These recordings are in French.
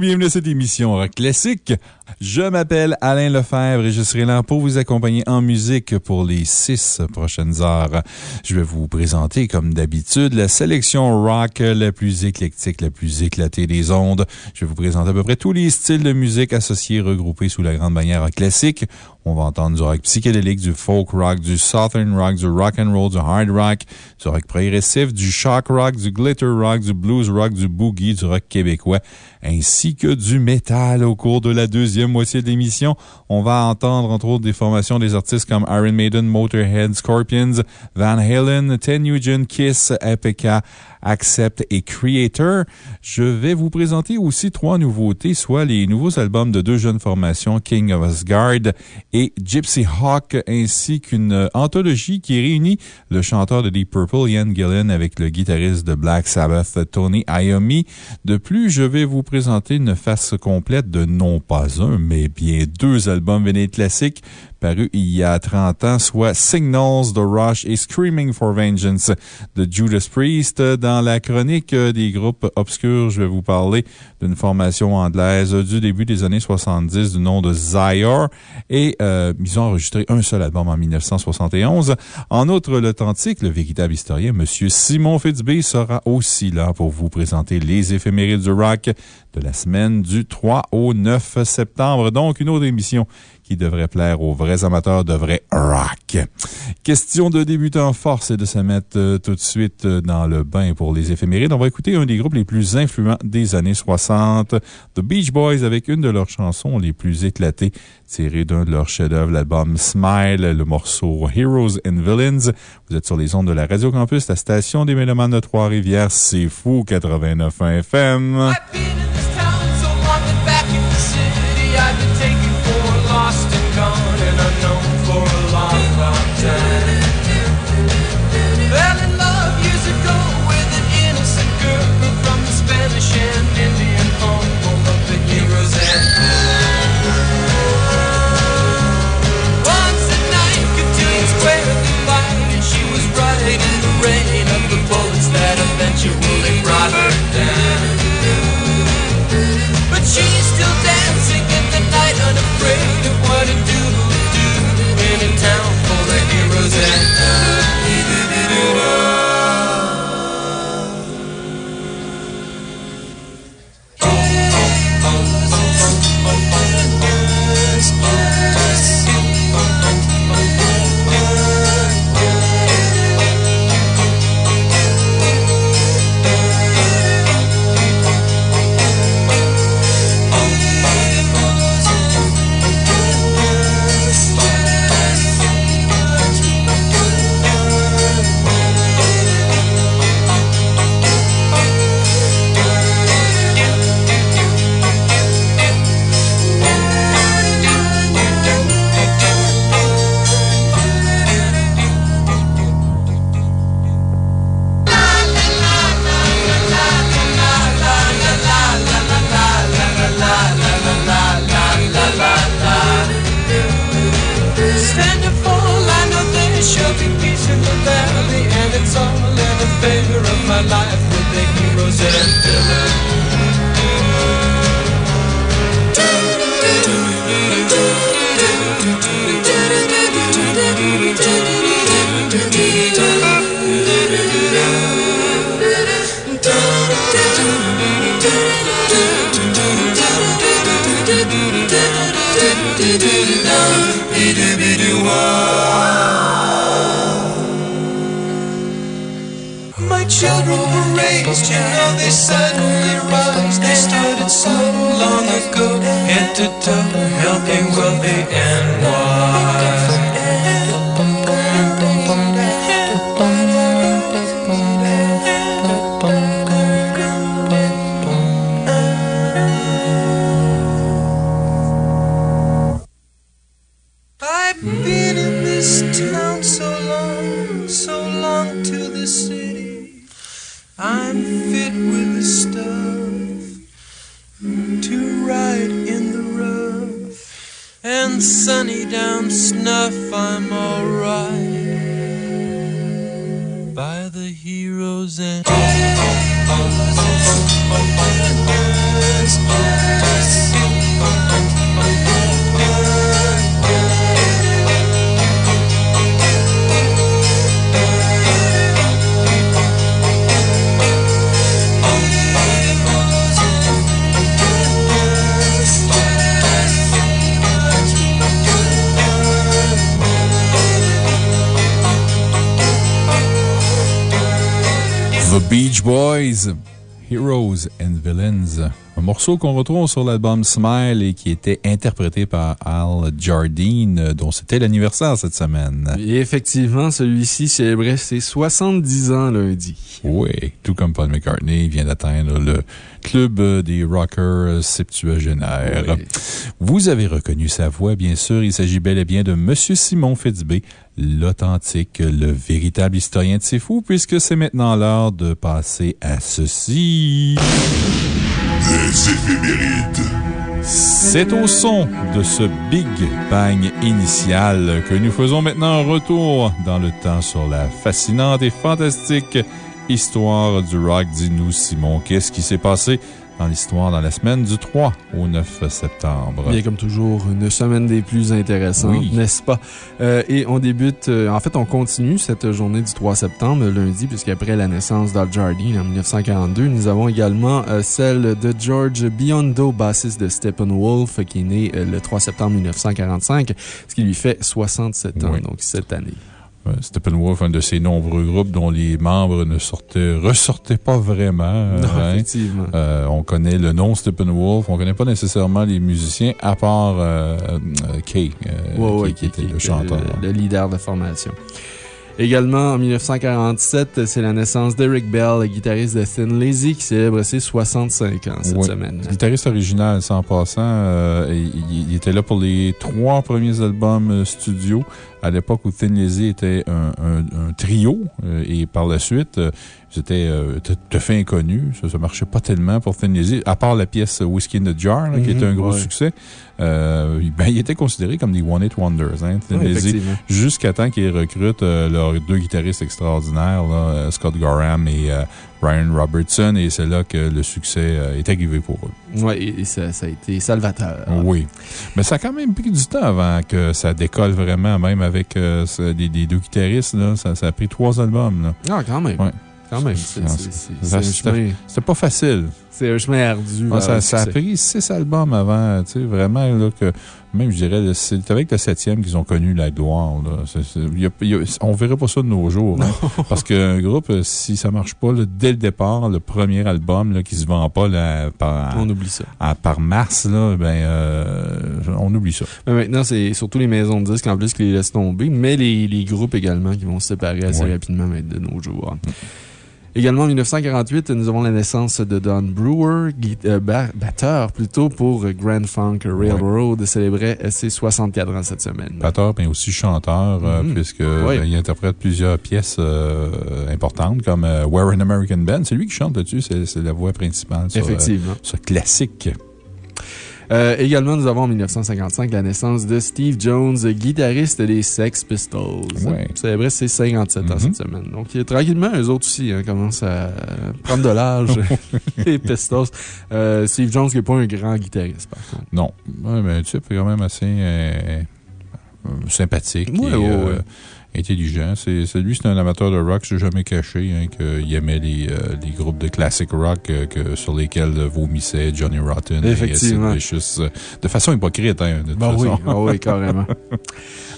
Bienvenue à cette émission Rock Classique. Je m'appelle Alain Lefebvre et je serai là pour vous accompagner en musique pour les six prochaines heures. Je vais vous présenter, comme d'habitude, la sélection rock la plus éclectique, la plus éclatée des ondes. Je vais vous présenter à peu près tous les styles de musique associés regroupés sous la grande bannière classique. On va entendre du rock psychédélique, du folk rock, du southern rock, du rock and roll, du hard rock, du rock progressif, du shock rock, du glitter rock, du blues rock, du boogie, du rock québécois, ainsi que du métal au cours de la deuxième moitié de l'émission. On va entendre entre autres des formations des artistes comme Iron Maiden, Motorhead, Scorpions, Van Halen, Ten Nugent, Kiss, Epica, Accept et Creator. Je vais vous présenter aussi trois nouveautés, soit les nouveaux albums de deux jeunes formations, King of Asgard et Gypsy Hawk, ainsi qu'une anthologie qui réunit le chanteur de Deep Purple, Ian Gillan, avec le guitariste de Black Sabbath, Tony Iommi. De plus, je vais vous présenter une face complète de non pas un, mais bien deux albums vénétiques classiques paru il y a 30 ans, soit Signals de Rush et Screaming for Vengeance de Judas Priest. Dans la chronique des groupes obscurs, je vais vous parler d'une formation anglaise du début des années 70 du nom de Zyre et euh, ils ont enregistré un seul album en 1971. En outre, l'authentique, le véritable historien, M. Simon Fitzbee sera aussi là pour vous présenter les éphémérides du rock la semaine du 3 au 9 septembre. Donc, une autre émission qui devrait plaire aux vrais amateurs de vrai rock. Question de débutant force et de se mettre euh, tout de suite euh, dans le bain pour les éphémérides. On va écouter un des groupes les plus influents des années 60, The Beach Boys, avec une de leurs chansons les plus éclatées, tirée d'un de leurs chefs-d'œuvre, l'album Smile, le morceau Heroes and Villains. Vous êtes sur les ondes de la Radio Campus, la station des Mélomanes de Trois-Rivières. C'est fou, 89 FM. I've they suddenly rise. They started so long ago, head to toe, healthy, wealthy, and wise. And sunny down snuff. I'm alright by the heroes and. The Beach Boys, Heroes and Villains. Un morceau qu'on retrouve sur l'album Smile et qui était interprété par Al Jardine, dont c'était l'anniversaire cette semaine. Et effectivement, celui-ci célébrait ses 70 ans lundi. Oui, tout comme Paul McCartney vient d'atteindre le club des rockers septuagénaires. Oui. Vous avez reconnu sa voix, bien sûr. Il s'agit bel et bien de M. Simon Fitzbé, l'authentique, le véritable historien de C'est Fou, puisque c'est maintenant l'heure de passer à ceci. Les éphémérides. C'est au son de ce Big Bang initial que nous faisons maintenant un retour dans le temps sur la fascinante et fantastique histoire du rock. Dis-nous, Simon, qu'est-ce qui s'est passé dans l'histoire dans la semaine du 3 au 9 septembre? Bien, comme toujours, une semaine des plus intéressantes, Oui. n'est-ce pas? Euh, et on débute, euh, en fait, on continue cette journée du 3 septembre, lundi, puisqu'après la naissance d'Al Jardine en 1942, nous avons également euh, celle de George Biondo, bassiste de Steppenwolf, qui est né le 3 septembre 1945, ce qui lui fait 67 ans, Oui. donc cette année. Euh, Steppenwolf, un de ces nombreux groupes dont les membres ne sortaient, ressortaient pas vraiment. Non, hein. effectivement. Euh, on connaît le nom Steppenwolf, on connaît pas nécessairement les musiciens, à part euh, Kay, euh, Ouais, ouais, qui, qui était le chanteur. Le, le leader de formation. Également, en 1947, c'est la naissance d'Eric Bell, le guitariste de Thin Lizzy, qui célèbre ses 65 ans cette Oui. semaine. Guitariste original, sans passant, euh, il, il était là pour les trois premiers albums studio, à l'époque où Thin Lizzy était un, un- un trio, euh, et par la suite, euh, c'était euh, tout à fait inconnu. Ça, ça marchait pas tellement pour Thin Lizzy, à part la pièce Whiskey in the Jar, là, qui Mhm, était un gros ouais. succès. Euh, ben, il était considéré comme des One-Hit Wonders, hein, Thin effectivement. Jusqu'à temps qu'ils recrutent leurs deux guitaristes extraordinaires, là, Scott Gorham et Brian Robertson, et c'est là que le succès euh, est arrivé pour eux. Oui, et, ça, ça a été salvateur. Oui. Mais ça a quand même pris du temps avant que ça décolle vraiment, même avec euh, les, les deux guitaristes. Là, ça, ça a pris trois albums. là. Ah, quand même. Ouais. Quand même. C'était- pas facile. c'est un chemin ardu. Ça, ça a pris six albums avant, tu sais, vraiment, là, que même, je dirais, c'est avec le septième qu'ils ont connu la gloire. Là. Y a- y a- on verrait pas ça de nos jours. hein. parce qu'un groupe, euh, si ça marche pas là, dès le départ, le premier album là, qui se vend pas là, par, On oublie ça. à- par mars, là, ben, euh, on oublie ça. Mais maintenant, c'est surtout les maisons de disques en plus qui les laissent tomber, mais les, les groupes également qui vont se séparer assez Ouais. rapidement de nos jours. Également en 1948, nous avons la naissance de Don Brewer, euh, ba- batteur plutôt pour Grand Funk Railroad, célébrait euh, ses 64 ans cette semaine. Batteur, mais aussi chanteur, puisque Ouais. il interprète plusieurs pièces euh, importantes, comme euh, Where an American Band. C'est lui qui chante là-dessus, c'est la voix principale sur Effectivement. ce classique. Euh, également, nous avons en 1955 la naissance de Steve Jones, guitariste des Sex Pistols. Ouais. Célébrait ses 57 ans Mhm. cette semaine. Donc, tranquillement, eux autres aussi hein, commencent à prendre de l'âge, les Pistols. Euh, Steve Jones, qui n'est pas un grand guitariste, par contre. Non, ouais, mais tu sais, c'est quand même assez euh, sympathique. Ouais, et. Intelligent. C'est, c'est- lui, c'est un amateur de rock. Je n'ai jamais caché hein, qu'il aimait les, euh, les groupes de classic rock euh, que, sur lesquels vomissait Johnny Rotten Effectivement. et Sid euh, De façon hypocrite, hein, de toute Ben oui, ah oui, carrément.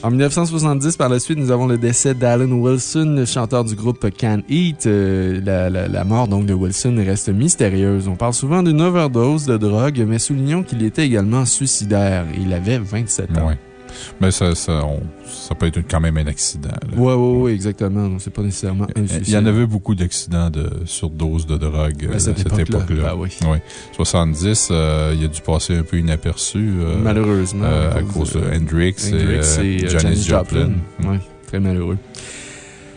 En 1970, par la suite, nous avons le décès d'Alan Wilson, le chanteur du groupe Can Eat. La, la- la mort donc de Wilson reste mystérieuse. On parle souvent d'une overdose de drogue, mais soulignons qu'il était également suicidaire. Il avait 27 ans. Ouais. Mais ça, ça, on- ça peut être quand même un accident. Oui, oui, oui, exactement. C'est pas nécessairement un Il suicide. y en avait beaucoup d'accidents de surdose de drogue À euh, cette époque-là. époque-là. Ben oui. Oui. 70, euh, il a dû passer un peu inaperçu. euh, Malheureusement. euh, à cause de Hendrix, Hendrix et, et, Janis Joplin. Oui, très malheureux.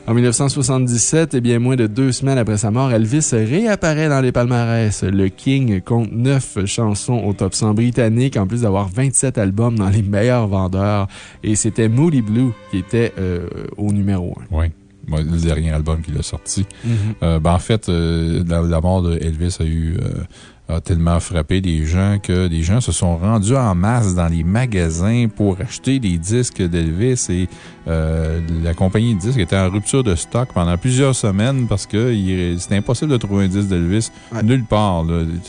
En 1977, et bien moins de deux semaines après sa mort, Elvis réapparaît dans les palmarès. Le King compte neuf chansons au top 100 britannique, en plus d'avoir 27 albums dans les meilleurs vendeurs. Et c'était Moody Blue qui était euh, au numéro 1. Oui. Le dernier album qu'il a sorti. Euh, ben, en fait, euh, la, la mort de Elvis a eu euh, a tellement frappé des gens que des gens se sont rendus en masse dans les magasins pour acheter des disques d'Elvis et euh, la compagnie de disques était en rupture de stock pendant plusieurs semaines parce que c'était impossible de trouver un disque d'Elvis Ouais. nulle part.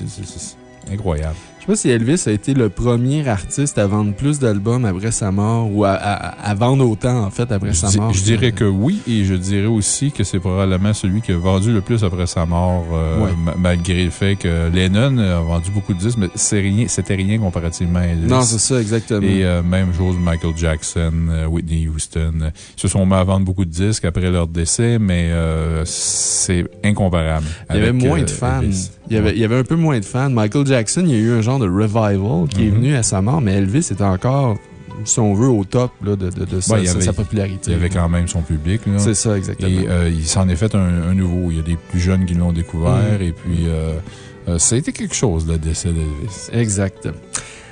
C'est incroyable. Je sais pas si Elvis a été le premier artiste à vendre plus d'albums après sa mort ou à, à- à vendre autant, en fait, après Je, sa mort. je dirais que oui, et je dirais aussi que c'est probablement celui qui a vendu le plus après sa mort, euh, Ouais. malgré le fait que Lennon a vendu beaucoup de disques, mais c'est rien- c'était rien comparativement à Elvis. Non, c'est ça, exactement. Et euh, même chose, Michael Jackson, euh, Whitney Houston, ils se sont mis à vendre beaucoup de disques après leur décès, mais c'est incomparable. Il y avait moins de fans. Elvis. Il y, avait, il y avait un peu moins de fans. Michael Jackson, il y a eu un genre de revival qui est Mhm. venu à sa mort, mais Elvis était encore, si on veut, au top là, de, de, de sa, Ouais, il y avait- sa popularité. Il y avait quand même son public. C'est ça, exactement. Et euh, il s'en est fait un, un nouveau. Il y a des plus jeunes qui l'ont découvert. Mhm. Et puis, euh, euh, ça a été quelque chose, le décès d'Elvis. Exact.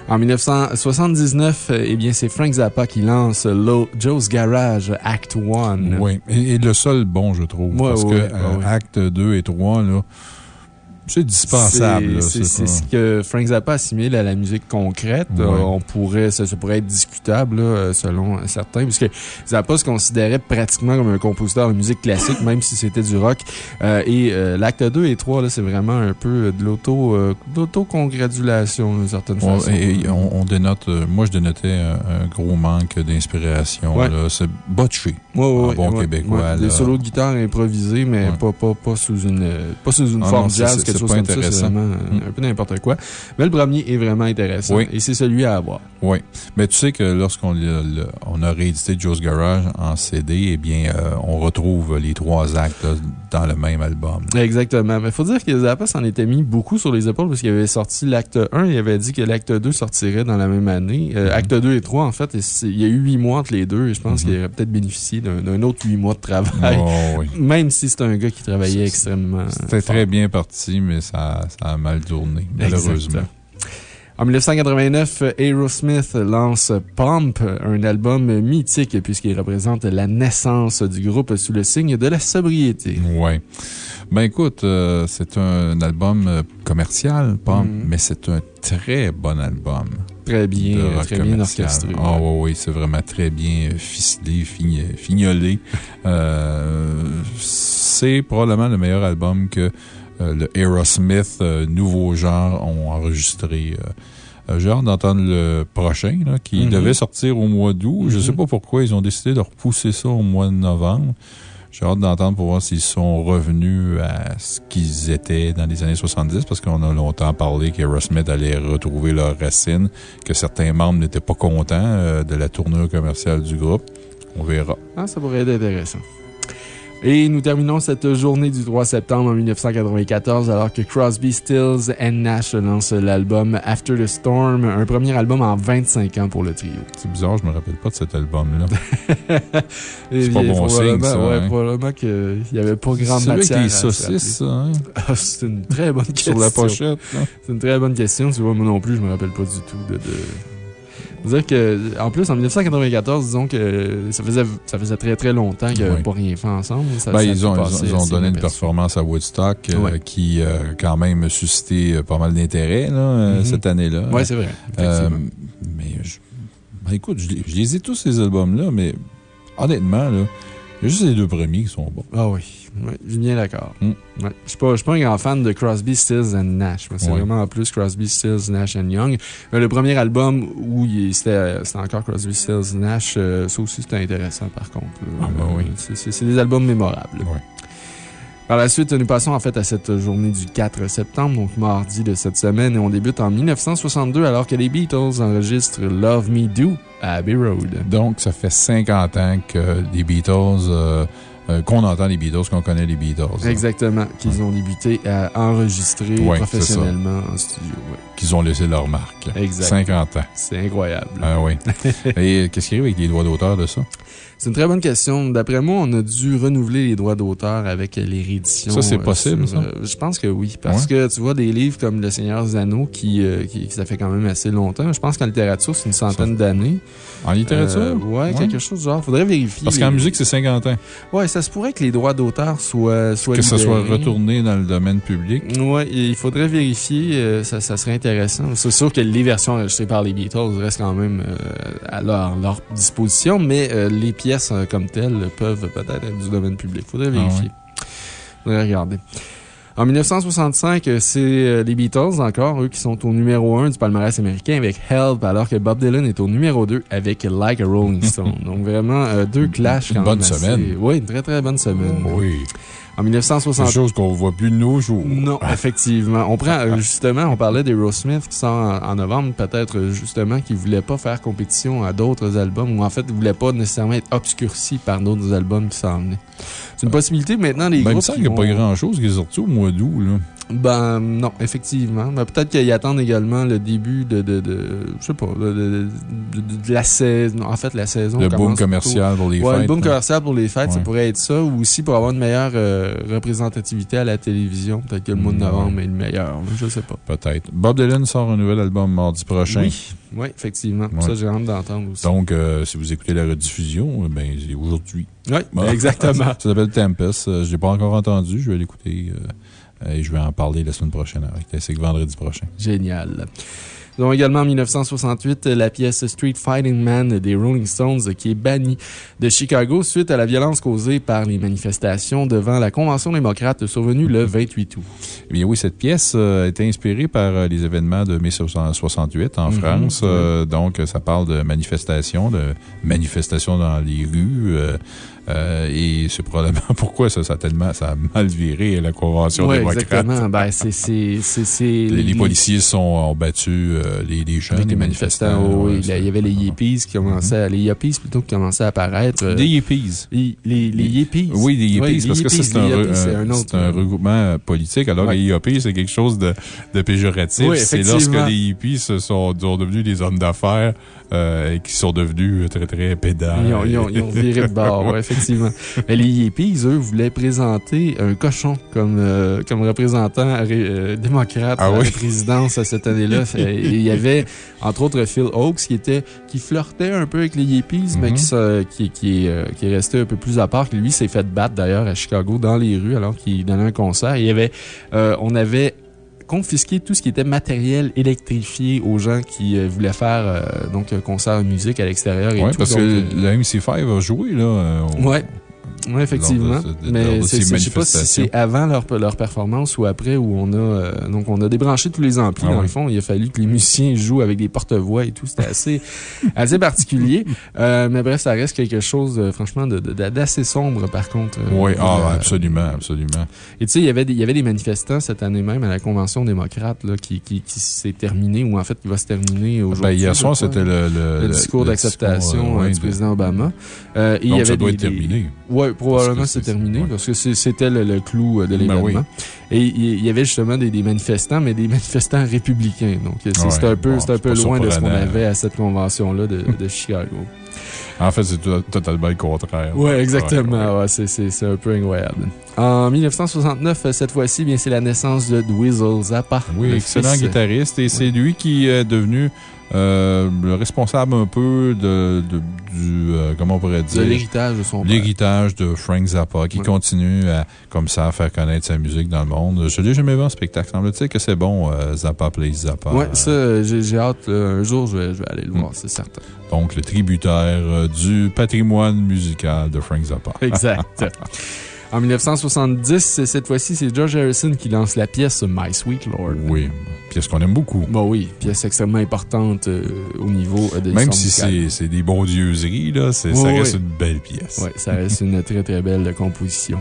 En 1979, euh, eh bien, c'est Frank Zappa qui lance Joe's Garage Act 1. Oui, et, et le seul bon, je trouve. Ouais, parce ouais, que acte 2 et 3, là, c'est dispensable. C'est pas- ce que Frank Zappa assimile à la musique concrète. Ouais. On pourrait, ça, ça pourrait être discutable, là, euh, selon certains, puisque Zappa se considérait pratiquement comme un compositeur de musique classique, même si c'était du rock. Euh, et euh, l'acte 2 et 3, là, c'est vraiment un peu de l'auto, euh, de l'autocongratulation, d'une certaine Ouais, façon. et, on, on dénote, moi je dénotais un, un gros manque d'inspiration. Ouais. C'est botché. Ouais, en bon québécois. Des solos de guitare improvisés, mais pas, pas, pas sous une, pas sous une Ah forme non, jazz, chose pas comme ça. C'est intéressant. vraiment euh, Mm. un peu n'importe quoi. Mais le premier est vraiment intéressant. Oui. Et c'est celui à avoir. Oui. Mais tu sais que lorsqu'on on a réédité Joe's Garage en CD, eh bien, euh, on retrouve les trois actes là, dans le même album. Exactement. Mais il faut dire que Zappa s'en était mis beaucoup sur les épaules parce qu'il avait sorti l'acte 1 il avait dit que l'acte 2 sortirait dans la même année. Euh, Mhm. Acte 2 et 3, en fait, il y a eu 8 mois entre les deux et je pense Mhm. qu'il aurait peut-être bénéficié d'un autre 8 mois de travail. Oh, oui. Même si c'est un gars qui travaillait extrêmement. C'était très bien parti, mais ça, ça a mal tourné, malheureusement. En 1989, Aerosmith lance Pump, un album mythique puisqu'il représente la naissance du groupe sous le signe de la sobriété. Oui. Ben écoute, euh, c'est un album commercial, pas, Mhm. mais c'est un très bon album. Très bien, très bien orchestré. Ah ouais. oui, oui, c'est vraiment très bien ficelé, fign- fignolé. Euh, c'est probablement le meilleur album que le Aerosmith euh, Nouveau Genre ont enregistré. euh. Euh, J'ai hâte d'entendre le prochain, là, qui Mhm. devait sortir au mois d'août. Je ne sais Mhm. pas pourquoi ils ont décidé de repousser ça au mois de novembre. J'ai hâte d'entendre pour voir s'ils sont revenus à ce qu'ils étaient dans les années 70, parce qu'on a longtemps parlé qu'Aerosmith allait retrouver leurs racines, que certains membres n'étaient pas contents euh, de la tournure commerciale du groupe. On verra. Ah, ça pourrait être intéressant. Et nous terminons cette journée du 3 septembre en 1994 alors que Crosby, Stills and Nash lancent l'album After the Storm, un premier album en 25 ans pour le trio. C'est bizarre, je me rappelle pas de cet album-là. Et pas bon signe, ça, Ouais, hein. probablement qu'il n'y avait pas grande C'est avec matière. des saucisses, ça, hein? Ah, c'est une très bonne question. Sur la pochette. C'est une très bonne question. Tu vois, moi non plus, je me rappelle pas du tout de. de... dire que, en plus, en 1994, disons que ça faisait, ça faisait très très longtemps qu'ils n'avaient Oui. pas rien fait ensemble. Ça- Ben, ça a ils, ont, ils ont- ils donné une performance à Woodstock euh, qui, euh, quand même, a suscité euh, pas mal d'intérêt Mhm. cette année-là. Ouais, c'est vrai. Euh, mais je- ben, écoute, je, je les ai tous ces albums-là, mais honnêtement, il y a juste les deux premiers qui sont bons. Ah oui, ouais, je suis bien d'accord. Mm. Ouais. Je ne suis pas, un grand fan de Crosby, Stills and Nash. C'est Ouais. vraiment plus Crosby, Stills, Nash and Young. Euh, le premier album où c'était euh, c'était encore Crosby, Stills, Nash, euh, ça aussi c'était intéressant par contre. Ah, ben oui. C'est- des albums mémorables. Par la suite, nous passons en fait à cette journée du 4 septembre, donc mardi de cette semaine, et on débute en 1962 alors que les Beatles enregistrent Love Me Do à Abbey Road. Donc, ça fait 50 ans que les Beatles, euh, qu'on entend les Beatles, qu'on connaît les Beatles. Exactement, qu'ils ont débuté à enregistrer Ouais, professionnellement en studio. ouais. Qu'ils ont laissé leur marque. Exact. 50 ans. C'est incroyable. Ah oui. Et qu'est-ce qui arrive avec les droits d'auteur de ça? C'est une très bonne question. D'après moi, on a dû renouveler les droits d'auteur avec les rééditions. Ça, c'est euh, possible, sur, ça? euh, je pense que oui. Parce que tu vois, des livres comme Le Seigneur des Anneaux, qui, euh, qui, ça fait quand même assez longtemps. Je pense qu'en littérature, c'est une centaine d'années. En littérature? Euh, ouais, quelque chose du genre. Faudrait vérifier. Parce qu'en musique, c'est 50 ans. Ouais, ça se pourrait que les droits d'auteur soient, soient Que ça soit retourné dans le domaine public. Ouais, il faudrait vérifier, euh, ça, ça serait intéressant. C'est sûr que les versions enregistrées par les Beatles restent quand même euh, à leur, leur disposition, mais les pièces euh, comme telles peuvent peut-être être du domaine public. Faudrait Ah vérifier. Faudrait regarder. En 1965, euh, c'est euh, les Beatles encore, eux, qui sont au numéro 1 du palmarès américain avec Help, alors que Bob Dylan est au numéro 2 avec Like a Rolling Stone. Donc vraiment, euh, deux clashs Une bonne assez- semaine. Oui, une très très bonne semaine. Oui. En C'est 1960. une chose qu'on ne voit plus de nos jours. Non, effectivement. On prend, euh, justement, on parlait d'Aerosmith qui sort en, novembre, peut-être justement qu'ils ne voulaient pas faire compétition à d'autres albums ou en fait, ils ne voulaient pas nécessairement être obscurcis par d'autres albums qui s'en venaient. C'est une possibilité maintenant, les Ben, il me groupes. semble qui qu'il n'y a pas grand-chose qui est sorti au mois d'août. là. Ben, non, effectivement. Mais peut-être qu'ils attendent également le début de, de, de je sais pas, de, de- la saison. En fait, la saison. Le boom commercial pour les Ouais, fêtes. le boom là. commercial pour les fêtes, ça pourrait être ça, ou aussi pour avoir une meilleure euh, représentativité à la télévision. Peut-être que le mois de Mm, novembre ouais. est le meilleur, je sais pas. Peut-être. Bob Dylan sort un nouvel album mardi prochain. Oui, oui, effectivement. Ça, j'ai hâte d'entendre aussi. Donc, euh, si vous écoutez la rediffusion, euh, ben, c'est aujourd'hui. oui, exactement. Ça s'appelle Tempest. Je ne l'ai pas encore entendu. Je vais l'écouter euh, et je vais en parler la semaine prochaine avec Classic vendredi prochain. Génial. Nous avons également en 1968 la pièce Street Fighting Man des Rolling Stones qui est bannie de Chicago suite à la violence causée par les manifestations devant la Convention démocrate survenue le 28 août. Eh bien oui, cette pièce euh, a été inspirée par euh, les événements de mai 68 en Mhm, France. Euh, donc, ça parle de manifestations, de manifestations dans les rues. Euh, et c'est probablement pourquoi ça, ça, a tellement, ça a mal viré la Convention Oui, démocrate. exactement. Ben, c'est, c'est, c'est, c'est Les, les policiers sont, ont battu euh, les, les jeunes, les les manifestants, manifestants. oui. ouais, il y avait les yippies qui commençaient à, les yippies plutôt qui commençaient à apparaître. euh, Des hippies. les, les, les yippies. Oui, des Ouais, yippies, les parce que ça, yippies, c'est un, yippies, un- un autre, c'est un euh, regroupement politique, alors Ouais. les yippies, c'est quelque chose de, de péjoratif. Oui, c'est lorsque les hippies se sont, sont devenus des hommes d'affaires euh, et qui sont devenus très, très pédants. Ils ont, ils ont- ils ont viré de bord, ouais, effectivement. Mais les yippies, eux, voulaient présenter un cochon comme, euh, comme représentant ré- euh, démocrate Ah à oui? la présidence à cette année-là. Il y avait, entre autres, Phil Oakes qui, était, qui flirtait un peu avec les yippies, mais Mhm. qui, se- qui, qui, est, qui est resté un peu plus à part. Lui, s'est fait battre d'ailleurs à Chicago dans les rues alors qu'il donnait un concert. Il y avait, on avait confisqué tout ce qui était matériel électrifié aux gens qui euh, voulaient faire euh, donc un concert de musique à l'extérieur Oui, parce Donc, que euh, la MC5 a joué, là. au-. Oui, effectivement. De Mais je sais pas si c'est avant leur, leur performance ou après où on a, euh, donc on a débranché tous les amplis. Ah dans oui. le fond, il a fallu que les musiciens jouent avec des porte-voix et tout. C'était assez, assez particulier. Euh, mais bref, ça reste quelque chose, euh, franchement, d'assez sombre, par contre. Oui, ah, absolument, absolument. Et tu sais, il y avait des- manifestants cette année même à la Convention démocrate là, qui, qui, qui s'est terminée ou en fait qui va se terminer aujourd'hui. Ben, hier je soir, c'était le, le, le discours d'acceptation ouais, du de- président Obama. Et il y Donc, avait ça doit des- être des- terminé. Oui, probablement c'est terminé ouais. parce que c'était le, le clou euh, de Ben l'événement. oui. Et il y avait justement des, des manifestants, mais des manifestants républicains. Donc c'est Ouais, un peu, bon, un peu loin de ce qu'on avait à cette convention-là de, de Chicago. En fait, c'est totalement le contraire. Oui, exactement. Ouais, c'est- un peu incroyable. En 1969, euh, cette fois-ci, bien c'est la naissance de Dweezil Zappa. Oui, le excellent fils- guitariste. Et c'est lui qui est devenu euh, le responsable un peu de, de- du, euh, comment on pourrait De dire? l'héritage de son père. L'héritage de Frank Zappa, qui Ouais. continue à, comme ça, à faire connaître sa musique dans le monde. Je l'ai jamais vu en spectacle. Semble-t-il que c'est bon, euh, Zappa Plays Zappa. Ouais, ça, j'ai hâte. là, un jour, je vais, je vais aller le Mm. voir, c'est certain. Donc, le tributaire du patrimoine musical de Frank Zappa. Exact. En 1970, cette fois-ci, c'est George Harrison qui lance la pièce My Sweet Lord. Oui, pièce qu'on aime beaucoup. Bon, oui, pièce extrêmement importante euh, au niveau euh, de Même si c'est des bondieuseries, là, ça reste oui. une belle pièce. Oui, ça reste une très très belle composition.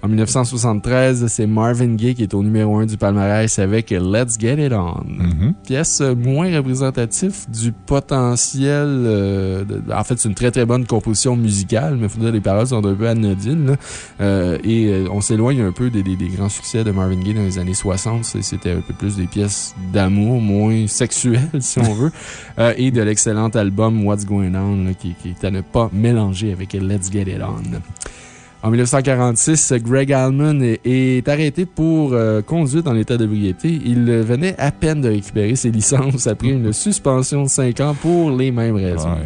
En 1973, c'est Marvin Gaye qui est au numéro 1 du palmarès avec Let's Get It On. Mhm. Pièce moins représentative du potentiel. euh, de- en fait, c'est une très très bonne composition musicale, mais il faut dire les paroles sont un peu anodines. Euh, et euh, on s'éloigne un peu des, des- des grands succès de Marvin Gaye dans les années 60. C'est- C'était un peu plus des pièces d'amour, moins sexuelles, si on veut. Euh, et de l'excellent album What's Going On, là, qui, qui est à ne pas mélanger avec Let's Get It On. En 1946, Greg Allman est, est arrêté pour euh, conduite en état d'ébriété. Il venait à peine de récupérer ses licences après une suspension de 5 ans pour les mêmes raisons. Ouais,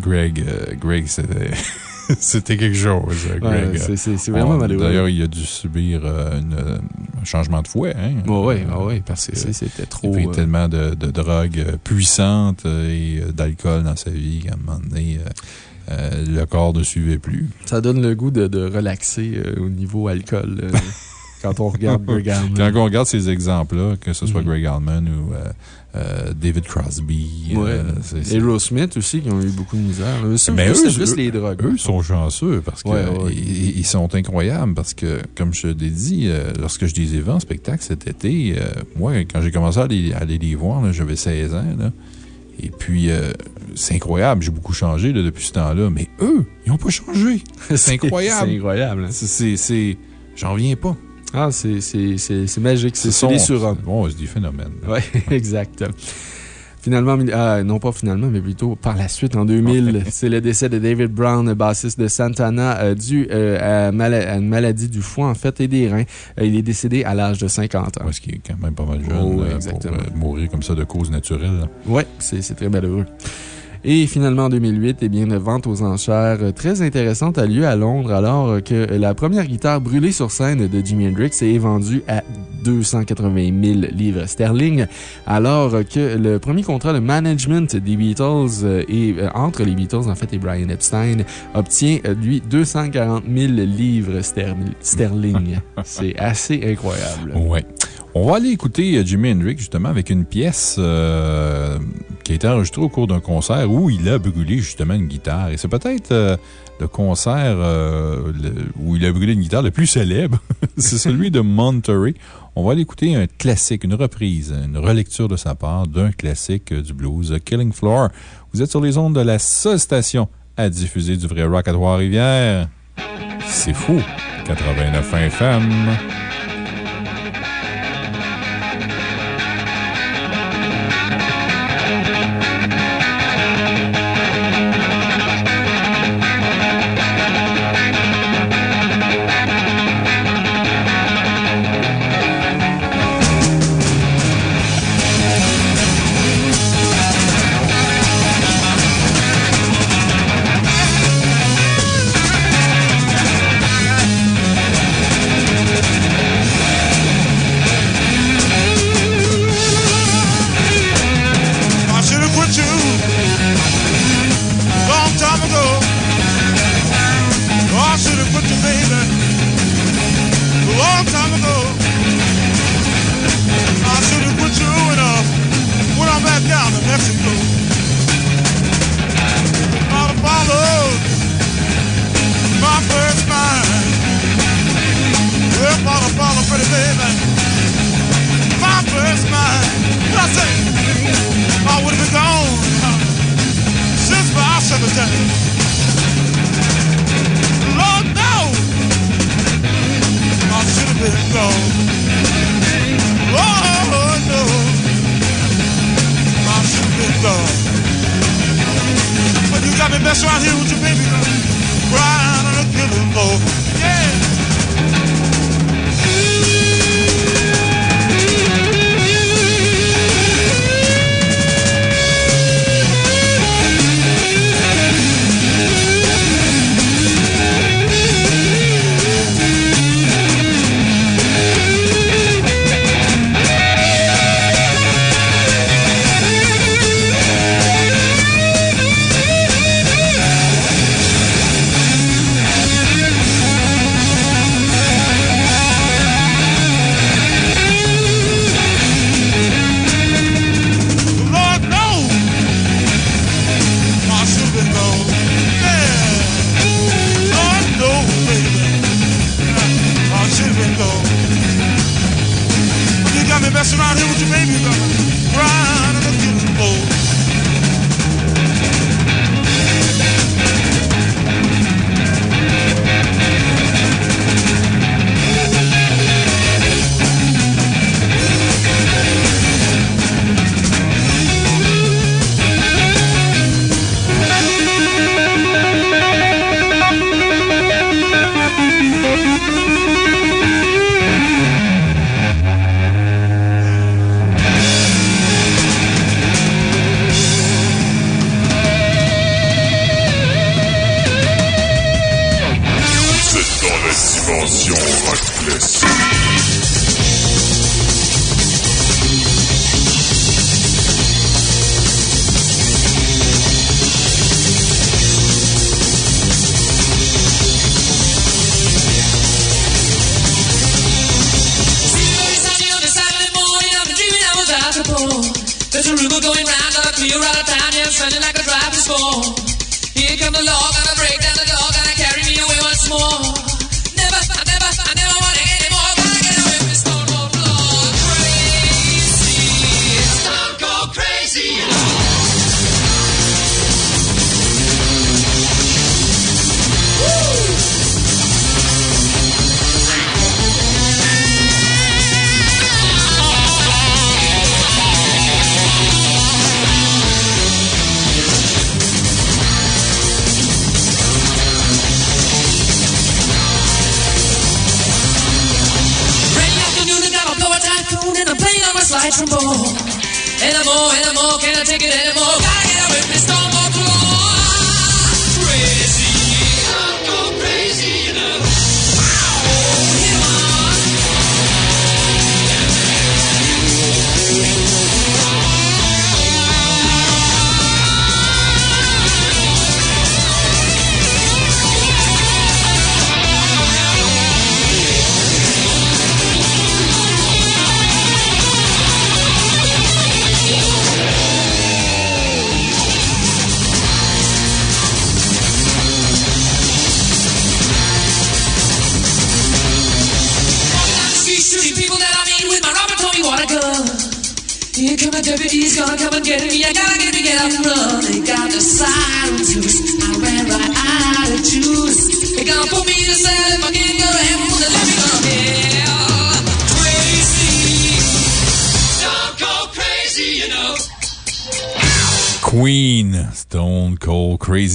Greg, euh, Greg c'était c'était quelque chose, euh, Ouais, Greg. c'est- vraiment malheureux. D'ailleurs, il a dû subir euh, une, un changement de fouet. Hein? oui, Euh, oui, parce que c'était Il trop. a pris euh, tellement de, de drogues puissantes et d'alcool dans sa vie qu'à un moment donné, euh, le corps ne suivait plus. ça donne le goût de, de relaxer euh, au niveau alcool euh, quand on regarde Greg Allman. Quand on regarde ces exemples-là, que ce soit Mhm. Greg Allman ou David Crosby, Ouais. c'est- Aerosmith aussi, qui ont eu beaucoup de misère. Eux, Mais eux, c'est eux- plus les drogues. Eux sont chanceux parce qu'ils Ouais, ouais. ils sont incroyables parce que, comme je l'ai dit, lorsque je les ai vus en spectacle cet été, moi, quand j'ai commencé à aller, à aller les voir, j'avais 16 ans. là. et puis, euh, c'est incroyable. J'ai beaucoup changé là, depuis ce temps-là. Mais eux, ils n'ont pas changé. C'est incroyable. C'est incroyable. hein. C'est- J'en reviens pas. Ah, c'est magique. C'est Ce c'est des surhommes. Bon, c'est des phénomènes. Oui, exact. Finalement, ah, non pas finalement, mais plutôt par la suite, en 2000, c'est le décès de David Brown, bassiste de Santana, euh, dû euh, à, une maladie du foie, en fait, et des reins. Euh, il est décédé à l'âge de 50 ans. Ouais, ce qui est quand même pas mal jeune Oh, pour mourir comme ça de cause naturelle. Oui, c'est c'est très malheureux. Et finalement, en 2008, eh bien, une vente aux enchères euh, très intéressante a lieu à Londres alors euh, que la première guitare brûlée sur scène de Jimi Hendrix est vendue à 280 000 livres sterling, alors euh, que le premier contrat de management des Beatles euh, et euh, entre les Beatles, en fait, et Brian Epstein obtient, euh, lui, 240 000 livres ster- sterling. C'est assez incroyable. Ouais. On va aller écouter euh, Jimi Hendrix, justement, avec une pièce euh, qui a été enregistrée au cours d'un concert où il a brûlé, justement, une guitare. Et c'est peut-être euh, le concert où il a brûlé une guitare le plus célèbre. c'est celui de Monterey. On va aller écouter un classique, une reprise, une relecture de sa part d'un classique du blues, Killing Floor. Vous êtes sur les ondes de la seule station à diffuser du vrai rock à Trois-Rivières. C'est fou. 89 FM.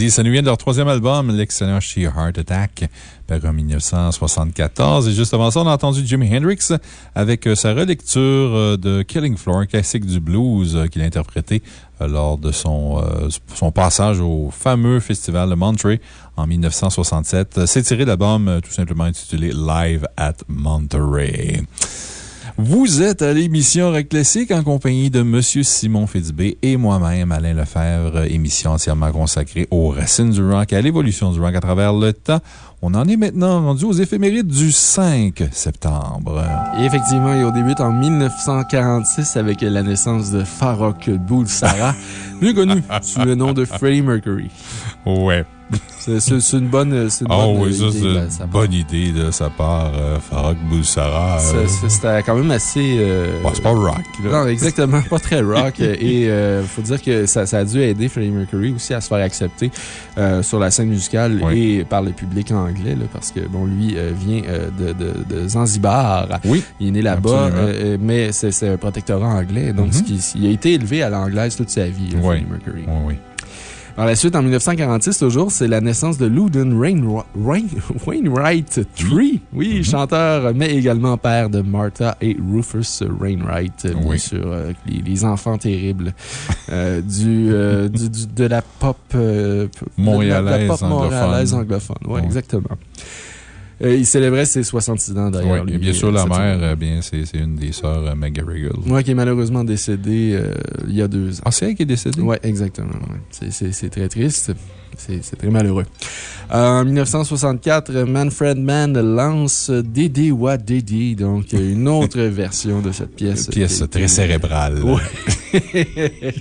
Crazy. Ça nous vient de leur troisième album, l'excellent She Heart Attack, paru en 1974. Et juste avant ça, on a entendu Jimi Hendrix avec euh, sa relecture euh, de Killing Floor, classique du blues euh, qu'il a interprété lors de son, son passage au fameux festival de Monterey en 1967. C'est tiré de l'album tout simplement intitulé Live at Monterey. Vous êtes à l'émission Rock Classique en compagnie de Monsieur Simon Fitzbé et moi-même, Alain Lefebvre, émission entièrement consacrée aux racines du rock et à l'évolution du rock à travers le temps. On en est maintenant rendu aux éphémérides du 5 septembre. Et effectivement, il débute en 1946 avec la naissance de Farrokh Bulsara, mieux connu sous le nom de Freddie Mercury. Ouais. C'est une bonne, c'est oui, idée c'est de une sa part. bonne idée de sa part. Euh, Bulsara. C'est- euh, C'était quand même assez. euh, bon, c'est pas rock, là. Non, exactement, pas très rock. et il faut dire que ça, ça a dû aider Freddie Mercury aussi à se faire accepter euh, sur la scène musicale Oui. et par le public anglais, là, parce que, bon, lui euh, vient euh, de, de- de Zanzibar. Oui. Il est né là-bas, euh, euh, mais c'est un protectorat anglais. Donc, Mhm. ce qui- il a été élevé à l'anglaise toute sa vie. Freddie Mercury. Oui, oui. Par la suite, en 1946, toujours, c'est la naissance de Loudon Rainwright Rain, Wainwright III. Oui, Mhm. chanteur, mais également père de Martha et Rufus Wainwright. euh, Bien Oui. sûr, euh, les, les enfants terribles euh, du, euh, du- du- de la pop, euh, Montréalaise de la, pop anglophone. montréalaise anglophone. Oui, Ouais. exactement. Euh, il célébrait ses 66 ans d'ailleurs. Oui, et bien sûr, la mère, euh, bien, c'est une des sœurs euh, McGarrigle. Ouais, qui est malheureusement décédée euh, il y a deux ans. Ah, c'est elle qui est décédée? Oui, exactement. ouais. C'est très triste. C'est très malheureux. Euh, en 1964, Manfred Mann lance Dédé Wa Dédé, donc une autre version de cette pièce. Une pièce très cérébrale. Ouais.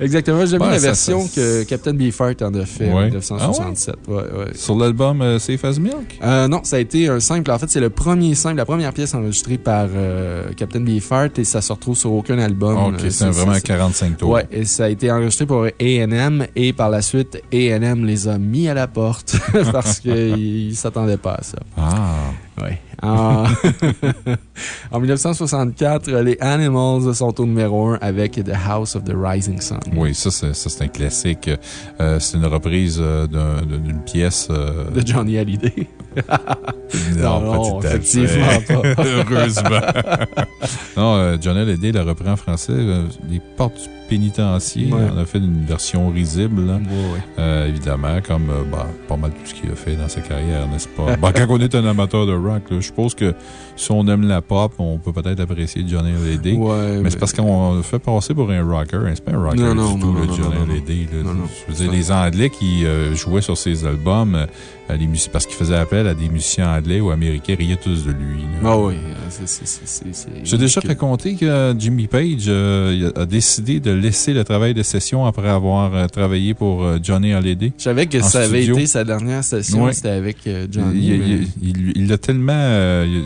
Exactement. J'aime bien la version ça- que Captain Beefheart en a fait en Ouais. 1967. Ouais, ouais. Sur l'album euh, Safe as Milk? Euh, non, ça a été un simple. En fait, c'est le premier simple, la première pièce enregistrée par Captain Beefheart et ça se retrouve sur aucun album. Ok, c'est vraiment un 45 tours. Ouais, et ça a été enregistré pour A&M et par la suite, A&M les a mis à la porte parce qu'ils ne s'attendaient pas à ça. Ah. Ouais. En... en 1964, les Animals sont au numéro 1 avec The House of the Rising Sun. Oui, ça, c'est un classique. Euh, c'est une reprise euh, d'un- d'une pièce. euh, De Johnny Hallyday. Non, Non, non, effectivement fait. pas. Heureusement. non, euh, John Hallyday l'a repris en français. les portes du pénitencier. Ouais. On a fait une version risible, là. Ouais, ouais. Euh, évidemment, comme bah, pas mal tout ce qu'il a fait dans sa carrière, n'est-ce pas? Bah, quand on est un amateur de rock, là, je suppose que si on aime la pop, on peut peut-être apprécier Johnny Hallyday. Ouais, mais c'est parce qu'on le fait passer pour un rocker. hein. C'est pas un rocker Non, non, du tout, non, le Johnny. Hallyday. Je veux dire, les Anglais qui euh, jouaient sur ses albums, parce qu'ils faisaient appel à des musiciens anglais ou américains, riaient tous de lui. Ah oui, euh, c'est- J'ai déjà raconté que Jimmy Page euh, a décidé de laisser le travail de session après avoir euh, travaillé pour euh, Johnny Hallyday. Je savais que ça avait studio. été sa dernière session, c'était avec Johnny. Il- mais- l'a tellement, il-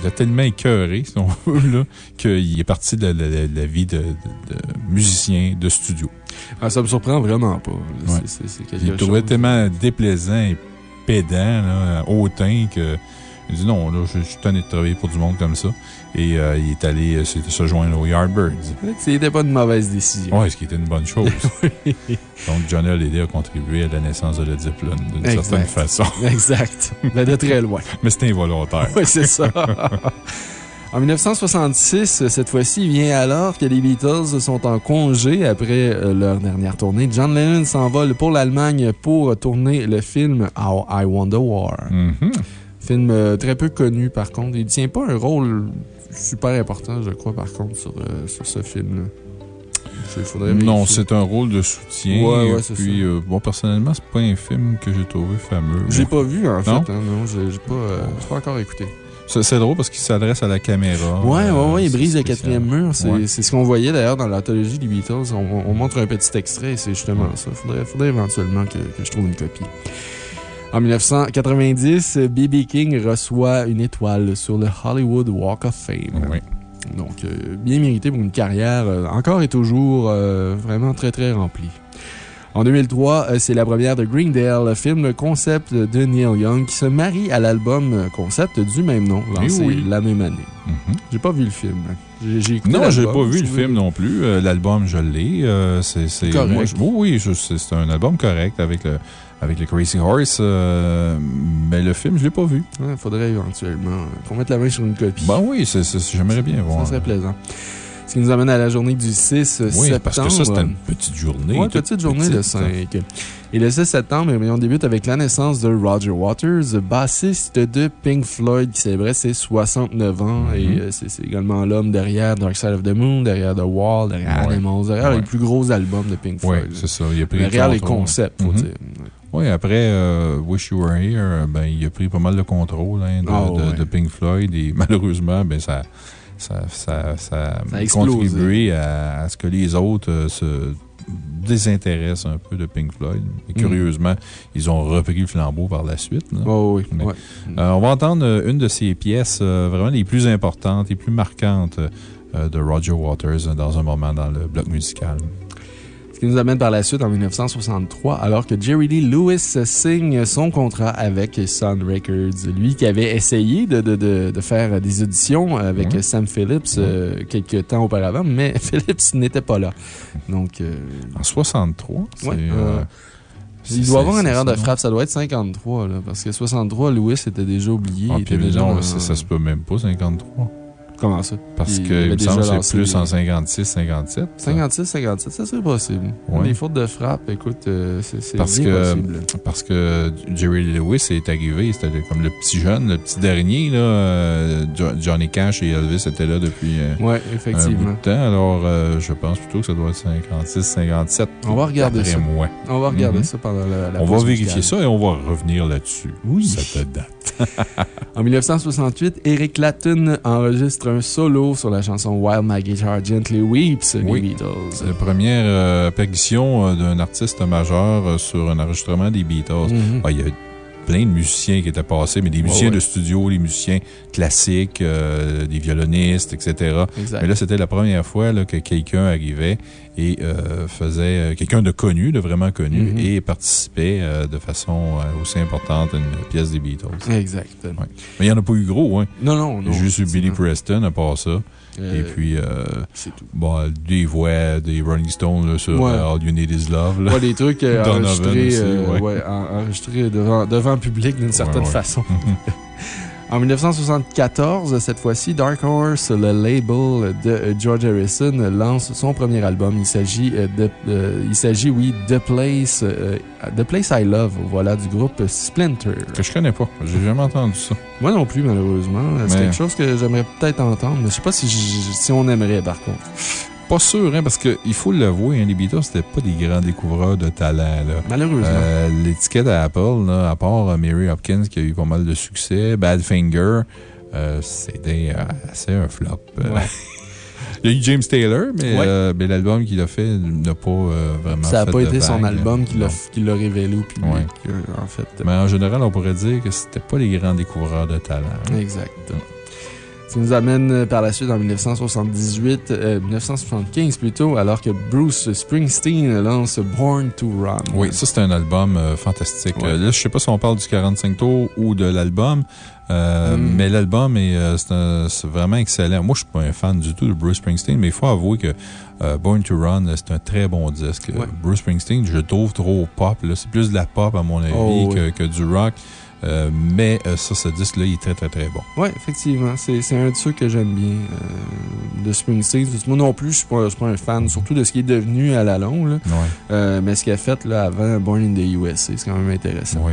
il l'a tellement écœuré, si on veut, là, qu'il est parti de la, la- la vie de, de- de musicien de studio. Ah, ça me surprend vraiment pas. Ouais. c'est- c'est Il trouvait chose. tellement déplaisant et pédant, là, hautain, que. Il dit non, là, je, je suis tanné de travailler pour du monde comme ça. Et euh, il est allé euh, se, se joindre aux Yardbirds. C'était pas une mauvaise décision. Oui, ce qui était une bonne chose. Donc, Johnny Hallyday a contribué à la naissance de Led Zeppelin d'une certaine façon. Exact. Mais de très loin. Mais c'était involontaire. Oui, c'est ça. En 1966, cette fois-ci, il vient alors que les Beatles sont en congé après euh, leur dernière tournée. John Lennon s'envole pour l'Allemagne pour tourner le film How I Won the War. Mhm. Film euh, très peu connu, par contre. Il ne tient pas un rôle super important, je crois, par contre, sur, euh, sur ce film-là. Non, c'est un rôle de soutien. Ouais, ouais, c'est Puis, euh, bon, personnellement, c'est pas un film que j'ai trouvé fameux. J'ai pas vu, en fait. Non? hein, non, j'ai pas, euh, pas encore écouté. C'est drôle parce qu'il s'adresse à la caméra. Ouais, ouais, Euh, ouais, il brise le quatrième mur. C'est Ouais. ce qu'on voyait d'ailleurs dans l'anthologie des Beatles. On, on montre un petit extrait c'est justement ça. Faudrait, faudrait éventuellement que, que je trouve une copie. En 1990, B.B. King reçoit une étoile sur le Hollywood Walk of Fame. Oui. Donc, euh, bien mérité pour une carrière euh, encore et toujours vraiment très, très remplie. En 2003, euh, c'est la première de Greendale, film concept de Neil Young qui se marie à l'album concept du même nom, lancé Eh oui. la même année. Mhm. J'ai pas vu le film. J'ai écouté Non, j'ai pas vu le film non plus. Euh, L'album, je l'ai. Euh, c'est Correct. moi, je- oui, c'est un album correct avec le, avec le Crazy Horse. euh, mais le film, je l'ai pas vu. Il faudrait éventuellement qu'on mette la main sur une copie. Ben oui, j'aimerais bien voir. Ça serait plaisant. Ce qui nous amène à la journée du 6 Oui, septembre. parce que ça, c'était une petite journée. Oui, petite journée de petite. 5. Et le 6 septembre, eh on débute avec la naissance de Roger Waters, bassiste de Pink Floyd, qui célébrait ses 69 ans. Et euh, c'est également l'homme derrière Dark Side of the Moon, derrière The Wall, derrière Ouais. Animals, derrière Ouais. les plus gros albums de Pink Oui, Floyd. c'est ça. Il a pris derrière le les concepts, faut Mhm. dire. Oui, après euh, Wish You Were Here, ben, il a pris pas mal de contrôle hein, de, Ah, de Pink Floyd et malheureusement, ben, ça, ça, ça, ça, Ça a contribué à, à ce que les autres euh, se désintéressent un peu de Pink Floyd. Et Mm. curieusement, ils ont repris le flambeau par la suite. Oh, oui, Mais- ouais. Euh, on va entendre euh, une de ses pièces euh, vraiment les plus importantes, les plus marquantes de Roger Waters dans un moment dans le bloc musical. Ce qui nous amène par la suite en 1963, alors que Jerry Lee Lewis signe son contrat avec Sun Records. Lui qui avait essayé de, de, de, de faire des auditions avec. Sam Phillips euh, quelques temps auparavant, mais Phillips n'était pas là. Donc, euh, En 63, c'est. Ouais, euh, c'est- il doit avoir une erreur de frappe. Ça doit être 53, là, parce que 63, Lewis était déjà oublié. Ah, il puis était déjà non, ça, ça se peut même pas, 53. Comment ça? Parce Il que, il me semble que c'est plus en 56, 57. ça. 56, 57, ça serait possible. Ouais. Les fautes de frappe, écoute, euh, c'est Parce bien que, possible. parce que Jerry Lewis est arrivé, c'était comme le petit jeune, le petit dernier, là. euh, Jo- Johnny Cash et Elvis étaient là depuis euh, Ouais, un bout de temps. Alors, je pense plutôt que ça doit être 56, 57. On va regarder ça. moi. On va regarder Mhm. ça pendant la, la On va vérifier musicale. ça et on va revenir là-dessus. Oui. Ça te date. En 1968, Eric Clapton enregistre un solo sur la chanson While My Guitar Gently Weeps Oui. des C'est Beatles. la première euh, apparition euh, d'un artiste majeur euh, sur un enregistrement des Beatles. Mhm. Ah, il y a plein de musiciens qui étaient passés, mais des musiciens ouais. de studio, des musiciens classiques, euh, des violonistes, etc. Exact. Mais là, c'était la première fois là, que quelqu'un arrivait et euh, faisait, euh, quelqu'un de connu, de vraiment connu, Mhm. et participait euh, de façon aussi importante à une pièce des Beatles. Exact. Ouais. Mais il n'y en a pas eu gros, hein. Non, non, non. juste Billy. Preston à part ça. Euh, Et puis, euh, C'est tout. bon, des voix des Rolling Stones là, sur Ouais. euh, All You Need Is Love. là. Ouais, des trucs euh, enregistrés, aussi, euh, ouais. ouais, en- enregistrés devant, devant le public d'une certaine façon. En 1974, cette fois-ci, Dark Horse, le label de George Harrison, lance son premier album. Il s'agit, euh, de, euh, il s'agit, oui, The Place, euh, The Place I Love, voilà, du groupe Splinter. Que je connais pas. J'ai jamais entendu ça. Moi non plus, malheureusement. C'est Mais- quelque chose que j'aimerais peut-être entendre, mais je sais pas si on aimerait, par contre. Pas sûr, hein, parce qu'il faut l'avouer, hein, les Beatles, c'était pas des grands découvreurs de talent. Là. Malheureusement. Euh, L'étiquette à Apple, là, à part euh, Mary Hopkins qui a eu pas mal de succès, Badfinger, euh, c'était euh, assez un flop. Ouais. Il y a eu James Taylor, mais, Ouais. euh, mais l'album qu'il a fait n'a pas euh, vraiment Ça n'a pas été son album qui l'a révélé au public, Ouais. en fait. Mais en général, on pourrait dire que c'était pas les grands découvreurs de talent. hein. Ça nous amène euh, par la suite en 1978, euh, 1975 plutôt, alors que Bruce Springsteen lance Born to Run. Oui, ça, c'est un album euh, fantastique. Ouais. Euh, là, je sais pas si on parle du 45 tours ou de l'album, euh, Mm. mais l'album est, euh, c'est vraiment excellent. Moi, je suis pas un fan du tout de Bruce Springsteen, mais il faut avouer que euh, Born to Run, euh, c'est un très bon disque. Ouais. Bruce Springsteen, je trouve trop pop. là. C'est plus de la pop, à mon avis, Oh, que du rock. Euh, mais euh, ça, ce disque-là, il est très, très, très bon. Oui, effectivement. C'est un de ceux que j'aime bien euh, de Springsteen. Moi non plus, je suis pas, je suis pas un fan, surtout de ce qui est devenu à la longue. là. Ouais, Euh, mais ce qu'il a fait là, avant Born in the USA, c'est quand même intéressant. oui.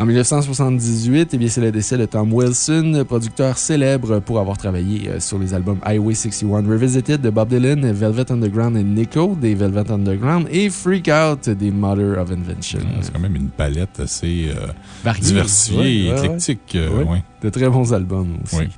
En 1978, eh bien, c'est le décès de Tom Wilson, producteur célèbre pour avoir travaillé euh, sur les albums Highway 61 Revisited de Bob Dylan, Velvet Underground et Nico des Velvet Underground et Freak Out des Mother of Invention. C'est quand même une palette assez euh, diversifiée Ouais, et éclectique. euh, Ouais. ouais. De très bons albums aussi.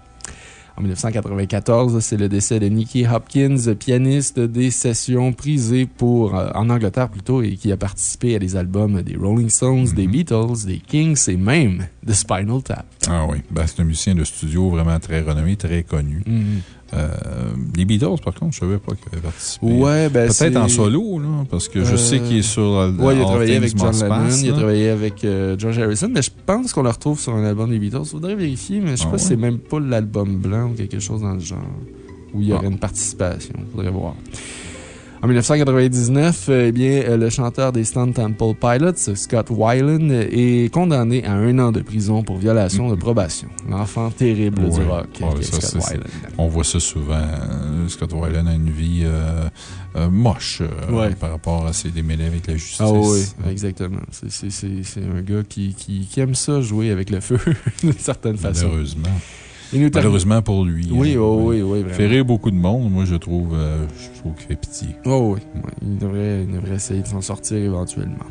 En 1994, c'est le décès de Nicky Hopkins, pianiste des sessions prisées pour, euh, en Angleterre plutôt, et qui a participé à des albums des Rolling Stones, des Mhm. Beatles, des Kings et même de Spinal Tap. Ah oui, Ben, c'est un musicien de studio vraiment très renommé, très connu. Euh, les Beatles, par contre, je savais pas qu'il avait participé. Ouais, ben Peut-être en solo, là, parce que je Euh, sais qu'il est sur euh, Ouais, il a travaillé avec John Lennon, il a travaillé avec euh, George Harrison, mais je pense qu'on le retrouve sur un album des Beatles. Faudrait vérifier, mais je sais Ah pas si ouais? c'est même pas l'album blanc ou quelque chose dans le genre, où il y aurait Ah. une participation. Faudrait voir. En 1999, euh, eh bien, euh, le chanteur des Stone Temple Pilots, Scott Weiland, est condamné à un an de prison pour violation de probation. L'enfant terrible du rock, Ouais, ça, Scott Weiland. On voit ça souvent. euh, Scott Weiland a une vie euh, euh, moche euh, Ouais. par rapport à ses démêlés avec la justice. Ah oui, exactement. C'est- un gars qui, qui, qui aime ça jouer avec le feu, d'une certaine façon. Malheureusement. Malheureusement pour lui. Oui, hein. oh, oui, oui, Il fait rire beaucoup de monde. Moi, je trouve, euh, je trouve qu'il fait pitié. Oh oui, Ouais, il, devrait, il devrait essayer de s'en sortir éventuellement.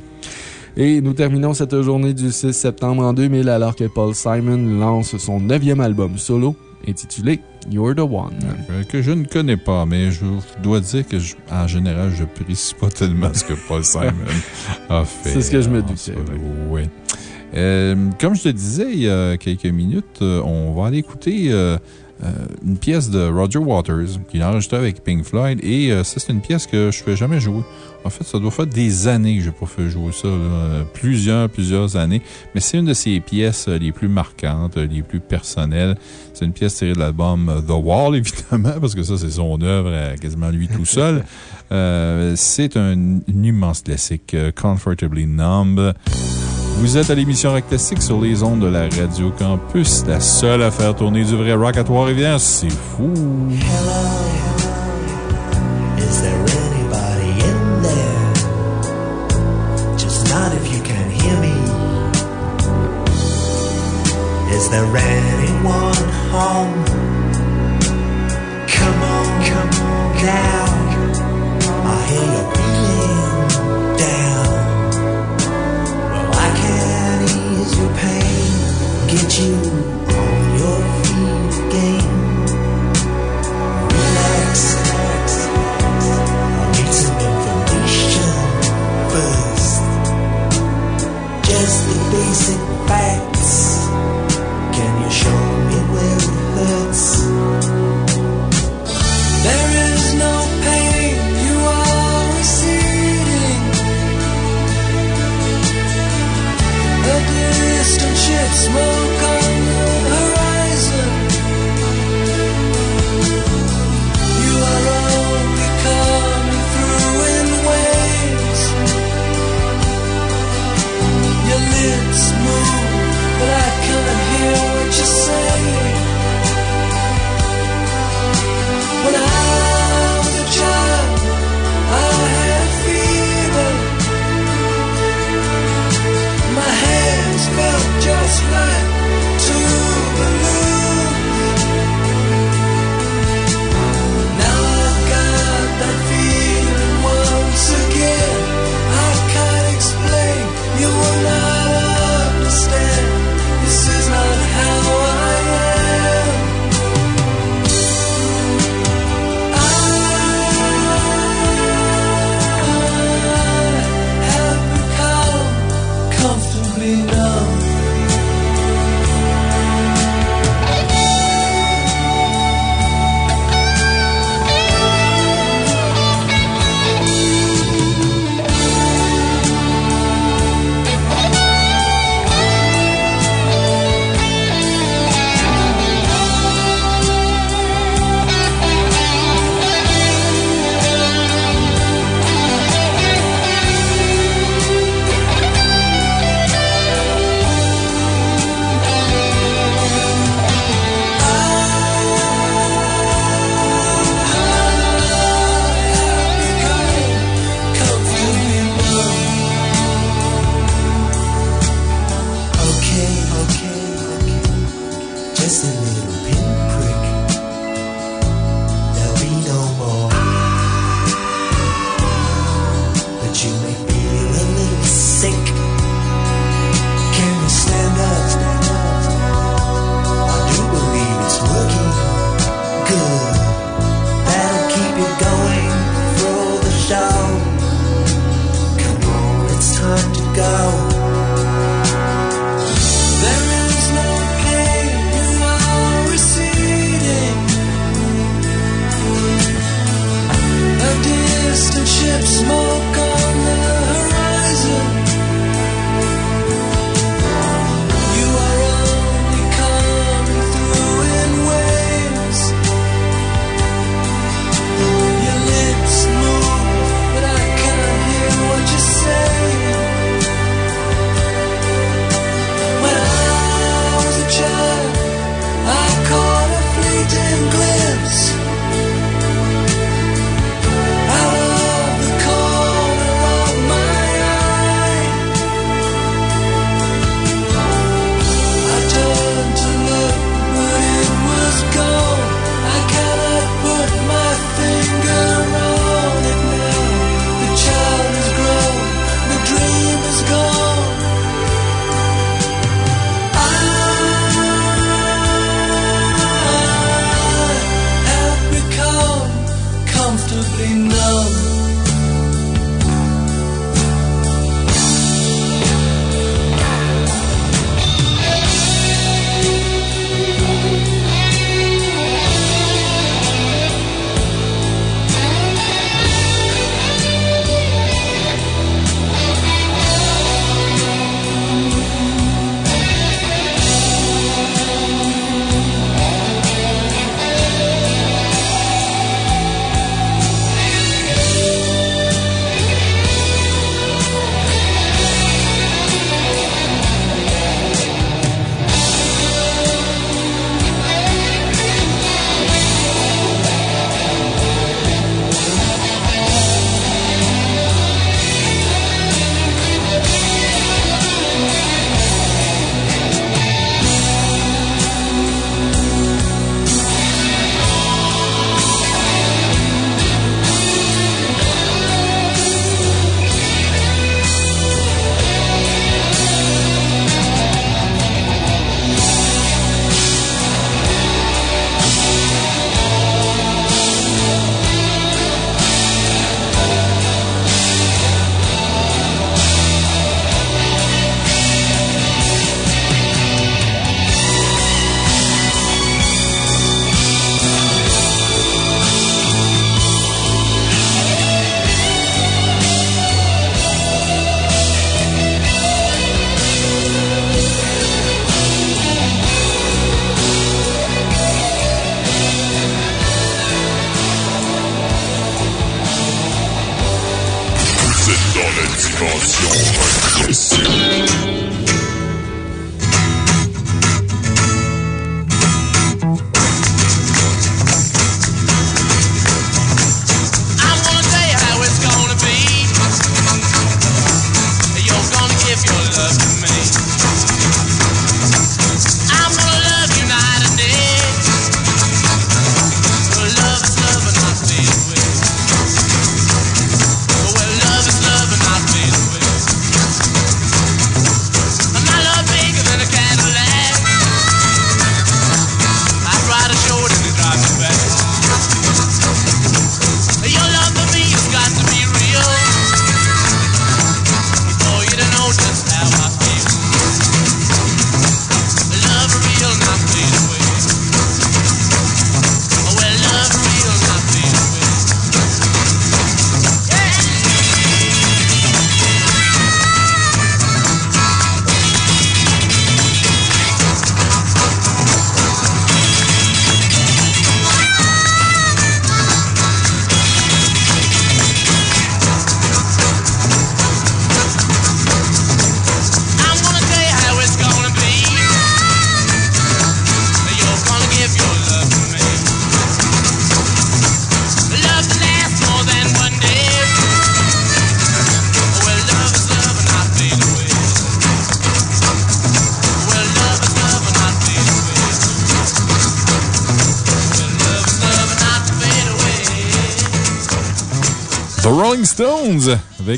Et nous terminons cette journée du 6 septembre en 2000 alors que Paul Simon lance son neuvième album solo intitulé You're the One. Euh, que je ne connais pas, mais je dois dire que, je- en général, je n'apprécie pas tellement ce que Paul Simon a fait. C'est ce que je me doutais, oui. Euh, comme je te disais il y a quelques minutes, euh, on va aller écouter euh, une pièce de Roger Waters qu'il a enregistrée avec Pink Floyd et ça, c'est une pièce que je ne fais jamais jouer. En fait, ça doit faire des années que je n'ai pas fait jouer ça, plusieurs, plusieurs années. Mais c'est une de ses pièces les plus marquantes, les plus personnelles. C'est une pièce tirée de l'album The Wall, évidemment, parce que ça, c'est son œuvre, quasiment lui tout seul. C'est un, un immense classique, Comfortably Numb. Vous êtes à l'émission Rock sur les ondes de la Radio Campus, la seule à faire tourner du vrai rock à Trois-Rivières. C'est fou! Is there anybody in there? Just not if you can hear me. Is there anyone home? Get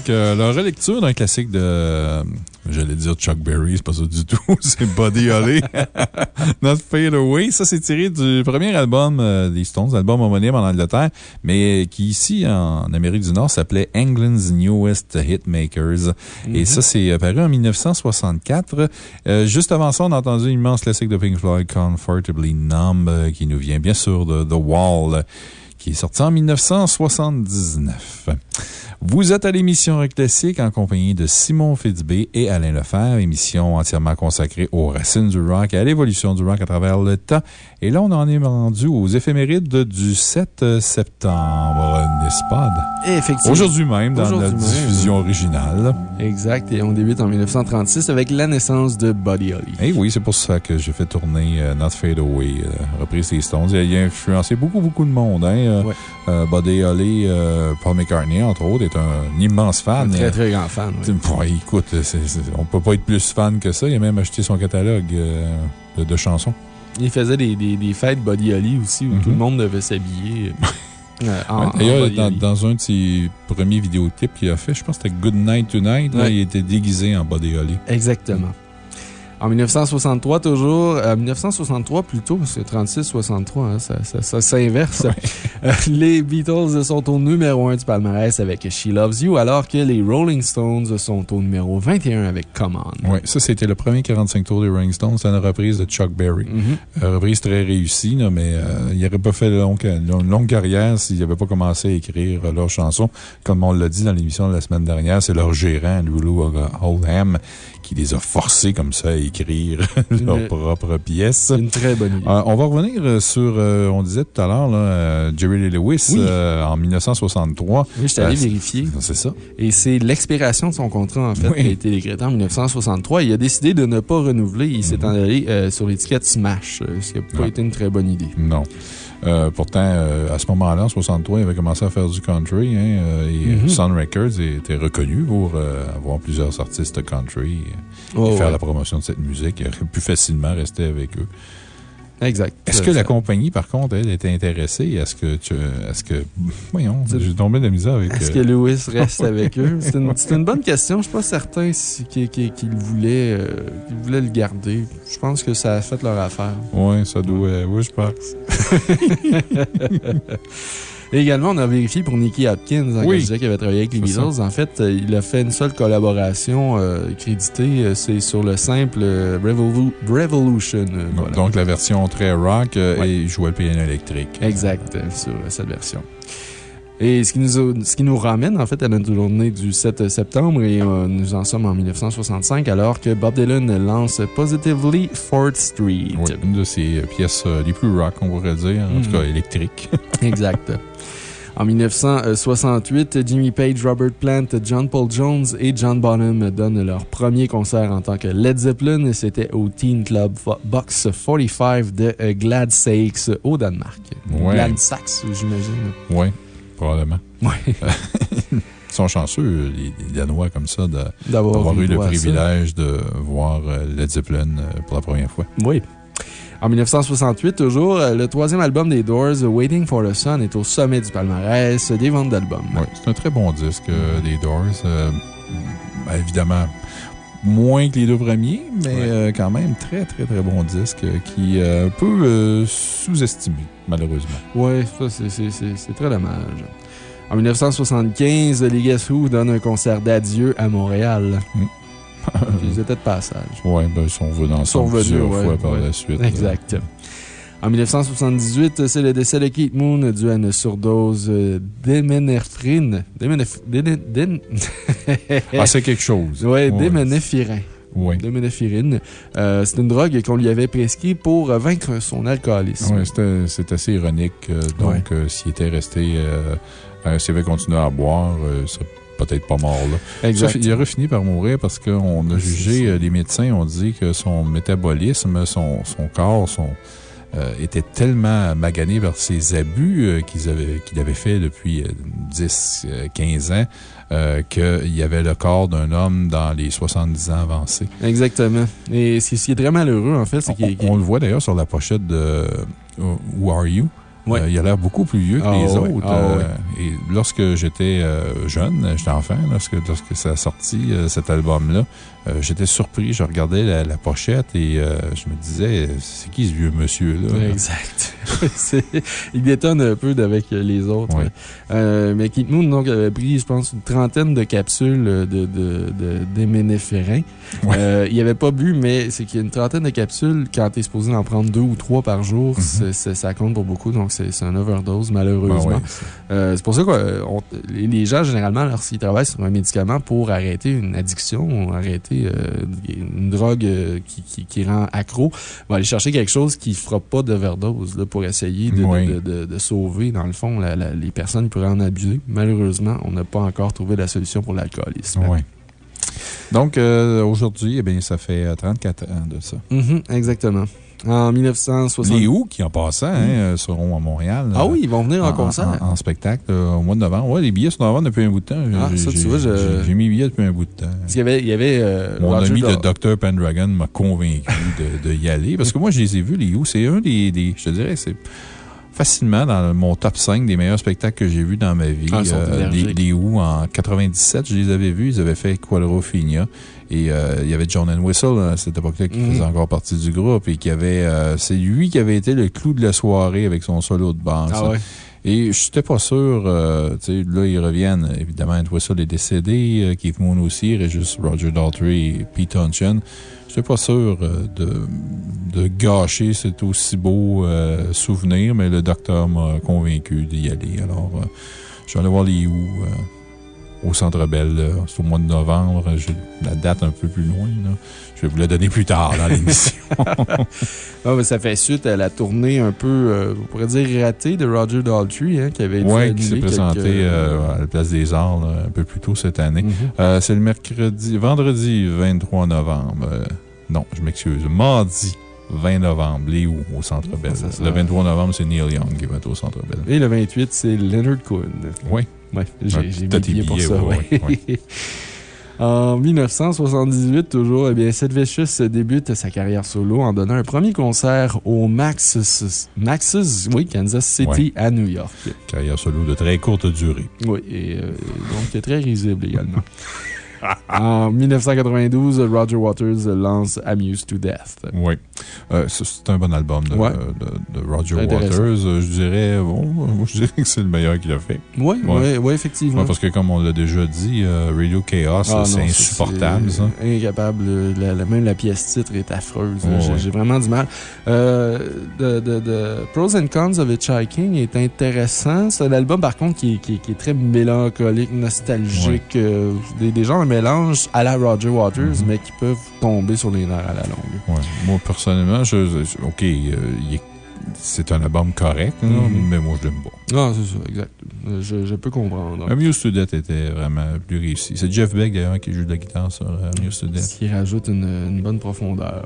avec euh, leur relecture d'un classique de. euh, J'allais dire Chuck Berry, c'est pas ça du tout. C'est Buddy Holly. Not Fade Away. Ça, c'est tiré du premier album euh, des Stones, album homonyme en Angleterre, mais qui ici, en Amérique du Nord, s'appelait England's Newest Hitmakers. Et ça, c'est apparu en 1964. Euh, juste avant ça, on a entendu un immense classique de Pink Floyd, Comfortably Numb, qui nous vient bien sûr de The Wall qui est sorti en 1979. Vous êtes à l'émission Rock Classique en compagnie de Simon Fitzbé et Alain Lefebvre, émission entièrement consacrée aux racines du rock et à l'évolution du rock à travers le temps. Et là, on en est rendu aux éphémérides du 7 septembre, n'est-ce pas? Effectivement. Aujourd'hui même, dans la Aujourd'hui même. diffusion originale. Exact. Et on débute en 1936 avec la naissance de Buddy Holly. Et oui, c'est pour ça que j'ai fait tourner euh, Not Fade Away, euh, reprise des Stones. Il a, influencé beaucoup, beaucoup de monde. Hein? Euh, Ouais. euh, Buddy Holly, euh, Paul McCartney, entre autres, est un immense Un fan. très, Euh, très grand fan. oui. Ouais, écoute, on peut pas être plus fan que ça. Il a même acheté son catalogue euh, de, de chansons. Il faisait des, des, des fêtes aussi où Mhm. tout le monde devait s'habiller. euh, D'ailleurs, dans, dans un de ses premiers vidéoclips qu'il a fait, je pense que c'était Good Night Tonight, là, il était déguisé en Holly. Exactement. En 1963, toujours, euh, 1963 plutôt, parce que 36-63, hein, ça, ça, ça s'inverse. Euh, les Beatles sont au numéro 1 du palmarès avec She Loves You, alors que les Rolling Stones sont au numéro 21 avec Come On. Oui, ça, c'était le premier 45 tours des Rolling Stones. C'était une reprise de Chuck Berry. Mhm. Une reprise très réussie, là, mais euh, il n'aurait pas fait long- une longue carrière s'il n'avait pas commencé à écrire euh, leurs chansons. Comme on l'a dit dans l'émission de la semaine dernière, c'est leur gérant, Lulu Oldham, qui les a forcés comme ça à écrire leurs propres pièces. Une très bonne idée. Euh, on va revenir euh, sur, euh, on disait tout à l'heure, Jerry Lee Lewis Oui. euh, en 1963. Oui, je suis allé vérifier. C'est ça. Et c'est l'expiration de son contrat, en fait, Oui. qui a été décrétée en 1963. Il a décidé de ne pas renouveler. Il s'est Mhm. en allé sur l'étiquette Smash, ce qui n'a pas été une très bonne idée. Non. Euh, pourtant, euh, à ce moment-là, en 63, il avait commencé à faire du country. Hein, euh, et Mhm. Sun Records était reconnu pour euh, avoir plusieurs artistes country et, Oh, et faire ouais. la promotion de cette musique. Il aurait pu facilement rester avec eux. Exact. Est-ce Ça- que la compagnie, par contre, elle, était intéressée? Est-ce que tu. Est-ce que. Voyons, j'ai tombé de la misère avec. Est-ce euh, que Lewis reste avec eux? C'est une, bonne question. Je suis pas certain si- qu'il voulait, euh, voulait le garder. Je pense que ça a fait leur affaire. Oui, ça doit. Oui, je pense. Et également, on a vérifié pour Nicky Hopkins, hein, Oui. disais qu'il avait travaillé avec les Beatles. En fait, euh, il a fait une seule collaboration euh, créditée. euh, C'est sur le simple euh, Revolu- Revolution. euh, voilà. Donc, la version très rock Ouais. et il jouait le piano électrique. Exact, sur cette version. Et ce qui, nous a- ce qui nous ramène en fait à notre journée du 7 septembre et euh, nous en sommes en 1965 alors que Bob Dylan lance Positively 4th Street. Oui, une de ses pièces euh, les plus rock, on pourrait dire, en tout Mhm. cas électriques. Exact. En 1968, Jimmy Page, Robert Plant, John Paul Jones et John Bonham donnent leur premier concert en tant que Led Zeppelin. C'était au Teen Club Box 45 de euh, Glad Sakes au Danemark. Ouais. Glad Sax, j'imagine. Oui, probablement. Ouais. Ils sont chanceux, les, les Danois, comme ça, D'avoir eu le privilège de voir euh, Led Zeppelin euh, pour la première fois. Oui. En 1968, toujours, euh, le troisième album des Doors, Waiting for the Sun, est au sommet du palmarès des ventes d'albums. Oui, c'est un très bon disque des Doors. euh, évidemment, moins que les deux premiers, mais Ouais. euh, quand même très, très, très bon disque euh, qui est un peu euh, sous-estimé, malheureusement. Oui, ça, c'est- très dommage. En 1975, les Guess Who donnent un concert d'adieu à Montréal. Mm. Ils étaient de passage. Oui, ben, ils sont venus ensemble plusieurs ouais, fois par la suite. Exact. En 1978, c'est le décès de Keith Moon dû à une surdose euh, d'éménéphrine. Ah, c'est quelque chose. Ouais, Ouais. Oui. D'éménéphirine. Euh, c'est une drogue qu'on lui avait prescrite pour vaincre son alcoolisme. C'était- c'est assez ironique. euh, donc, euh, s'il était resté, s'il avait continué à boire, serait peut-être pas mort là. Exact. Ça, il aurait fini par mourir parce qu'on a jugé, ça. les médecins ont dit que son métabolisme, son, son corps, son, euh, était tellement magané par ses abus euh, qu'ils avaient- qu'il avait fait depuis euh, 10, euh, 15 ans, euh, qu'il y avait le corps d'un homme dans les 70 ans avancés. Exactement. Et ce qui est très malheureux, en fait, c'est qu'il. On, on le voit d'ailleurs sur la pochette de Who Are You? Ouais. Euh, il a l'air beaucoup plus vieux que Ah les ouais, autres. ah euh, Et lorsque j'étais euh, jeune, j'étais enfant, lorsque, lorsque ça a sorti, cet album-là, euh, j'étais surpris. Je regardais la, la pochette et euh, je me disais, c'est qui ce vieux monsieur-là? Exact. Il détonne un peu avec les autres. Euh, mais Keith Moon donc, avait pris, je pense, une trentaine de capsules de, de, de. Euh, il n'avait pas bu, mais c'est qu'il y a une trentaine de capsules. Quand tu es supposé en prendre deux ou trois par jour, Mhm. ça compte pour beaucoup. Donc, c'est un overdose, malheureusement. Ben. Euh, c'est pour ça que les les gens, généralement, lorsqu'ils travaillent sur un médicament pour arrêter une addiction ou arrêter euh, une drogue euh, qui, qui, qui rend accro, vont aller chercher quelque chose qui ne fera pas d'overdose là, pour essayer de, Oui. de, de- de sauver, dans le fond, la- la- les personnes qui pourraient en abuser. Malheureusement, on n'a pas encore trouvé la solution pour l'alcoolisme. Donc, euh, aujourd'hui, eh bien, ça fait euh, 34 ans de ça. Mhm, exactement. En 1960. Les Who, qui en passant, hein, euh, seront à Montréal. Ah oui, ils vont venir en, concert. En, en spectacle euh, au mois de novembre. Oui, les billets sont en vente depuis un bout de temps. Ah, ça, tu vois, je- j'ai- mis les billets depuis un bout de temps. Parce qu'il y avait, il y avait euh, Mon Roger ami, le Dr. Pendragon, m'a convaincu de, de y aller. Parce que moi, je les ai vus, les Who. C'est un des, des- Je te dirais, c'est facilement dans mon top 5 des meilleurs spectacles que j'ai vus dans ma vie. Ah, Euh, les, les Who, en 97, je les avais vus. Ils avaient fait Quadrophenia. Et euh, il y avait John and Whistle à cette époque-là qui Mhm. faisait encore partie du groupe et qui avait. euh, c'est lui qui avait été le clou de la soirée avec son solo de basse. Ah ouais. Et je n'étais pas sûr, euh, tu sais, là, ils reviennent. Évidemment, Ant Whistle est décédé, euh, Keith Moon aussi, Régis Roger Daltrey et Pete Townshend. Je n'étais pas sûr euh, de, gâcher cet aussi beau euh, souvenir, mais le docteur m'a convaincu d'y aller. Alors, euh, je vais aller voir les Who euh, au Centre Bell. C'est au mois de novembre. J'ai la date un peu plus loin. Je vais vous la donner plus tard dans l'émission. Ça fait suite à la tournée un peu, euh, on pourrait dire, ratée de Roger Daltrey, hein, qui avait été Oui, qui s'est présenté quelques- euh, à la Place des Arts là, un peu plus tôt cette année. Mhm. Euh, c'est le mercredi, vendredi 23 novembre. Euh, non, je m'excuse. Mardi 20 novembre, les où au Centre Bell. Le 23 novembre, c'est Neil Young qui va être au Centre Bell. Et le 28, c'est Leonard Cohen. Oui. Ouais, j'ai mis le billet pour ça. ouais, ouais. En 1978, toujours, eh bien, Vicious débute sa carrière solo en donnant un premier concert au Max's, Max's oui, Kansas City, Ouais. à New York. Carrière solo de très courte durée. Oui, et euh, donc très risible également. en 1992, Roger Waters lance Amused to Death. Oui. Euh, c'est un bon album de, Ouais. de, de Roger. Waters. Euh, Je dirais, bon, je dirais que c'est le meilleur qu'il a fait. Oui, Ouais. ouais. ouais, effectivement. Parce que, comme on l'a déjà dit, euh, Radio Chaos, Ah c'est insupportable, ça. Incapable. La- la- même la pièce titre est affreuse. J'ai vraiment du mal. Euh, de, Pros and Cons of Hitchhiking est intéressant. C'est un album, par contre, qui, est- qui qui est très mélancolique, nostalgique. des, des genres de mélange à la Roger Waters, Mhm. mais qui peuvent tomber sur les nerfs à la longue. Moi, personnellement, je, je- OK, euh, c'est un album correct, Mhm. mais moi, je l'aime pas. Non, c'est ça, exact. Euh, Je, je peux comprendre. Amused to Death était vraiment plus réussi. C'est Jeff Beck, d'ailleurs, qui joue de la guitare sur euh, Amused to Death. Ce qui rajoute une, une bonne profondeur.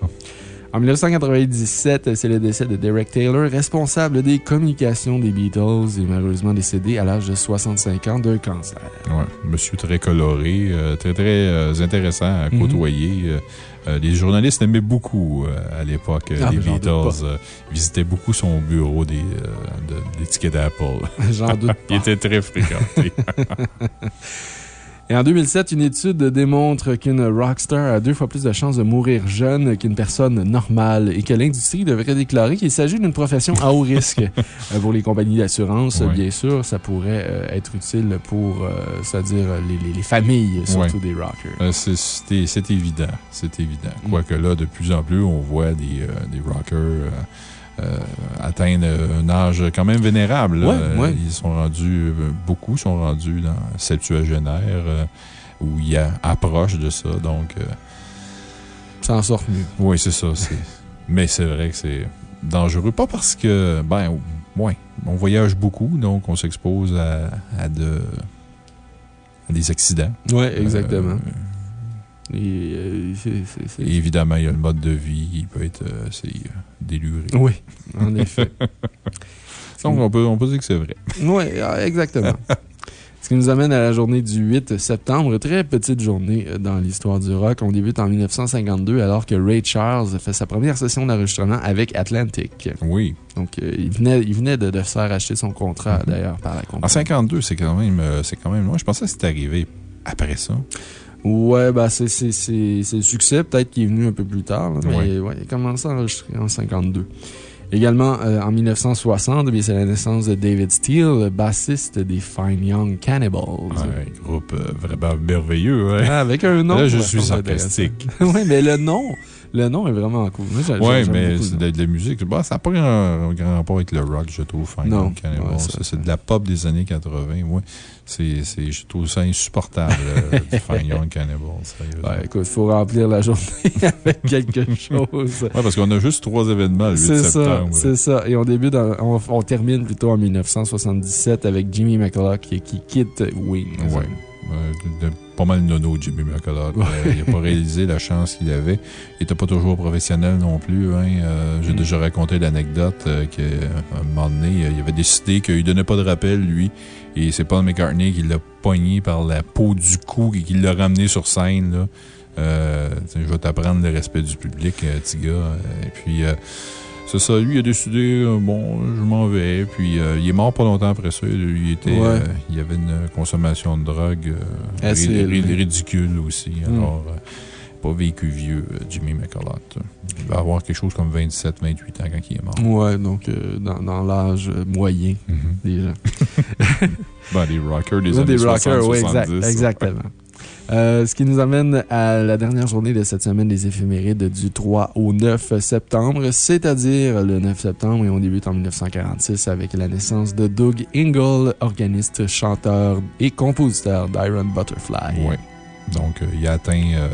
En 1997, c'est le décès de Derek Taylor, responsable des communications des Beatles et malheureusement décédé à l'âge de 65 ans d'un cancer. Ouais, monsieur très coloré, euh, très, très euh, intéressant à Mhm. côtoyer. Euh, euh, les journalistes aimaient beaucoup euh, à l'époque euh, Ah, les Beatles. euh, visitaient beaucoup son bureau des, euh, de- des tickets d'Apple. J'en doute Il pas. était très fréquenté. Et en 2007, une étude démontre qu'une rockstar a deux fois plus de chances de mourir jeune qu'une personne normale et que l'industrie devrait déclarer qu'il s'agit d'une profession à haut risque. Euh, pour les compagnies d'assurance, Ouais. bien sûr, ça pourrait euh, être utile pour, euh, c'est-à-dire les, les- les familles, surtout des rockers. Euh, c'est- évident. C'est évident. Mm. Quoique là, de plus en plus, on voit des, euh, des rockers euh, atteindre un âge quand même vénérable. Ouais, Euh, ouais. Ils sont rendus, euh, beaucoup sont rendus dans septuagénaire, euh, où il y a approche de ça. Donc, euh, Ça en sort mieux. oui, c'est ça. Mais c'est vrai que c'est dangereux. Pas parce que, ben, ouais, on voyage beaucoup, donc on s'expose à, à de- à des accidents. Oui, exactement. Euh, Et, euh, évidemment, il y a le mode de vie qui peut être euh, euh, déluré. Oui, en effet. Donc, on peut, on peut dire que c'est vrai. Oui, ah, exactement. Ce qui nous amène à la journée du 8 septembre. Très petite journée euh, dans l'histoire du rock. On débute en 1952 alors que Ray Charles fait sa première session d'enregistrement avec Atlantic. Oui. Donc, euh, il venait, il venait de, de se faire acheter son contrat, Mhm. d'ailleurs, par la En compagnie. 52, c'est quand même, euh, c'est quand même loin. Je pensais que c'était arrivé après ça. Ouais, bah, c'est c'est- c'est- c'est le succès, peut-être qu'il est venu un peu plus tard, là, mais Ouais. ouais, il a commencé à enregistrer en 52. Également, euh, en 1960, bien, c'est la naissance de David Steele, le bassiste des Fine Young Cannibals. Ouais, groupe euh, vraiment merveilleux. ouais. Ah, avec un nom. Là, je suis sarcastique. oui, mais le nom, le nom est vraiment cool. Oui, mais c'est de, de la musique. Bah, ça n'a pas grand, grand rapport avec le rock, je trouve. Fine Non. Young Cannibals. Ouais, c'est de la pop des années 80. Ouais. C'est, c'est, je trouve ça insupportable, euh, du Fine Young écoute, il faut remplir la journée avec quelque chose. Ouais, parce qu'on a juste trois événements le 8 C'est ça, septembre. c'est ça. Et on débute, en- on, on termine plutôt en 1977 avec Jimmy McCulloch qui, qui quitte Wings. Euh, de- pas mal nono, Jimmy McCulloch. Ouais. Euh, il n'a pas réalisé la chance qu'il avait. Il n'était pas toujours professionnel non plus. hein. Euh, J'ai Mm. déjà raconté l'anecdote euh, qu'à un moment donné, il avait décidé qu'il ne donnait pas de rappel, lui. Et c'est Paul McCartney qui l'a pogné par la peau du cou et qui l'a ramené sur scène. Là. Je vais t'apprendre le respect du public, petit gars. Et puis, c'est ça, lui il a décidé, euh, bon, je m'en vais. Puis, euh, il est mort pas longtemps après ça. Il, était, Ouais. euh, il avait une consommation de drogue euh, ridicule aussi. Mm. Alors, pas vécu vieux, Jimmy McCulloch. Il va avoir quelque chose comme 27, 28 ans quand il est mort. Ouais, donc dans, dans l'âge moyen Mhm. des gens. Ben, des rockers des années des 60, rockers, oui, exact, 70. exactement. Euh, ce qui nous amène à la dernière journée de cette semaine des éphémérides du 3 au 9 septembre, c'est-à-dire le 9 septembre, et on débute en 1946 avec la naissance de Doug Ingle, organiste, chanteur et compositeur d'Iron Butterfly. Ouais. Donc, euh, il a atteint, euh,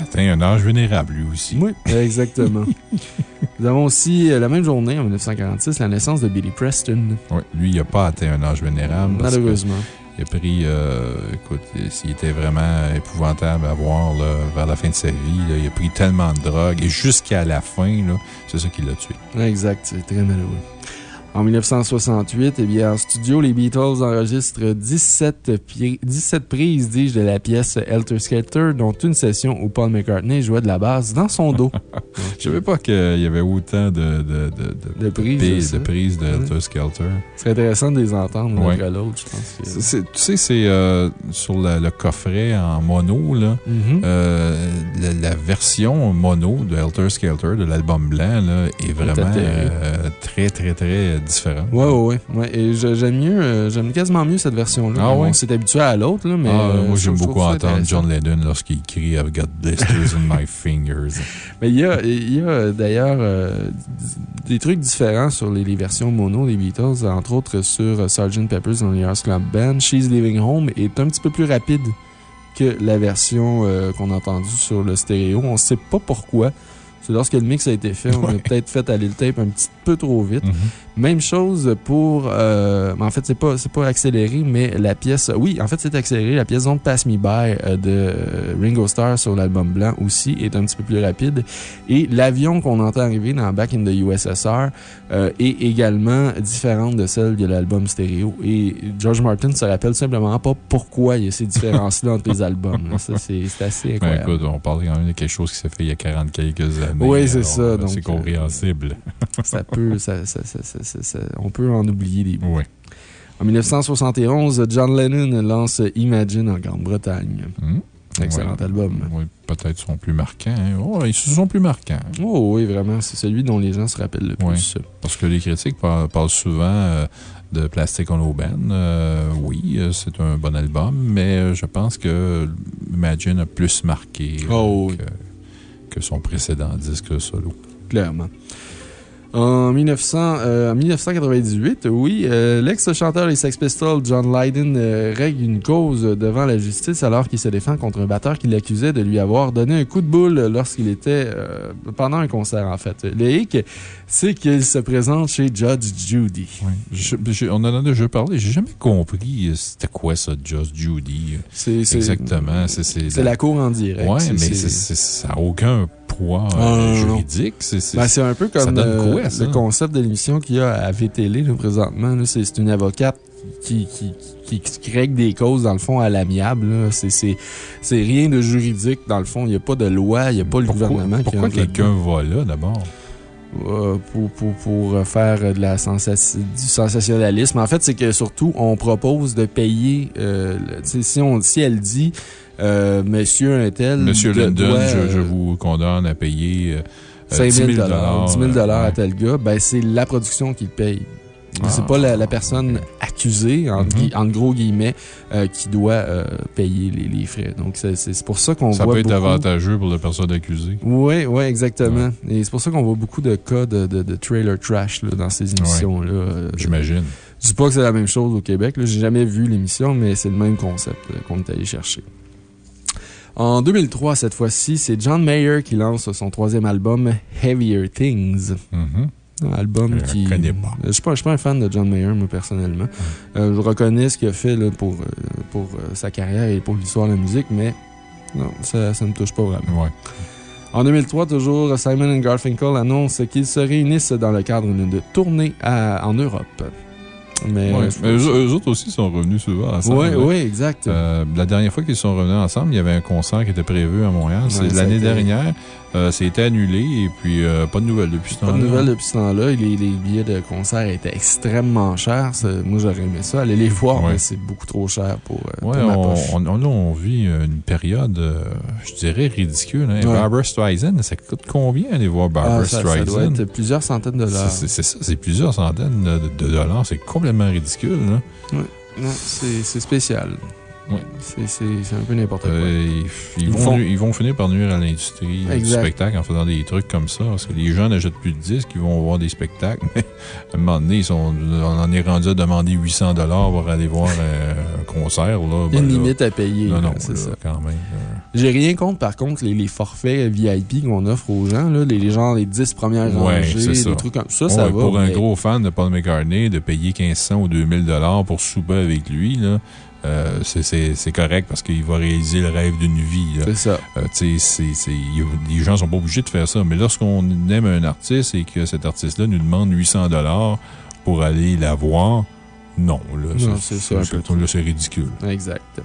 atteint un âge vénérable, lui aussi. Oui, exactement. Nous avons aussi, la même journée, en 1946, la naissance de Billy Preston, Ouais. Lui, il n'a pas atteint un âge vénérable. malheureusement. Il a pris, euh, écoute, s'il était vraiment épouvantable à voir là, vers la fin de sa vie, il a pris tellement de drogue et jusqu'à la fin, c'est ça qui l'a tué. Exact, c'est très malheureux. En 1968, eh bien, en studio, les Beatles enregistrent 17, pi- 17 prises, dis-je, de la pièce Helter Skelter, dont une session où Paul McCartney jouait de la basse dans son dos. Je savais pas qu'il y avait autant de, de, de, De prises, de prises de. Helter Skelter. C'est intéressant de les entendre l'un Ouais. après l'autre, je pense. que- Tu sais, c'est euh, sur la- le coffret en mono, là. Mhm. euh, la, la version mono de Helter Skelter de l'album blanc là, est vraiment euh, très, très, très différente. Ouais, ouais, ouais. Et j'aime mieux, euh, j'aime quasiment mieux cette version-là. Ah ouais? On s'est habitué à l'autre, là, mais. Ah, euh, moi, j'aime beaucoup entendre. John Lennon lorsqu'il crie I've got blisters on my fingers. Mais il y a, y a euh, d'ailleurs euh, des trucs différents sur les, les versions mono des Beatles, entre autres sur Sgt. Pepper's Lonely Hearts Club Band. She's Leaving Home est un petit peu plus rapide que la version euh, qu'on a entendue sur le stéréo. On ne sait pas pourquoi. C'est lorsque le mix a été fait, on a peut-être fait aller le tape un petit peu trop vite. Mhm. Même chose pour. euh, en fait, c'est pas, pas accéléré, mais la pièce. Oui, en fait, c'est accéléré. La pièce Don't Pass Me By euh, de Ringo Starr sur l'album blanc aussi est un petit peu plus rapide. Et l'avion qu'on entend arriver dans Back in the USSR euh, est également différente de celle de l'album stéréo. Et George Martin se rappelle simplement pas pourquoi il y a ces différences-là entre les albums. là. Ça, c'est assez Ben, incroyable. écoute, on parle quand même de quelque chose qui s'est fait il y a 40 quelques années. Oui, c'est ça, donc, C'est compréhensible. ça peut, ça, ça- ça- ça- ça- ça- on peut en oublier des bouts. En 1971, John Lennon lance Imagine en Grande-Bretagne. Hum. Excellent Ouais. album. Oui, peut-être sont plus marquants. hein. Oh, ils se sont plus marquants. Oh oui, vraiment, c'est celui dont les gens se rappellent le Ouais. plus. Parce que les critiques par- parlent souvent euh, de Plastic on Oben. Euh, oui, euh, c'est un bon album, mais je pense que Imagine a plus marqué Oh oui. que, que son précédent disque solo. clairement. En, 1900, euh, 1998, oui, euh, l'ex-chanteur des Sex Pistols, John Lydon, euh, règle une cause devant la justice alors qu'il se défend contre un batteur qui l'accusait de lui avoir donné un coup de boule lorsqu'il était pendant un concert, en fait. Le hic, c'est qu'il se présente chez Judge Judy. Oui. Je- je- on en a déjà parlé. J'ai jamais compris c'était quoi ça, Just Judy? C'est Exactement. C'est la cour en direct. Oui, mais ça n'a aucun poids euh, Ah, juridique. C'est Ben, c'est un peu comme euh, quoi, le concept de l'émission qu'il y a à VTL là, présentement. C'est une avocate qui, qui, qui, qui règle des causes, dans le fond, à l'amiable. C'est rien de juridique, dans le fond. Il n'y a pas de loi, il n'y a pas le pourquoi, gouvernement qui Pourquoi quelqu'un va là d'abord? euh, pour, pour, pour faire de la du sensationnalisme. En fait, c'est que surtout, on propose de payer. euh, si, on, si elle dit, euh, monsieur un tel. Monsieur de- doit, je, je euh, vous condamne à payer euh, 5 000 10 000 euh, à ouais. tel gars, ben c'est la production qui le paye. c'est Ah, pas la, la personne accusée, en, Mhm. en gros guillemets, euh, qui doit euh, payer les, les frais. Donc, c'est c'est pour ça qu'on Ça voit peut être beaucoup... avantageux pour la personne accusée. Oui, oui, exactement. Et c'est pour ça qu'on voit beaucoup de cas de, de- de trailer trash là, dans ces émissions-là. Euh, J'imagine. Je dis pas que c'est la même chose au Québec. là. J'ai jamais vu l'émission, mais c'est le même concept qu'on est allé chercher. En 2003, cette fois-ci, c'est John Mayer qui lance son troisième album, Heavier Things. Mhm. Un album Je qui. connais pas. Je suis pas, je suis pas un fan de John Mayer, moi, personnellement. Euh, je reconnais ce qu'il a fait là, pour, euh, pour euh, sa carrière et pour l'histoire de la musique, mais non, ça ne me touche pas vraiment. Ouais. En 2003, toujours, Simon Garfinkel annonce qu'ils se réunissent dans le cadre d'une tournée à- en Europe. Mais, Ouais. Mais eux, eux autres aussi sont revenus souvent ensemble. Oui, oui, exact. Euh, la dernière fois qu'ils sont revenus ensemble, il y avait un concert qui était prévu à Montréal. C'est l'année dernière. Euh, C'était annulé et puis euh, pas de nouvelles depuis ce Pas temps-là. de nouvelles depuis ce temps-là. Les, les billets de concert étaient extrêmement chers. Moi, j'aurais aimé ça, aller les voir, Ouais. mais c'est beaucoup trop cher pour, euh, pour Ouais, ma on, poche. on, on- vit une période, euh, je dirais, ridicule. Hein. Ouais. Barbara Streisand, ça coûte combien aller voir Barbara Ah, ça, ça Streisand? doit être plusieurs centaines de dollars. C'est ça, c'est plusieurs centaines de, de dollars. C'est complètement ridicule. C'est c'est spécial. Ouais. C'est un peu n'importe quoi. Euh, ils, vont, font- ils vont finir par nuire à l'industrie du spectacle en faisant des trucs comme ça. Parce que les gens n'achètent plus de disques, ils vont voir des spectacles. Mais à un moment donné, ils sont, on en est rendu à demander 800 pour aller voir euh, un concert. Là, Il y a Ben une là, limite à payer. Non, non, c'est ça. quand même. euh, J'ai rien contre, par contre, les, les forfaits VIP qu'on offre aux gens, là, les, gens, les 10 premières Ouais, rangées, des trucs comme ça, ça va. Pour un gros fan de Paul McCartney, de payer 1500 ou 2000 pour souper avec lui, là, euh, c'est- correct parce qu'il va réaliser le rêve d'une vie. C'est ça. Euh, les gens sont pas obligés de faire ça. Mais lorsqu'on aime un artiste et que cet artiste-là nous demande 800 pour aller la voir, non. C'est ça, ridicule. Exact.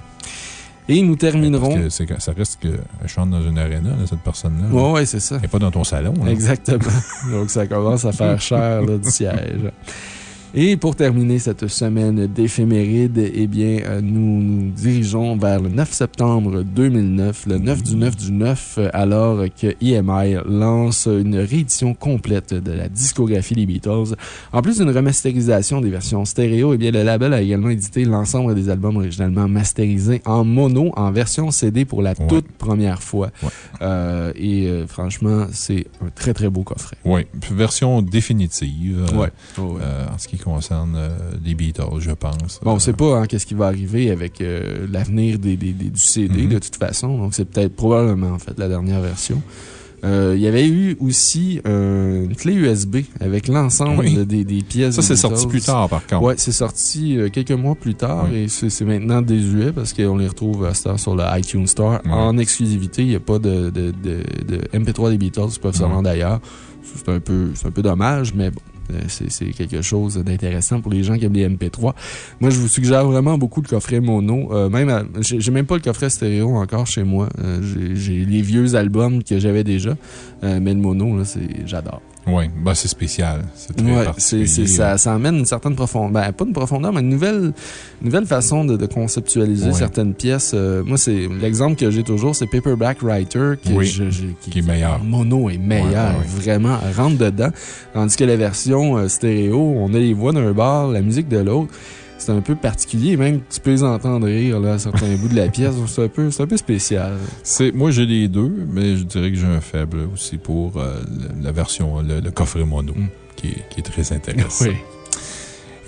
Et nous terminerons. Parce que ça reste qu'elle chante dans une arena, là, cette personne-là. là. Ouais, ouais, c'est ça. N'est pas dans ton salon. là. Exactement. Donc, ça commence à faire cher là, du siège. Et pour terminer cette semaine d'éphéméride, eh bien, euh, nous nous dirigeons vers le 9 septembre 2009, le 9 du 9 du 9, euh, alors que EMI lance une réédition complète de la discographie des Beatles. En plus d'une remasterisation des versions stéréo, eh bien, le label a également édité l'ensemble des albums originalement masterisés en mono, en version CD pour la Ouais. toute première fois. Ouais. Euh, et euh, franchement, c'est un très très beau coffret. Oui, version définitive. euh, Ouais. Oh, en ce qui concerne euh, les Beatles, je pense. Bon, on Euh, sait pas hein, qu'est-ce qui va arriver avec euh, l'avenir des, des- des- du CD, Mhm. de toute façon. Donc, c'est peut-être probablement, en fait, la dernière version. Euh, il y avait eu aussi euh, une clé USB avec l'ensemble Oui. des, des pièces. Ça, c'est sorti plus tard, par contre. Ouais, c'est sorti euh, quelques mois plus tard Oui. et c'est maintenant désuet parce qu'on les retrouve à cette heure sur le iTunes Store en exclusivité. Il n'y a pas de, de, de, de MP3 des Beatles qui peuvent se rendre ailleurs. C'est un, un peu dommage, mais bon. Euh, C'est quelque chose d'intéressant pour les gens qui aiment les MP3. Moi, je vous suggère vraiment beaucoup le coffret mono. Euh, même, j'ai même pas le coffret stéréo encore chez moi. Euh, j'ai- les vieux albums que j'avais déjà. Mais le mono, j'adore. Oui, bah, c'est spécial. C'est très Ouais, particulier. c'est, c'est- ça, ça amène une certaine profondeur. Ben, pas une profondeur, mais une nouvelle, nouvelle façon de, de conceptualiser Ouais. certaines pièces. Euh, moi, c'est l'exemple que j'ai toujours, c'est Paperback Writer, qui, Oui, je- je- qui- qui est meilleur. Mono est meilleur, Ouais, vraiment, rentre dedans. Tandis que la version euh, stéréo, on a les voix d'un bar, la musique de l'autre. C'est un peu particulier, même tu peux les entendre rire là, à certains bouts de la pièce. C'est un peu, c'est un peu spécial. C'est, moi, j'ai les deux, mais je dirais que j'ai un faible aussi pour euh, la version, le, le coffret mono, Mm. qui, est, qui est très intéressant. Oui.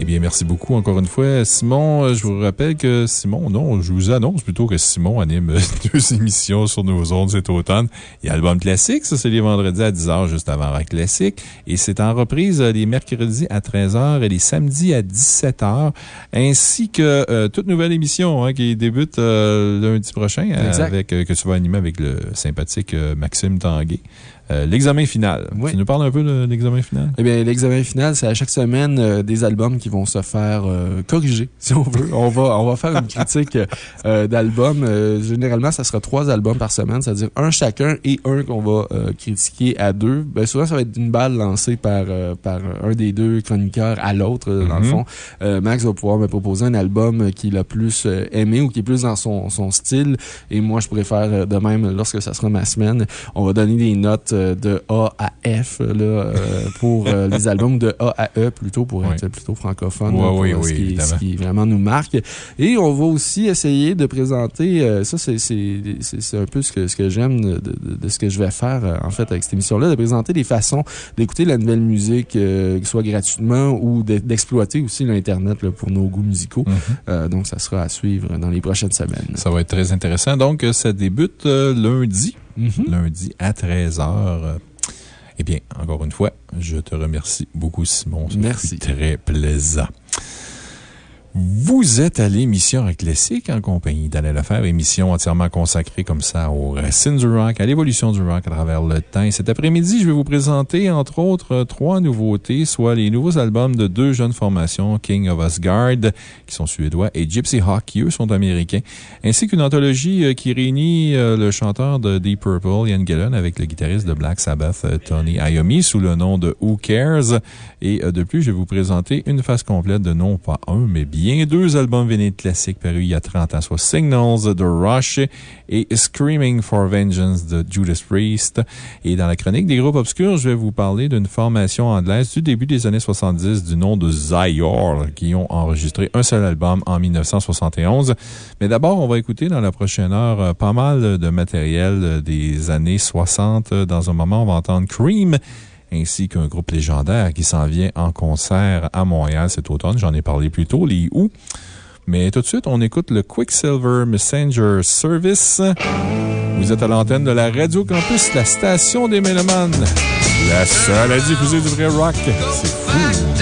Eh bien, merci beaucoup encore une fois. Simon, euh, je vous rappelle que Simon, non, je vous annonce plutôt que Simon anime deux émissions sur nos ondes cet automne. Il y a Album Classique, ça c'est les vendredis à 10h juste avant Rock Classique. Et c'est en reprise euh, les mercredis à 13h et les samedis à 17h, ainsi que euh, toute nouvelle émission hein, qui débute euh, lundi prochain, avec, euh, que tu vas animer avec le sympathique Maxime Tanguay. Euh, l'examen final. Oui. Tu nous parles un peu de l'examen final? Eh bien, l'examen final, c'est à chaque semaine euh, des albums qui vont se faire euh, corriger, si on veut. On va, on va faire une critique euh, d'albums. Euh, généralement, ça sera trois albums par semaine, c'est-à-dire un chacun et un qu'on va euh, critiquer à deux. Ben, souvent, ça va être une balle lancée par, euh, par un des deux chroniqueurs à l'autre, dans le Mhm. fond. Euh, Max va pouvoir me proposer un album qu'il a plus aimé ou qui est plus dans son, son style. Et moi, je pourrais faire de même lorsque ça sera ma semaine. On va donner des notes euh, de A à F là, euh, pour euh, les albums, de A à E plutôt, pour Oui. être plutôt francophone. Ouais, là, oui, ce, oui, qui, évidemment. ce qui vraiment nous marque. Et on va aussi essayer de présenter, ça c'est un peu ce que, ce que j'aime de, de- de ce que je vais faire en fait avec cette émission-là, de présenter des façons d'écouter la nouvelle musique, euh, soit gratuitement ou de- d'exploiter aussi l'Internet pour nos goûts musicaux. Mhm. Euh, donc, ça sera à suivre dans les prochaines semaines. Ça va être très intéressant. Donc, ça débute euh, lundi. Mhm. lundi à 13h. Eh bien, encore une fois, je te remercie beaucoup, Simon. Ça Merci. fut Très plaisant. Vous êtes à l'émission Rock Classique en compagnie d'Alain Lefebvre, émission entièrement consacrée comme ça aux racines du rock, à l'évolution du rock à travers le temps. Et cet après-midi, je vais vous présenter, entre autres, euh, trois nouveautés, soit les nouveaux albums de deux jeunes formations, King of Asgard, qui sont suédois, et Gypsy Hawk, qui eux sont américains, ainsi qu'une anthologie euh, qui réunit euh, le chanteur de Deep Purple, Ian Gillan, avec le guitariste de Black Sabbath, Tony Iommi, sous le nom de Who Cares. Et de plus, je vais vous présenter une phase complète de non pas un, mais bien deux albums vinyles classiques parus il y a 30 ans, soit Signals de Rush et Screaming for Vengeance de Judas Priest. Et dans la chronique des groupes obscurs, je vais vous parler d'une formation anglaise du début des années 70 du nom de Zyore, qui ont enregistré un seul album en 1971. Mais d'abord, on va écouter dans la prochaine heure euh, pas mal de matériel euh, des années 60. Dans un moment, on va entendre Cream ainsi qu'un groupe légendaire qui s'en vient en concert à Montréal cet automne. J'en ai parlé plus tôt, les Who. Mais tout de suite, on écoute le Quicksilver Messenger Service. Vous êtes à l'antenne de la Radio Campus, la station des Mélomanes. La seule à diffuser du vrai rock. C'est fou.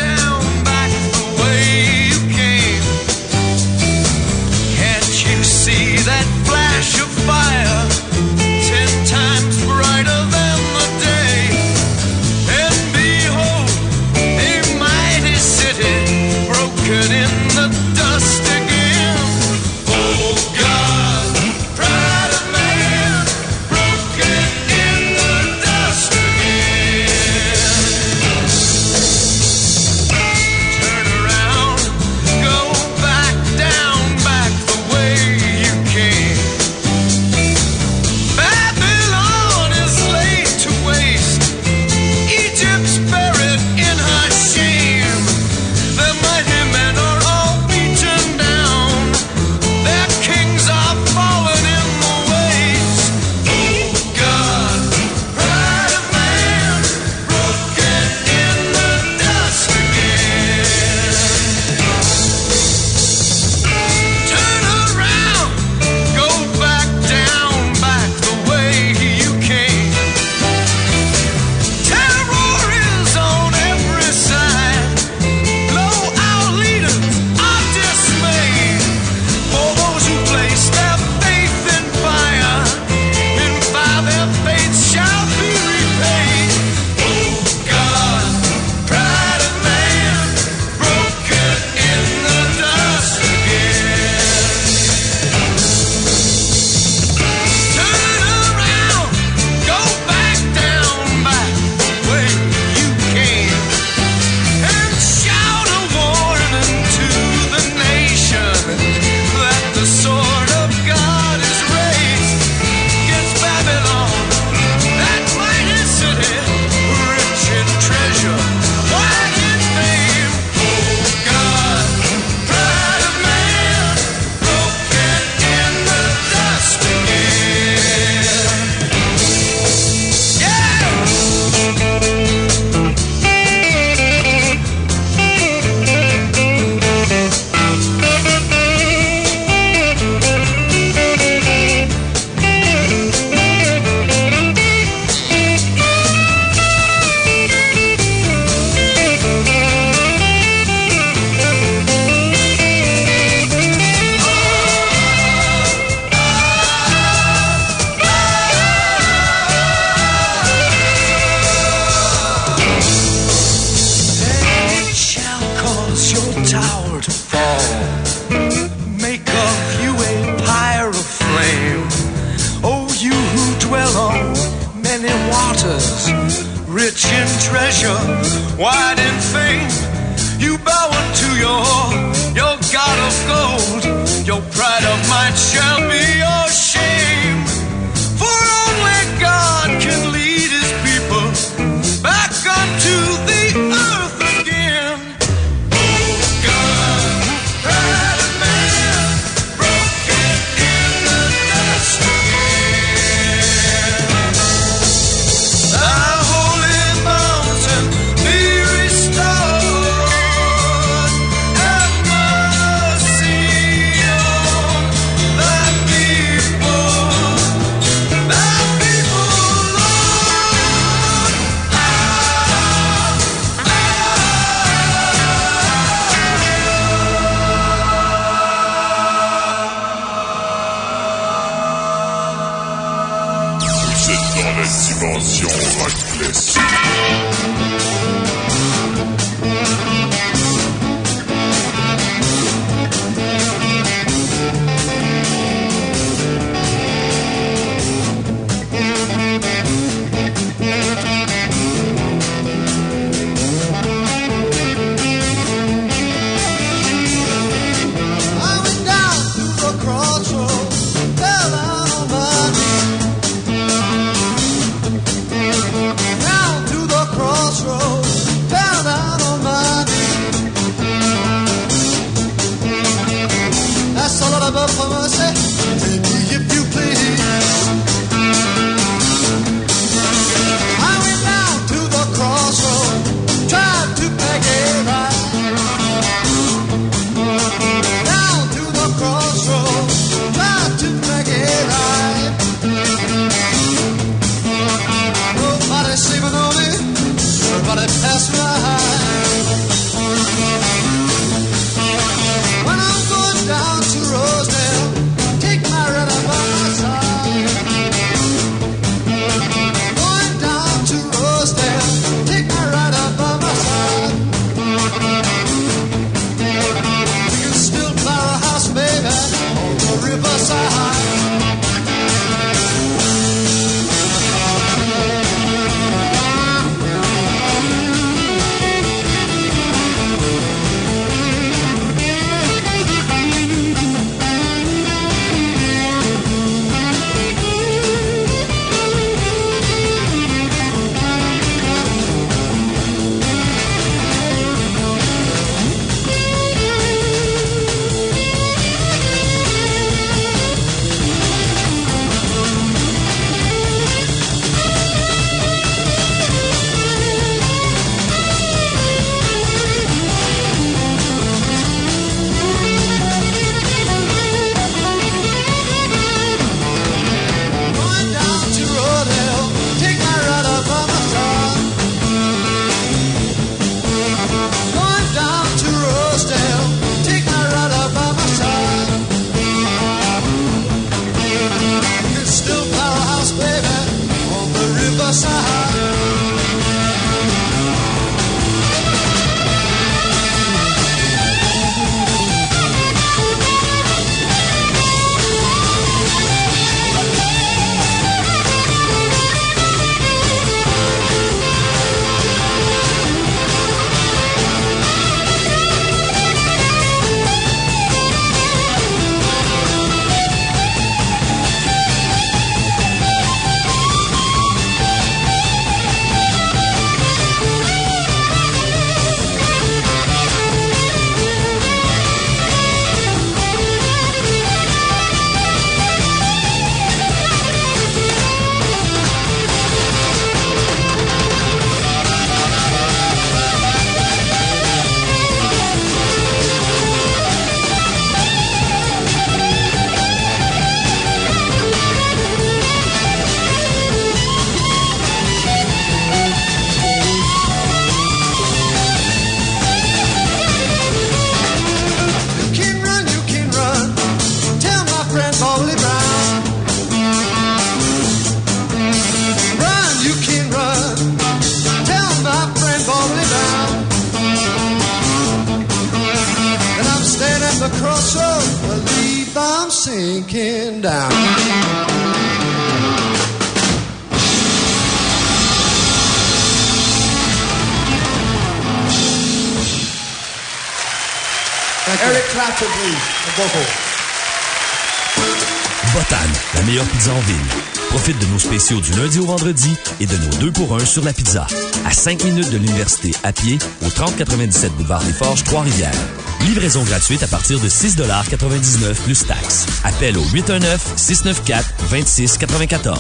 À 5 minutes de l'université à pied, au 3097 boulevard des Forges, Trois-Rivières. Livraison gratuite à partir de 6,99 plus taxes. Appel au 819-694-2694.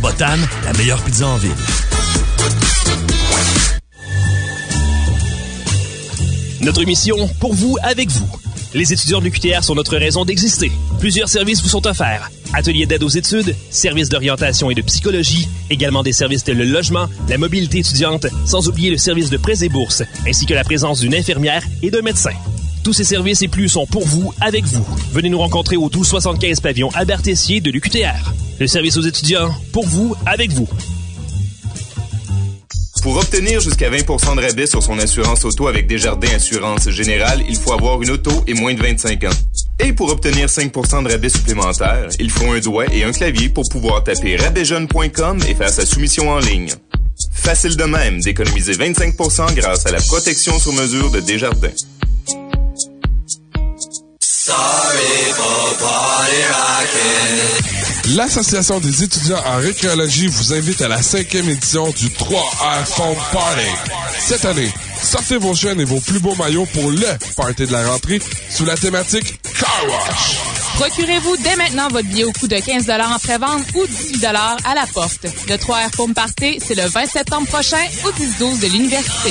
Botan, la meilleure pizza en ville. Notre mission, pour vous, avec vous. Les étudiants de l'UQTR sont notre raison d'exister. Plusieurs services vous sont offerts. Ateliers d'aide aux études, services d'orientation et de psychologie, également des services tels le logement, la mobilité étudiante, sans oublier le service de prêts et bourses, ainsi que la présence d'une infirmière et d'un médecin. Tous ces services et plus sont pour vous, avec vous. Venez nous rencontrer au 1275 pavillon Albert Tessier de l'UQTR. Le service aux étudiants, pour vous, avec vous. Pour obtenir jusqu'à 20% de rabais sur son assurance auto avec Desjardins Assurance Générale, il faut avoir une auto et moins de 25 ans. Et pour obtenir 5% de rabais supplémentaires, il faut un doigt et un clavier pour pouvoir taper rabaijeune.com et faire sa soumission en ligne. Facile de même d'économiser 25% grâce à la protection sur mesure de Desjardins. L'Association des étudiants en récréologie vous invite à la cinquième édition du 3R Foam Party. Cette année, sortez vos chaînes et vos plus beaux maillots pour le party de la rentrée sous la thématique Car Wash. Procurez-vous dès maintenant votre billet au coût de 15 en pré-vente ou 18 à la porte. Le 3R Foam Party, c'est le 20 septembre prochain au 10-12 de l'Université.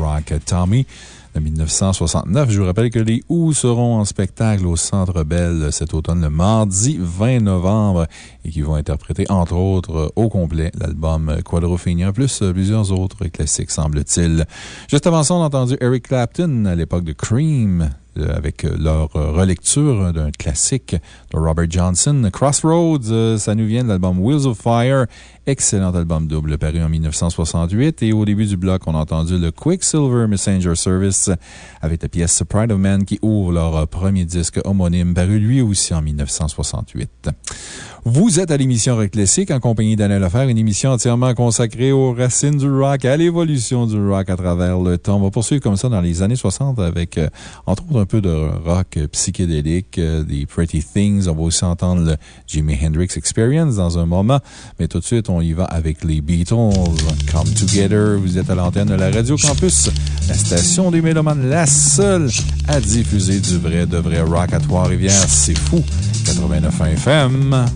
Rock Tommy de 1969. Je vous rappelle que les Who seront en spectacle au Centre Bell cet automne, le mardi 20 novembre, et qui vont interpréter, entre autres, au complet l'album Quadrophenia, plus plusieurs autres classiques, semble-t-il. Juste avant ça, on a entendu Eric Clapton à l'époque de Cream, euh, avec leur euh, relecture d'un classique de Robert Johnson. Crossroads, euh, ça nous vient de l'album Wheels of Fire, excellent album double paru en 1968. Et au début du bloc, on a entendu le Quicksilver Messenger Service avec la pièce Pride of Man qui ouvre leur premier disque homonyme paru lui aussi en 1968. Vous êtes à l'émission Rock Classique en compagnie d'Alain Lefer, une émission entièrement consacrée aux racines du rock, à l'évolution du rock à travers le temps. On va poursuivre comme ça dans les années 60 avec, euh, entre autres, un peu de rock psychédélique, euh, des Pretty Things. On va aussi entendre le Jimi Hendrix Experience dans un moment. Mais tout de suite, on y va avec les Beatles. Come Together. Vous êtes à l'antenne de la Radio Campus, la station des Mélomanes, la seule à diffuser du vrai, de vrai rock à Trois-Rivières. C'est fou. 89 FM.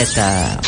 Jusqu'à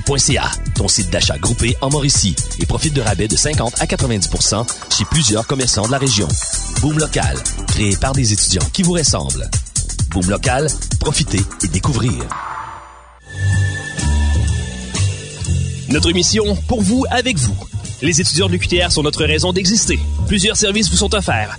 Boomlocal.ca, ton site d'achat groupé en Mauricie, et profite de rabais de 50 à 90 chez plusieurs commerçants de la région. Boom Local, créé par des étudiants qui vous ressemblent. Boom Local, profitez et découvrez. Notre mission, pour vous, avec vous. Les étudiants de l'UQTR sont notre raison d'exister. Plusieurs services vous sont offerts.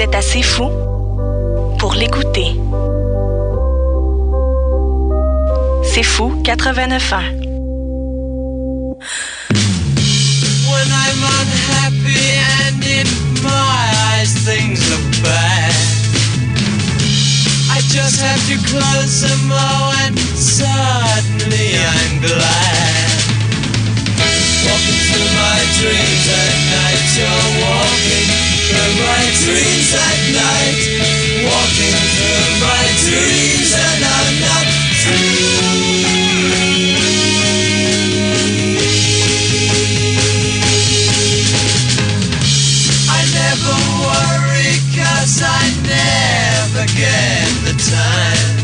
Êtes assez fou pour l'écouter. C'est fou, 89 ans. When I'm unhappy and in my eyes things look bad, I just have to close them all and suddenly I'm glad. Walking through my dreams at night, you're walking through my dreams at night. Walking through my dreams and I'm not I never worry cause I never get the time.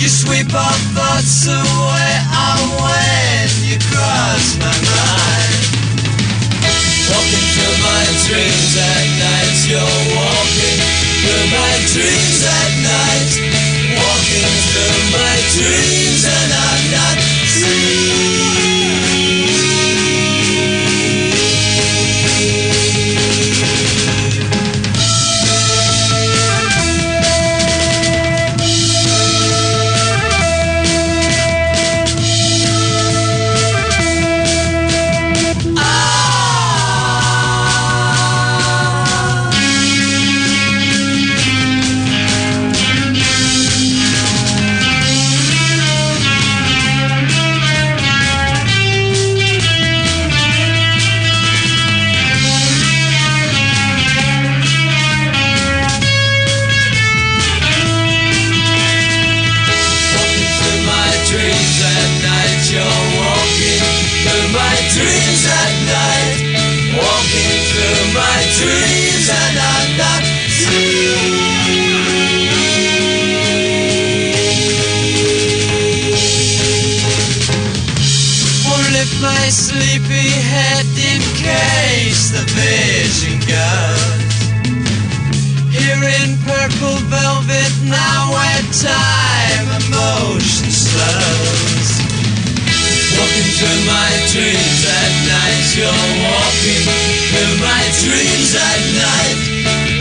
You sweep all thoughts away oh, when you cross my dreams at night, you're walking through my dreams at night. Walking through my dreams in case the vision goes. Here in purple velvet, now where time and motion slows. Walking through my dreams at night, you're walking through my dreams at night.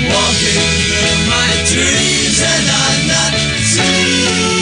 Walking through my dreams and I'm not Walking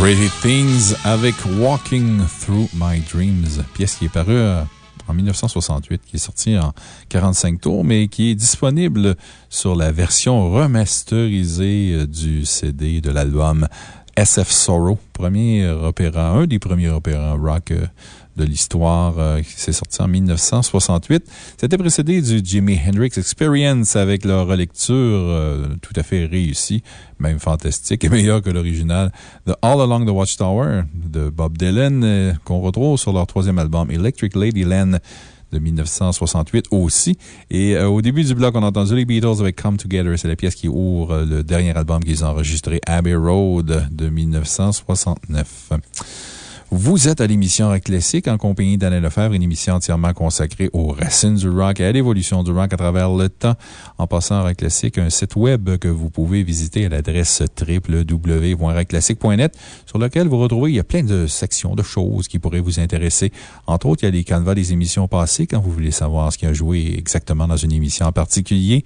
Pretty Things avec Walking Through My Dreams, pièce qui est parue euh, en 1968, qui est sortie en 45 tours, mais qui est disponible sur la version remasterisée euh, du CD de l'album SF Sorrow, premier opéra, un des premiers opéras rock euh, de l'histoire euh, qui s'est sorti en 1968. C'était précédé du Jimi Hendrix Experience avec leur relecture euh, tout à fait réussie, même fantastique et meilleure que l'original de All Along the Watchtower de Bob Dylan, euh, qu'on retrouve sur leur troisième album Electric Ladyland de 1968 aussi. Et au début du bloc, on a entendu les Beatles avec Come Together. C'est la pièce qui ouvre le dernier album qu'ils ont enregistré, Abbey Road de 1969. Vous êtes à l'émission Rock Classique en compagnie d'Alain Lefebvre, une émission entièrement consacrée aux racines du rock et à l'évolution du rock à travers le temps. En passant à Rock Classique, un site web que vous pouvez visiter à l'adresse www.rockclassique.net sur lequel vous retrouvez, il y a plein de sections de choses qui pourraient vous intéresser. Entre autres, il y a des canevas des émissions passées quand vous voulez savoir ce qui a joué exactement dans une émission en particulier.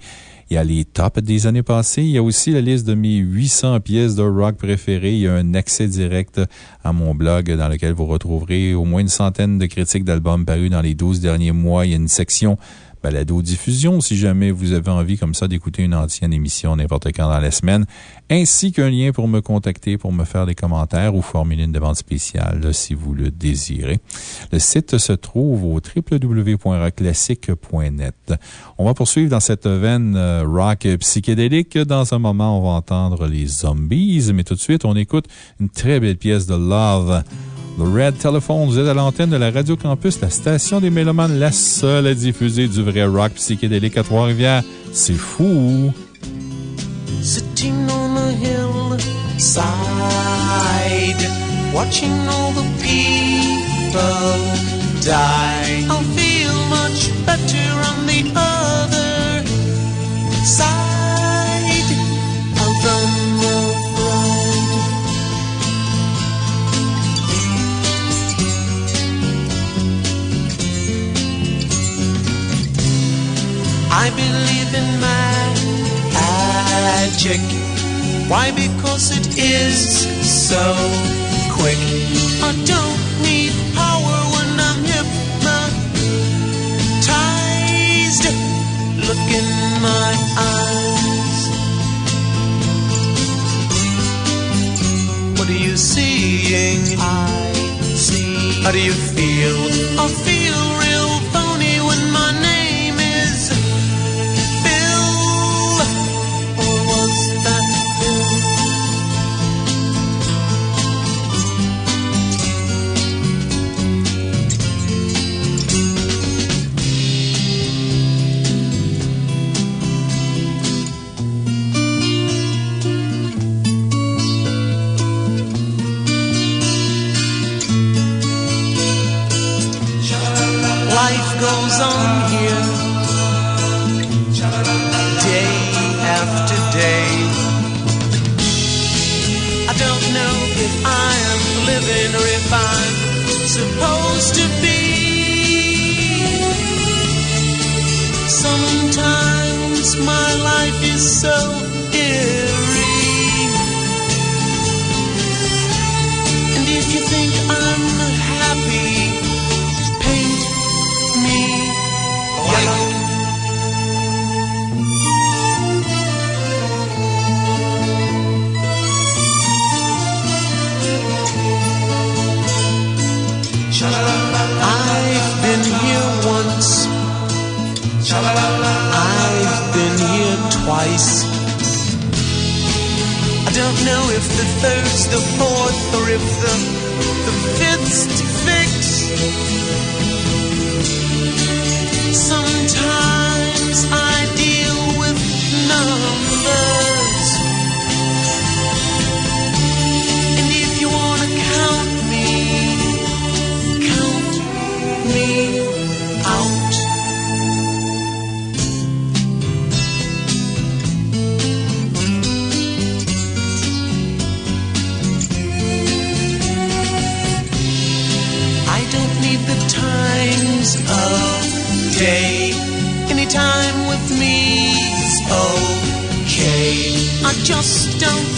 Il y a les tops des années passées. Il y a aussi la liste de mes 800 pièces de rock préférées. Il y a un accès direct à mon blog dans lequel vous retrouverez au moins une centaine de critiques d'albums parus dans les 12 derniers mois. Il y a une section balado-diffusion si jamais vous avez envie comme ça d'écouter une ancienne émission n'importe quand dans la semaine, ainsi qu'un lien pour me contacter, pour me faire des commentaires ou formuler une demande spéciale si vous le désirez. Le site se trouve au www.rockclassique.net. On va poursuivre dans cette veine euh, rock psychédélique. Dans un moment, on va entendre les zombies, mais tout de suite, on écoute une très belle pièce de Love. The Red Telephone, vous êtes à l'antenne de la Radio Campus, la station des Mélomanes, la seule à diffuser du vrai rock psychédélique à Trois-Rivières. C'est fou! Sitting on a hillside, watching all the people die. I'll feel much better on the other side I believe in magic. Why? Because it is so quick. I don't need power when I'm hypnotized. Look in my eyes. What are you seeing? I see. How do you feel? I feel if I'm supposed to be. Sometimes my life is so twice. I don't know if the third's the fourth or if the the fifth's to fix. Sometimes don't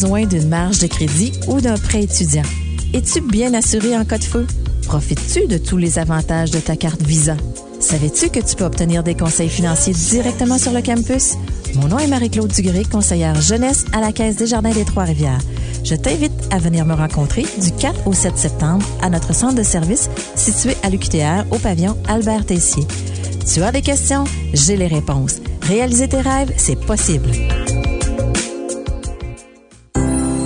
besoin d'une marge de crédit ou d'un prêt étudiant? Es-tu bien assuré en cas de feu? Profites-tu de tous les avantages de ta carte Visa? Savais-tu que tu peux obtenir des conseils financiers directement sur le campus? Mon nom est Marie-Claude Dugré, conseillère jeunesse à la Caisse des Jardins des Trois-Rivières. Je t'invite à venir me rencontrer du 4 au 7 septembre à notre centre de service situé à l'UQTR au pavillon Albert Tessier. Tu as des questions? J'ai les réponses. Réaliser tes rêves, c'est possible.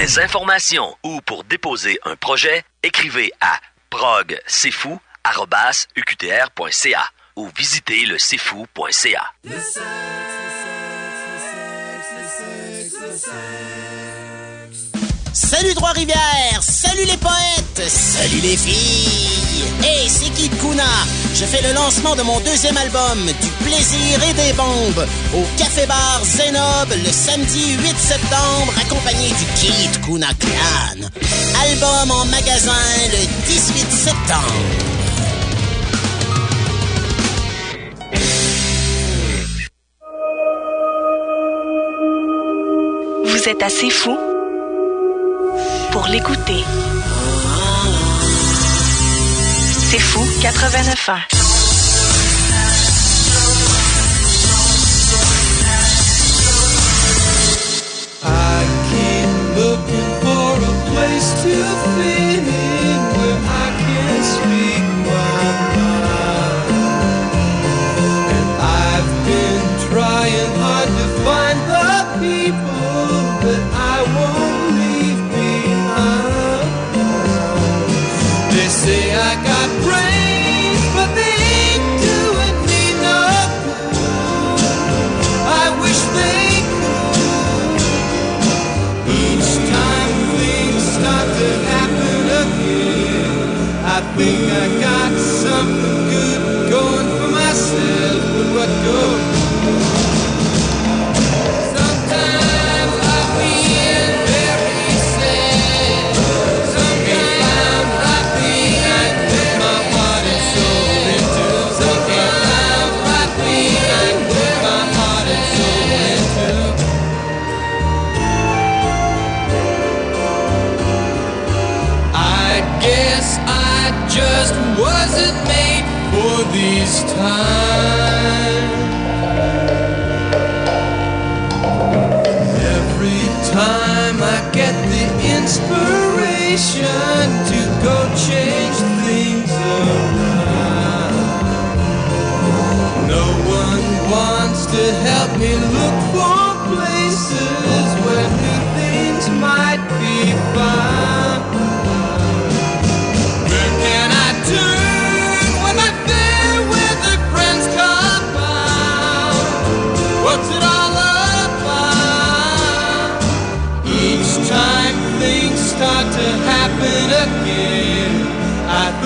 Des informations ou pour déposer un projet, écrivez à progcfou.uqtr.ca ou visitez le cfou.ca. Salut Trois-Rivières! Salut les poètes! Salut les filles! Hey, c'est Kid Kuna! Je fais le lancement de mon deuxième album, Du plaisir et des bombes, au Café Bar Zenob le samedi 8 septembre, accompagné du Kid Kuna Clan. Album en magasin le 18 septembre. Vous êtes assez fou pour l'écouter. C'est fou 89 ans. I keep looking for a think I times. Every time I get the inspiration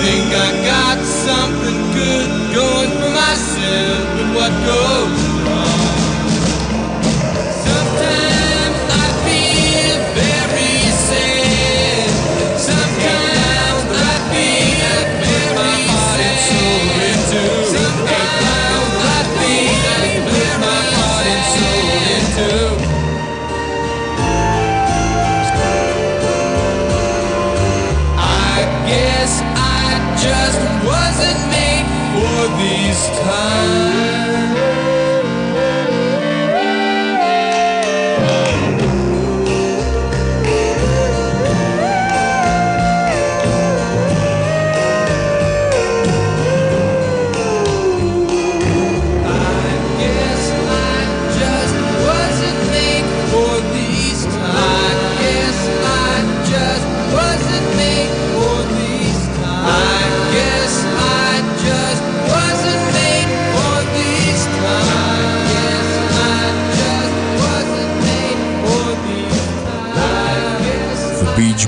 think I got something good going for myself. But what goes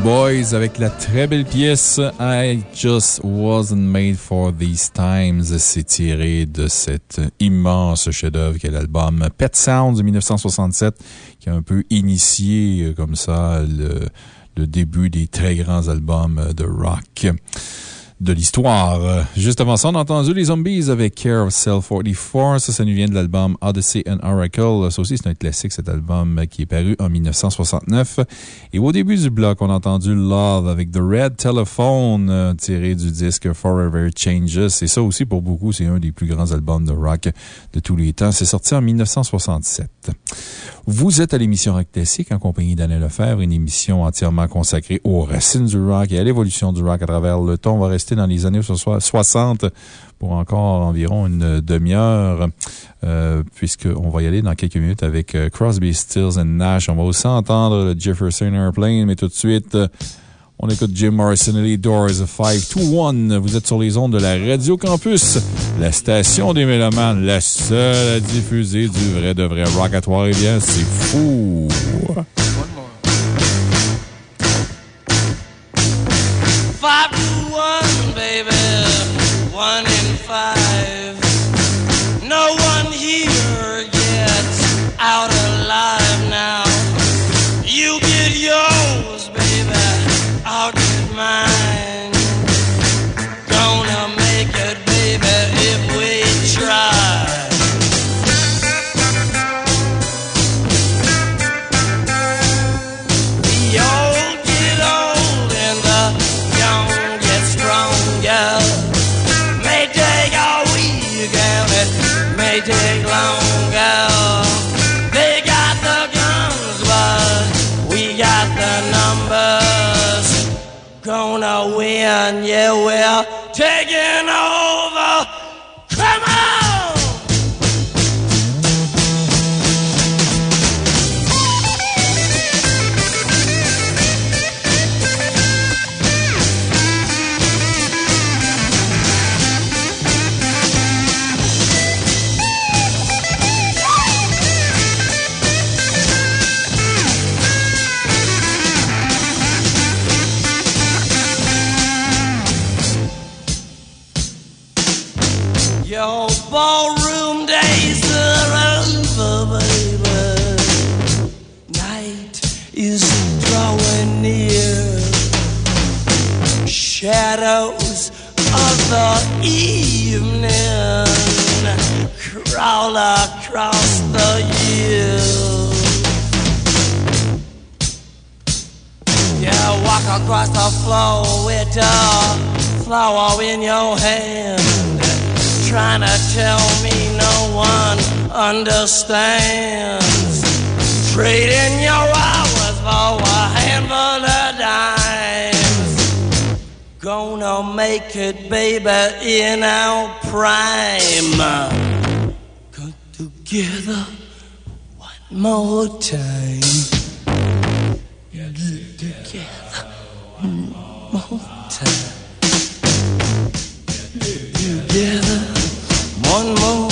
Boys avec la très belle pièce I Just Wasn't Made for These Times. C'est tiré de cet immense chef-d'œuvre qu'est l'album Pet Sounds de 1967 qui a un peu initié euh, comme ça le, le début des très grands albums de rock de l'histoire. Euh, Juste avant ça, on a entendu les Zombies avec Care of Cell 44. Ça, ça nous vient de l'album Odyssey and Oracle. Ça aussi, c'est un classique, cet album euh, qui est paru en 1969. Et au début du bloc, on a entendu Love avec The Red Telephone, euh, tiré du disque Forever Changes. Et ça aussi, pour beaucoup, c'est un des plus grands albums de rock de tous les temps. C'est sorti en 1967. Vous êtes à l'émission Rock Classique en compagnie d'Alain Lefebvre, une émission entièrement consacrée aux racines du rock et à l'évolution du rock à travers le temps. Dans les années 60 pour encore environ une demi-heure, euh, puisqu'on va y aller dans quelques minutes avec euh, Crosby, Stills and Nash. On va aussi entendre le Jefferson Airplane, mais tout de suite, euh, on écoute Jim Morrison et les Doors 521. Vous êtes sur les ondes de la Radio Campus, la station des Mélomanes, la seule à diffuser du vrai de vrai rock à Trois-Rivières. C'est fou! Baby. One in five. Yeah, we're taking over. Shadows of the evening crawl across the hills. You walk across the floor with a flower in your hand trying to tell me no one understands. Trading your hours for a handful of dimes. Gonna make it, baby, in our prime. Come together one more time. Get together one more time. Get Together one more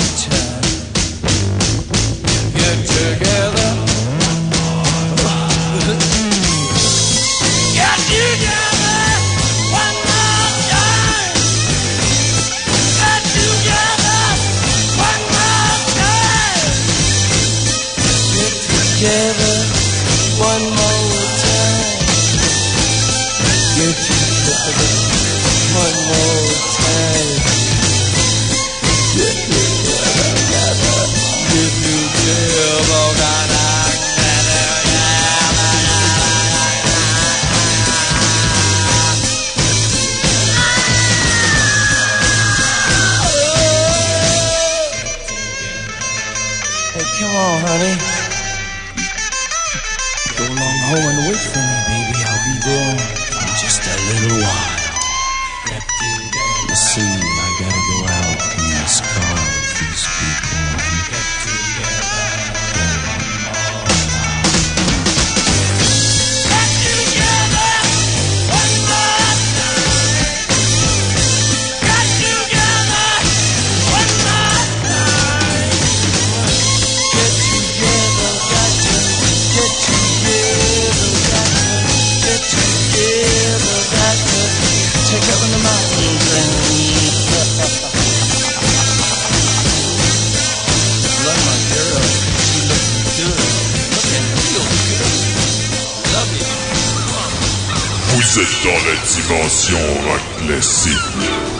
Êtes dans la dimension rock.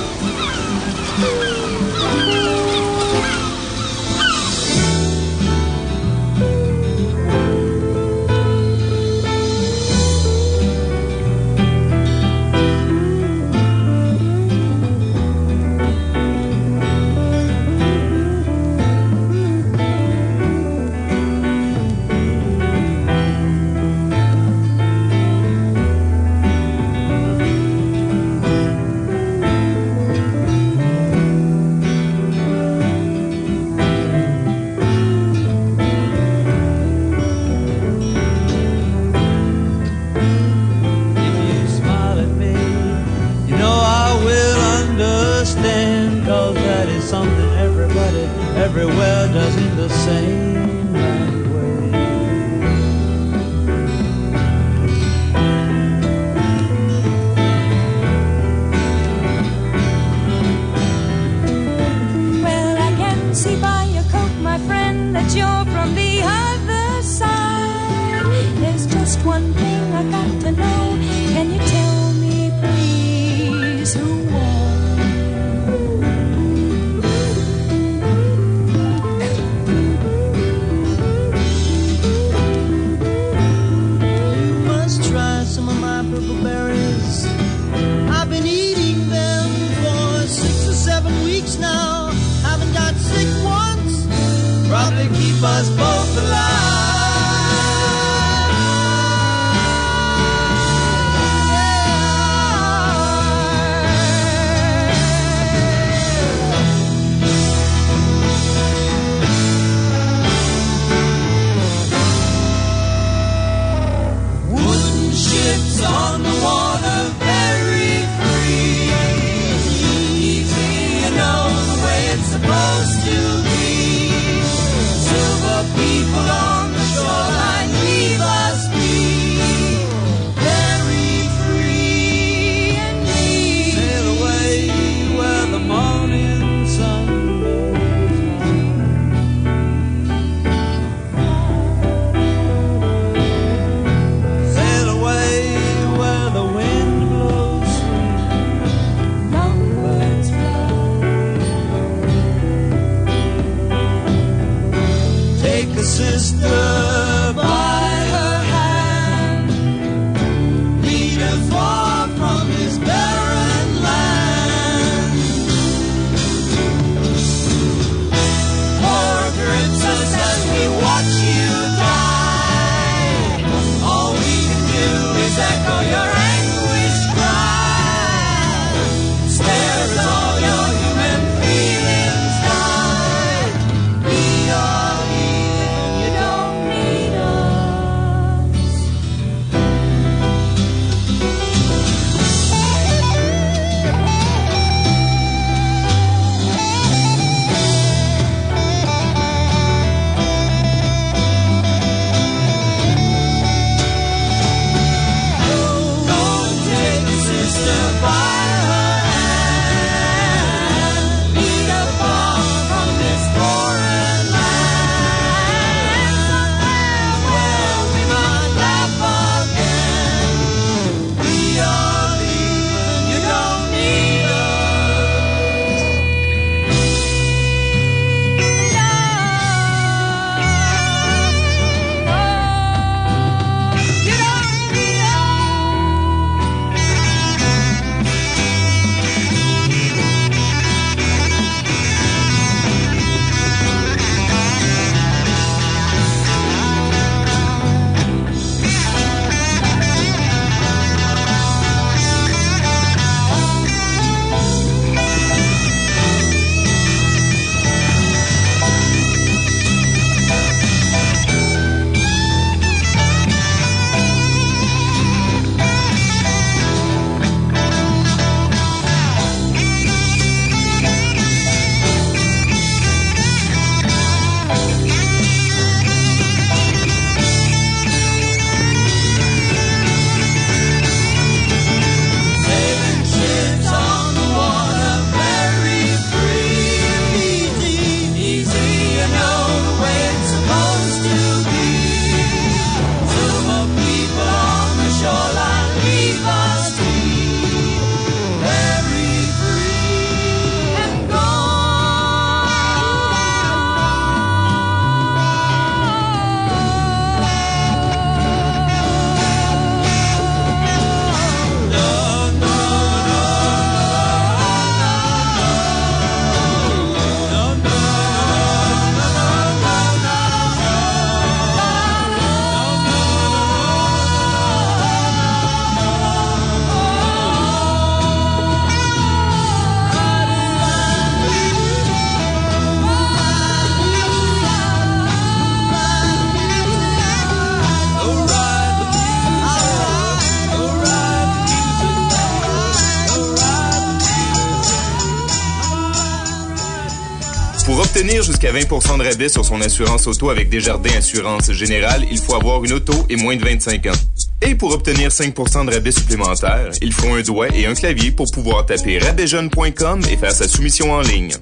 20% de rabais sur son assurance auto avec Desjardins Assurance Générale, il faut avoir une auto et moins de 25 ans. Et pour obtenir 5% de rabais supplémentaires, il faut un doigt et un clavier pour pouvoir taper rabaijeune.com et faire sa soumission en ligne.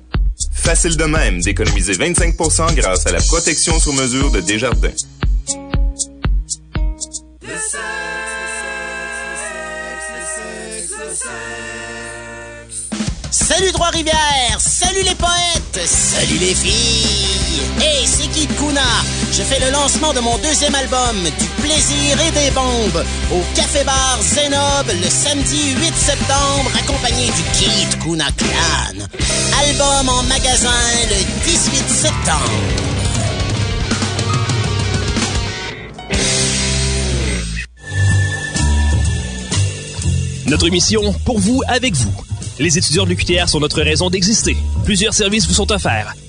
Facile de même d'économiser 25% grâce à la protection sur mesure de Desjardins. Les filles! Hey, c'est Kid Kuna! Je fais le lancement de mon deuxième album, Du plaisir et des bombes, au Café Bar Zenob le samedi 8 septembre, accompagné du Kid Kuna Clan. Album en magasin le 18 septembre. Notre mission, pour vous, avec vous. Les étudiants de l'UQTR sont notre raison d'exister. Plusieurs services vous sont offerts.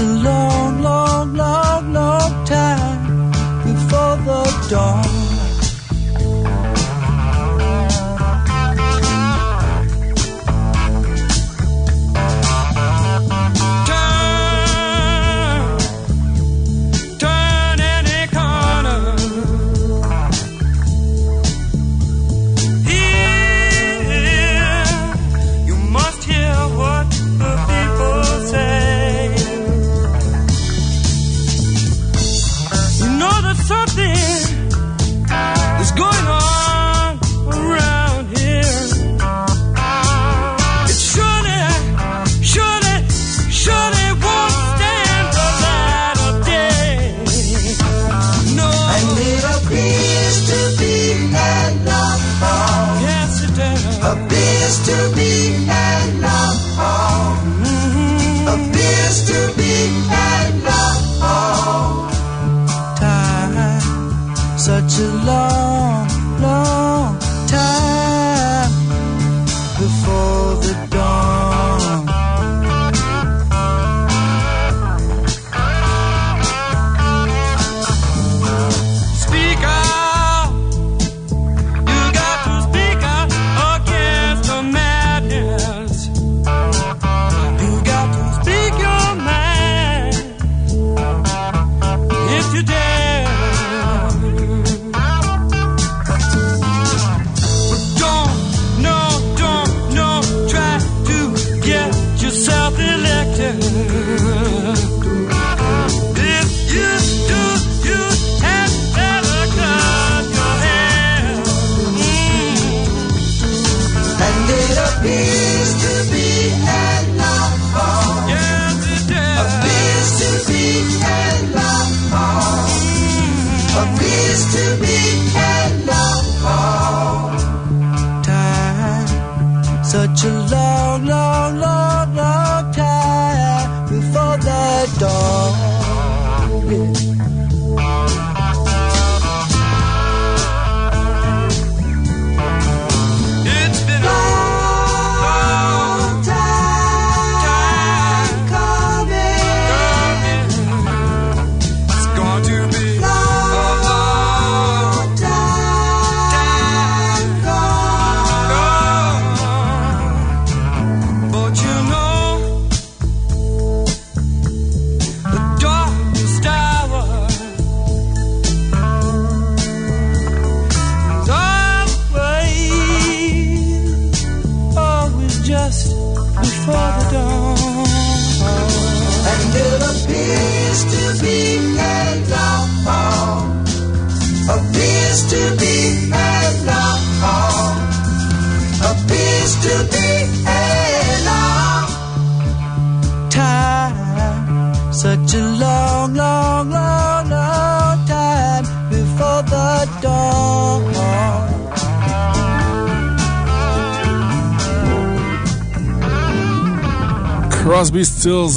is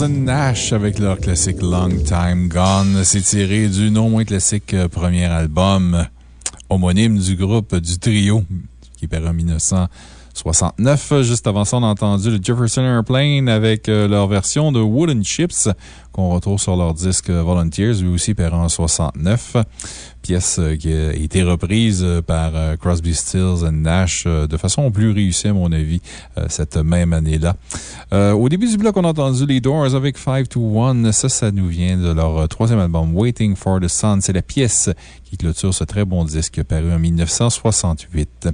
Nash avec leur classique Long Time Gone. C'est tiré du non moins classique euh, premier album homonyme du groupe du trio qui est paru en 1969. Juste avant ça, on a entendu le Jefferson Airplane avec euh, leur version de Wooden Chips qu'on retrouve sur leur disque Volunteers, lui aussi paru en 69. Pièce euh, qui a été reprise euh, par euh, Crosby, Stills and Nash euh, de façon plus réussie, à mon avis, euh, cette même année-là. Euh, au début du bloc, on a entendu les Doors avec 5 to 1. Ça, ça nous vient de leur euh, troisième album, Waiting for the Sun. C'est la pièce qui clôture ce très bon disque paru en 1968.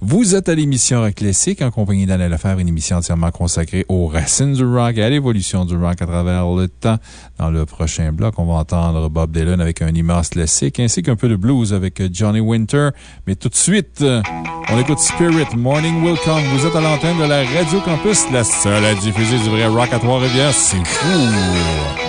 Vous êtes à l'émission Rock Classique en compagnie d'Anna Lefebvre, une émission entièrement consacrée aux racines du rock et à l'évolution du rock à travers le temps. Dans le prochain bloc, on va entendre Bob Dylan avec un immense classique ainsi qu'un peu de blues avec Johnny Winter. Mais tout de suite, euh, on écoute Spirit, Morning Will Come. Vous êtes à l'antenne de la Radio Campus, la seule à diffuser du vrai rock à Trois-Rivières. C'est fou!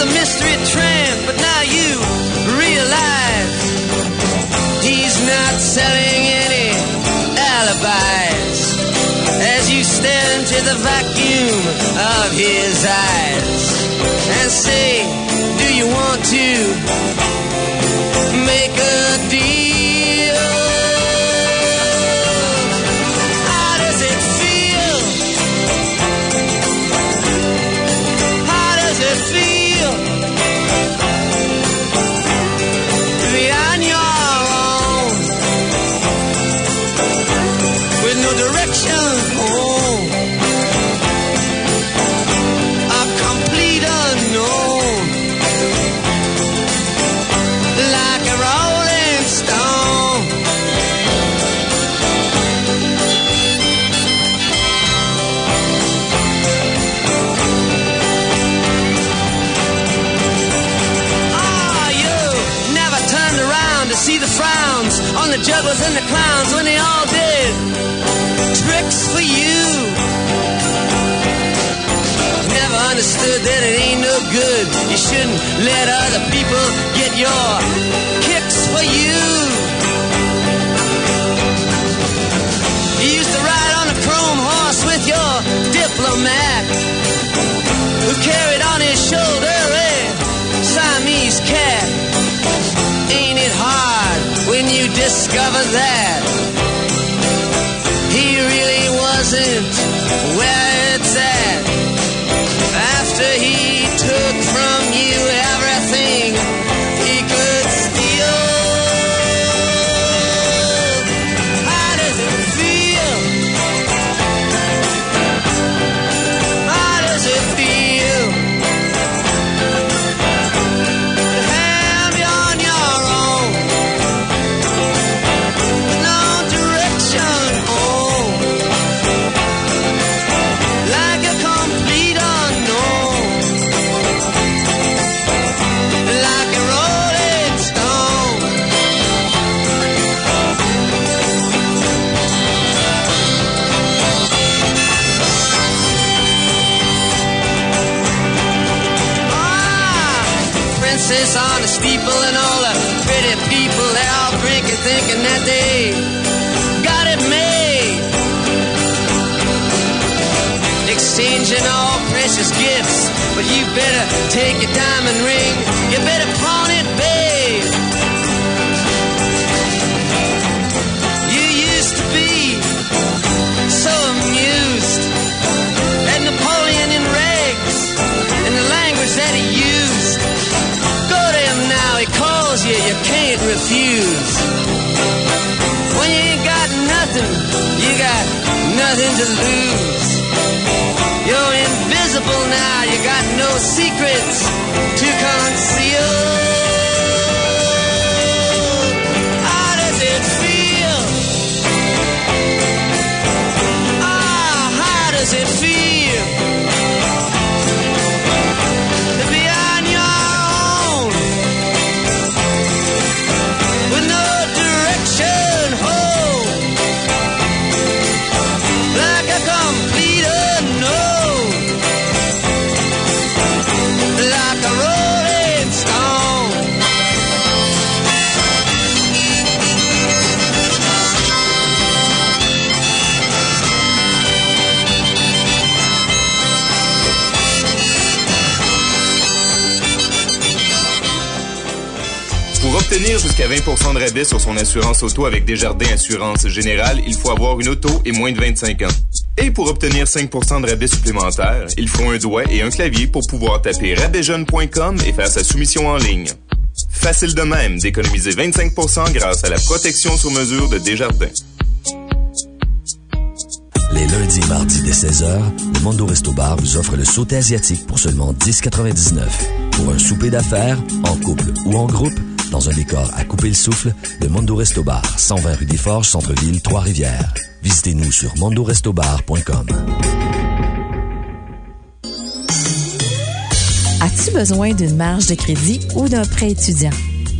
the mystery tramp, but now you realize he's not selling any alibis as you stare into the vacuum of his eyes and say, Do you want to? good. You shouldn't let other people get your kicks for you. You used to ride on a chrome horse with your diplomat who carried on his shoulder a Siamese cat. Ain't it hard when you discover that? On dishonest steeple and all the pretty people, they're all drinking, thinking that they got it made. Exchanging all precious gifts, but you better take your diamond ring, you better pawn it, babe. You used to be so amused at Napoleon in rags and the language that he used tells you you can't refuse. When you ain't got nothing, you got nothing to lose. You're invisible now, you got no secrets to conceal. How does it feel? Ah, how does it feel? Obtenir jusqu'à 20% de rabais sur son assurance auto avec Desjardins Assurance Générale, il faut avoir une auto et moins de 25 ans. Et pour obtenir 5% de rabais supplémentaires, il faut un doigt et un clavier pour pouvoir taper rabaijeune.com et faire sa soumission en ligne. Facile de même d'économiser 25% grâce à la protection sur mesure de Desjardins. Les lundis et mardis dès 16h, le Mondo Resto Bar vous offre le sauté asiatique pour seulement 10,99. Pour un souper d'affaires, en couple ou en groupe, dans un décor à couper le souffle, le Mondo Resto Bar, 120 rue des Forges, Centre-Ville, Trois-Rivières. Visitez-nous sur mondorestobar.com. As-tu besoin d'une marge de crédit ou d'un prêt étudiant?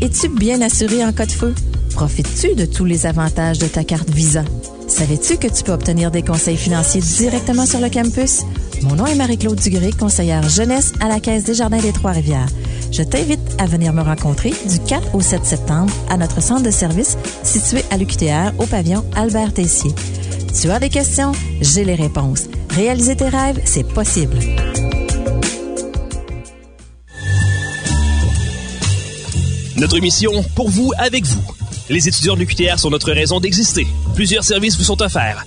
Es-tu bien assuré en cas de feu? Profites-tu de tous les avantages de ta carte Visa? Savais-tu que tu peux obtenir des conseils financiers directement sur le campus? Mon nom est Marie-Claude Dugré, conseillère jeunesse à la Caisse des Jardins des Trois-Rivières. Je t'invite à venir me rencontrer du 4 au 7 septembre à notre centre de service situé à l'UQTR au pavillon Albert Tessier. Tu as des questions? J'ai les réponses. Réaliser tes rêves, c'est possible. Notre mission, pour vous, avec vous. Les étudiants de l'UQTR sont notre raison d'exister. Plusieurs services vous sont offerts.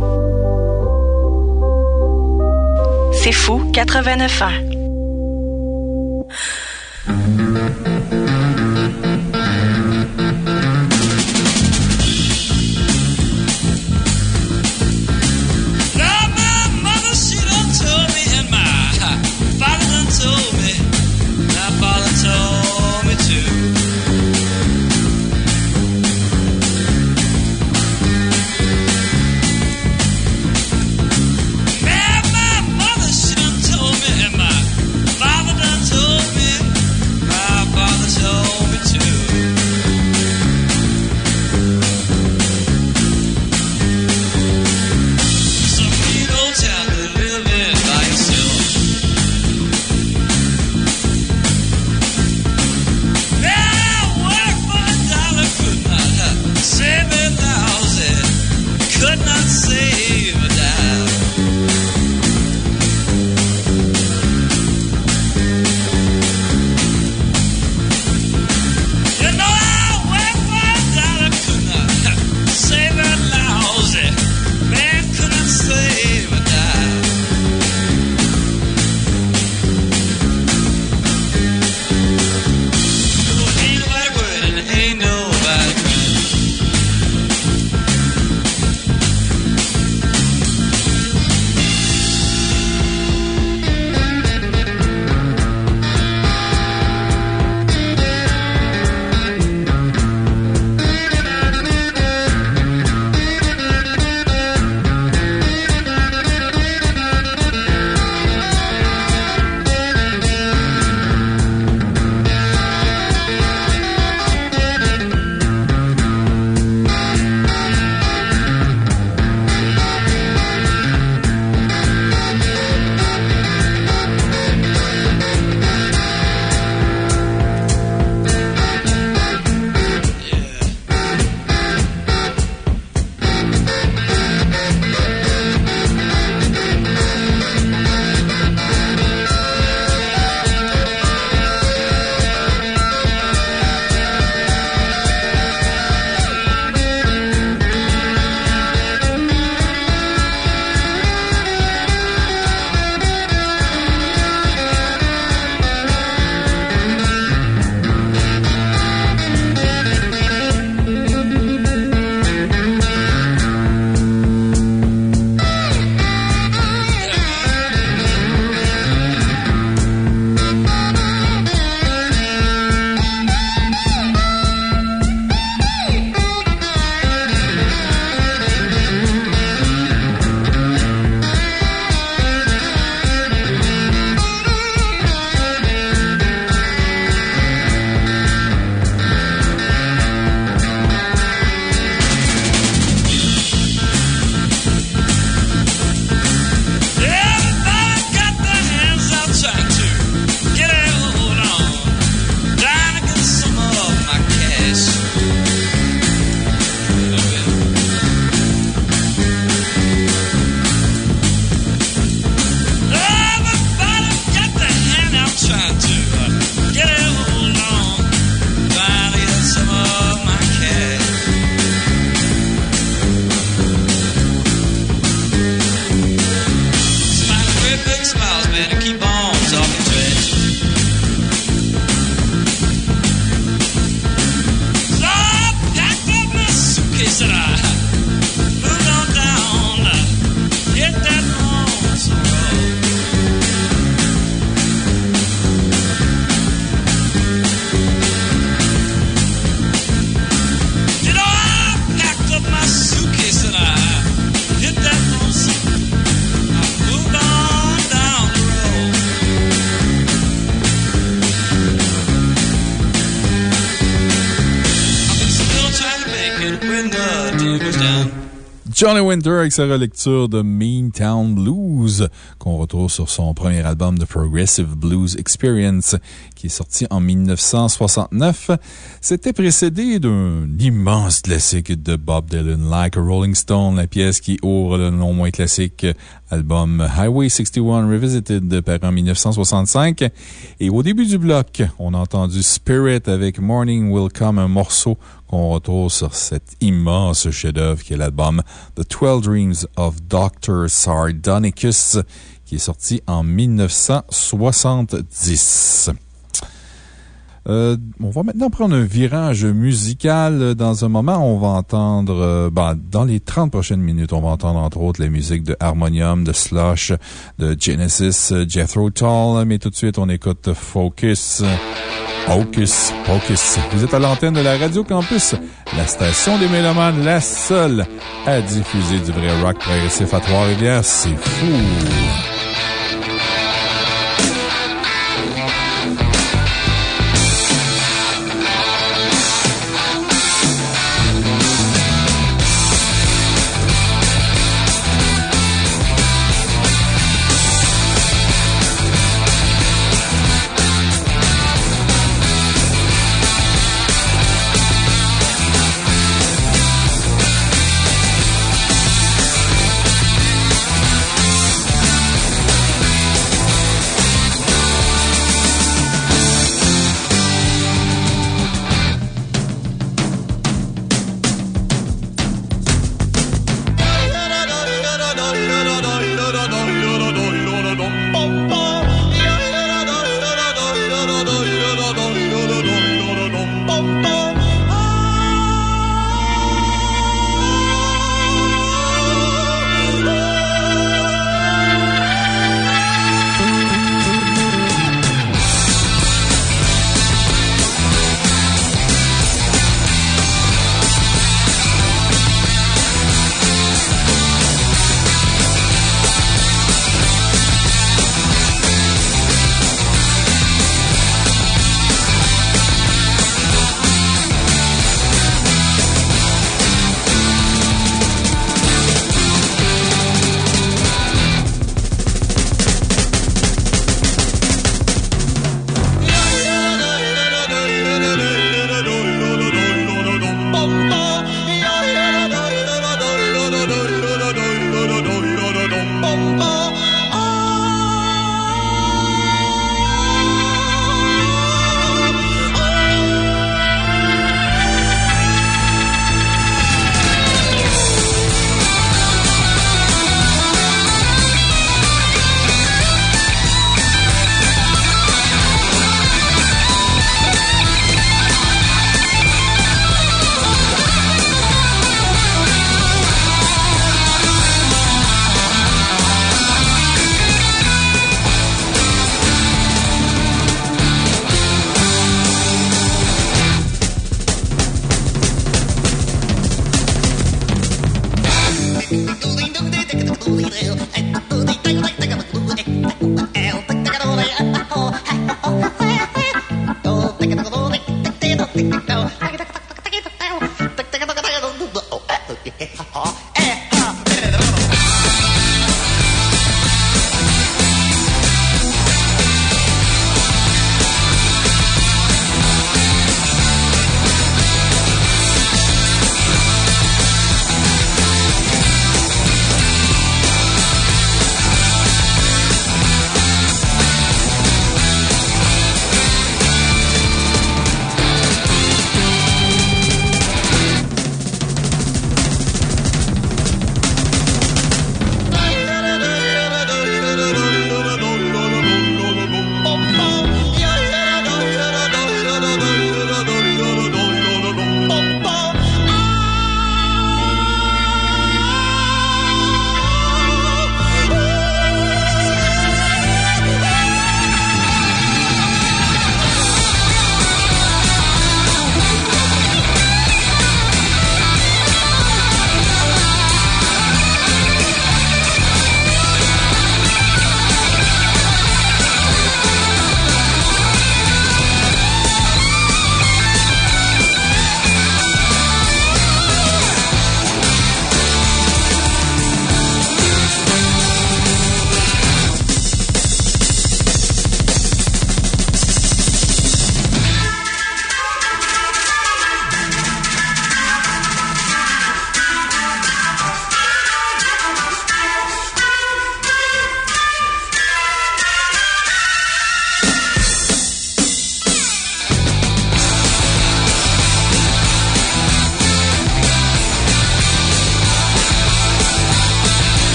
C'est fou 89 ans. Johnny Winter avec sa relecture de Meantown Blues, qu'on retrouve sur son premier album de Progressive Blues Experience, qui est sorti en 1969. C'était précédé d'un immense classique de Bob Dylan, Like a Rolling Stone, la pièce qui ouvre le non moins classique album Highway 61 Revisited, paru en 1965. Et au début du bloc, on a entendu Spirit avec Morning Will Come, un morceau qu'on retrouve sur cet immense chef-d'œuvre qui est l'album The Twelve Dreams of Dr. Sardonicus, qui est sorti en 1970. Euh, on va maintenant prendre un virage musical. Dans un moment, on va entendre, euh, ben, dans les 30 prochaines minutes, on va entendre entre autres la musique de Harmonium, de Slush, de Genesis, Jethro Tull. Mais tout de suite, on écoute Focus. Hocus Pocus. Vous êtes à l'antenne de la Radio Campus, la station des Mélomanes, la seule à diffuser du vrai rock progressif à Trois-Rivières. C'est fou!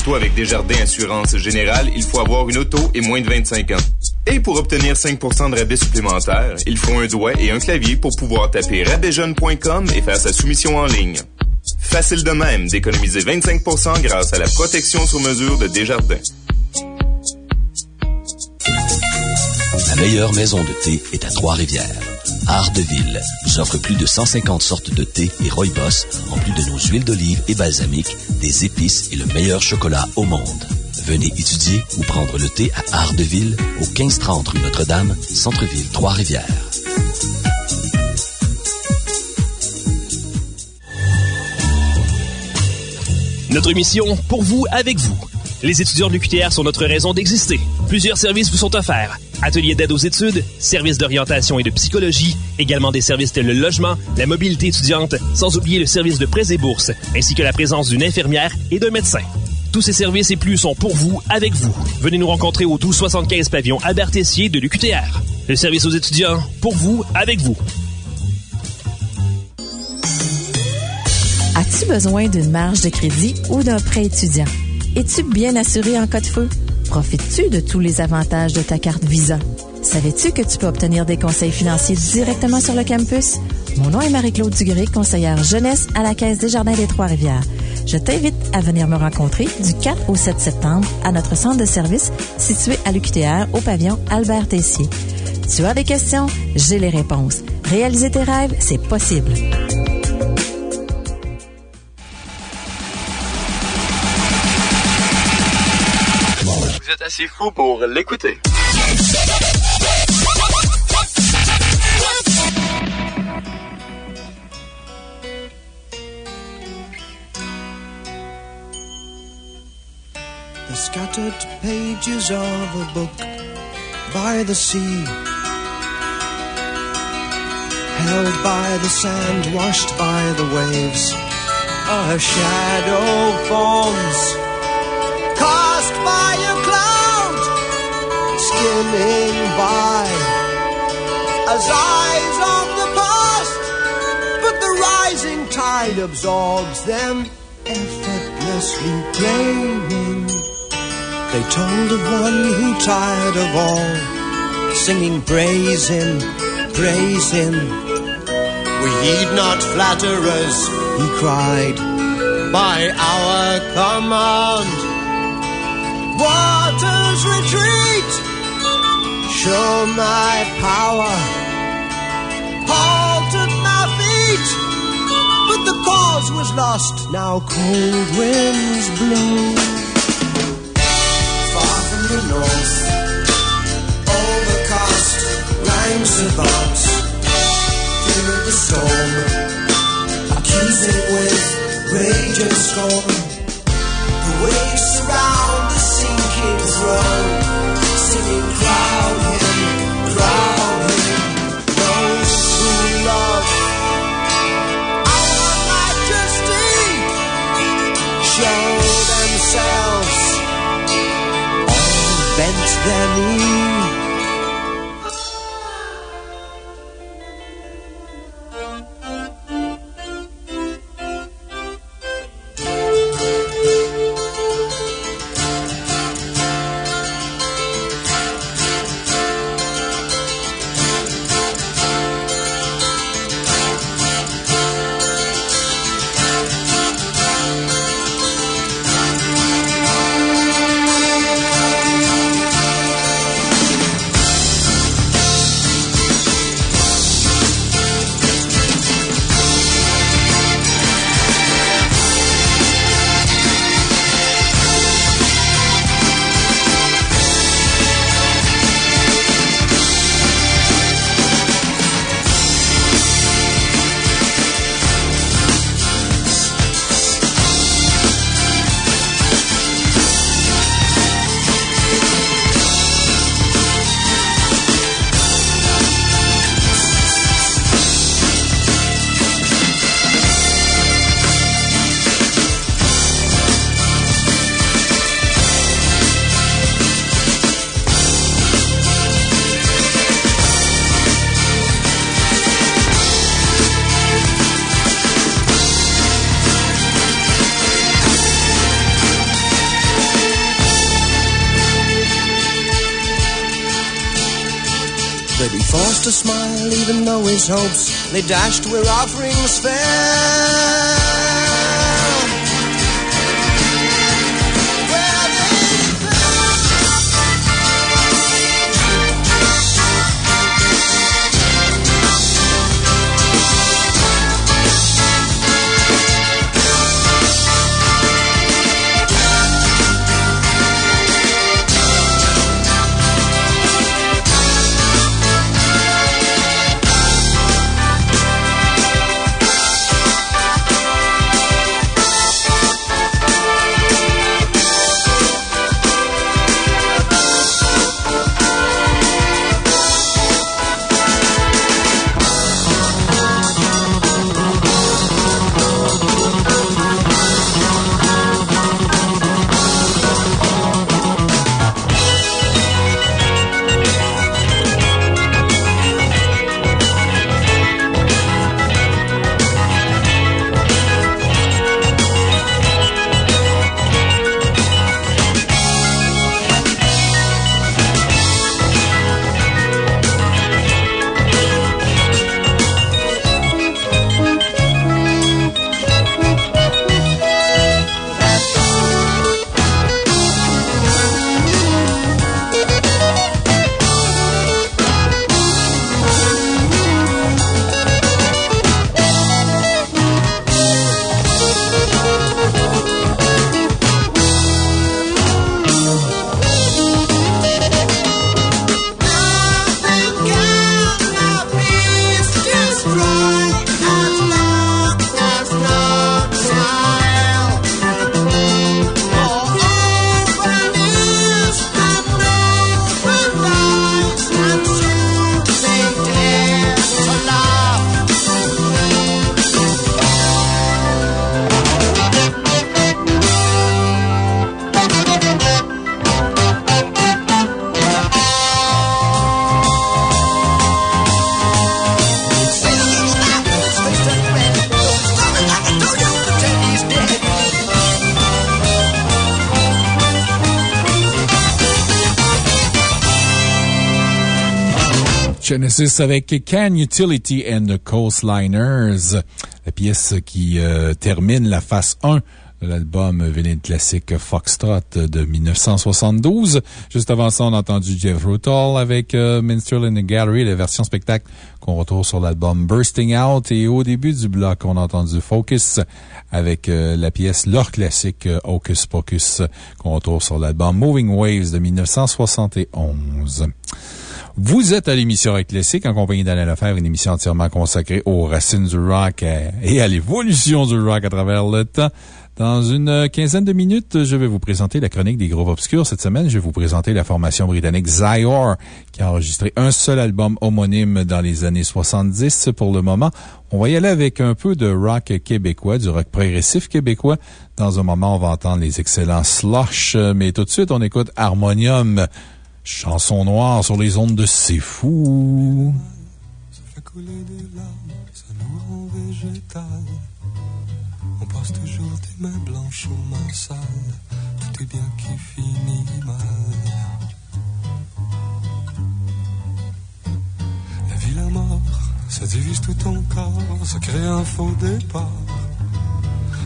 Auto avec Desjardins Assurance Générale, il faut avoir une auto et moins de 25 ans. Et pour obtenir 5% de rabais supplémentaires, il faut un doigt et un clavier pour pouvoir taper rabaijeune.com et faire sa soumission en ligne. Facile de même d'économiser 25% grâce à la protection sur mesure de Desjardins. La meilleure maison de thé est à Trois-Rivières. Art de Ville vous offre plus de 150 sortes de thé et rooibos, en plus de nos huiles d'olive et balsamiques, des épices et le meilleur chocolat au monde. Venez étudier ou prendre le thé à Art de Ville, au 1530 rue Notre-Dame, Centre-Ville, Trois-Rivières. Notre mission, pour vous, avec vous. Les étudiants de l'UQTR sont notre raison d'exister. Plusieurs services vous sont offerts. Ateliers d'aide aux études, services d'orientation et de psychologie, également des services tels le logement, la mobilité étudiante, sans oublier le service de prêts et bourses, ainsi que la présence d'une infirmière et d'un médecin. Tous ces services et plus sont pour vous, avec vous. Venez nous rencontrer au 1275 pavillon Albert Tessier de l'UQTR. Le service aux étudiants, pour vous, avec vous. As-tu besoin d'une marge de crédit ou d'un prêt étudiant? Es-tu bien assuré en cas de feu? Profites-tu de tous les avantages de ta carte Visa? Savais-tu que tu peux obtenir des conseils financiers directement sur le campus? Mon nom est Marie-Claude Dugré, conseillère jeunesse à la Caisse des Jardins des Trois-Rivières. Je t'invite à venir me rencontrer du 4 au 7 septembre à notre centre de service situé à l'UQTR au pavillon Albert Tessier. Tu as des questions? J'ai les réponses. Réaliser tes rêves, c'est possible. Assez fou pour l'écouter. The scattered pages of a book by the sea, held by the sand, washed by the waves. A shadow forms, cast by a skimming by, as eyes of the past. But the rising tide absorbs them, effortlessly claiming. They told of one who tired of all, singing praise him, praise him. We heed not flatterers, he cried, by our command. Waters retreat, show my power. Halt at my feet, but the cause was lost. Now cold winds blow far from the north. Overcast, rhymes about. Fear the storm, accusing with rage and scorn. The waves surround the sinking throne, hopes they dashed where offerings fell. Avec Can Utility and the Coastliners, la pièce qui euh, termine la phase 1 de l'album vinyle classique Foxtrot de 1972. Juste avant ça, on a entendu Jeff Rutal avec euh, Minstrel in the Gallery, la version spectacle qu'on retrouve sur l'album Bursting Out. Et au début du bloc, on a entendu Focus avec euh, la pièce leur classique Hocus Pocus qu'on retrouve sur l'album Moving Waves de 1971. Vous êtes à l'émission Rock Classique en compagnie d'Alain Lefebvre, une émission entièrement consacrée aux racines du rock euh, et à l'évolution du rock à travers le temps. Dans une quinzaine de minutes, je vais vous présenter la chronique des groupes obscurs. Cette semaine, je vais vous présenter la formation britannique Zyore, qui a enregistré un seul album homonyme dans les années 70 pour le moment. On va y aller avec un peu de rock québécois, du rock progressif québécois. Dans un moment, on va entendre les excellents Slush, mais tout de suite, on écoute Harmonium. Chanson noire sur les ondes de C'est Fou. Ça fait couler des larmes, ça nous rend végétal. On passe toujours des mains blanches aux mains sales. Tout est bien qui finit mal. La vie, la mort, ça divise tout ton corps, ça crée un faux départ.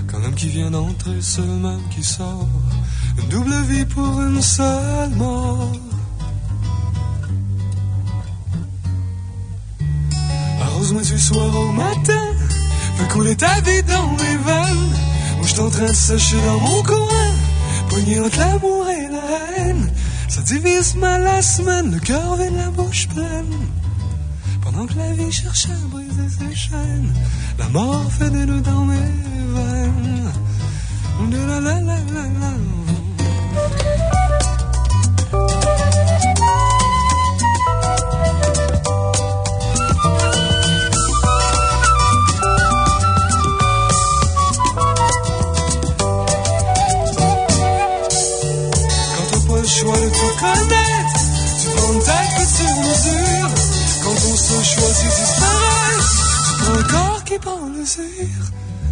Quand l'homme qui vient d'entrer, c'est le même qui sort. Une double vie pour une seule mort. Arrose-moi du soir au matin, fais couler ta vie dans mes veines. Moi, je en train de sécher dans mon coin, poigné entre l'amour et la haine. Ça divise mal la semaine, le cœur vide la bouche pleine. Pendant que la vie cherche à briser ses chaînes, la mort fait des nœuds dans mes veines.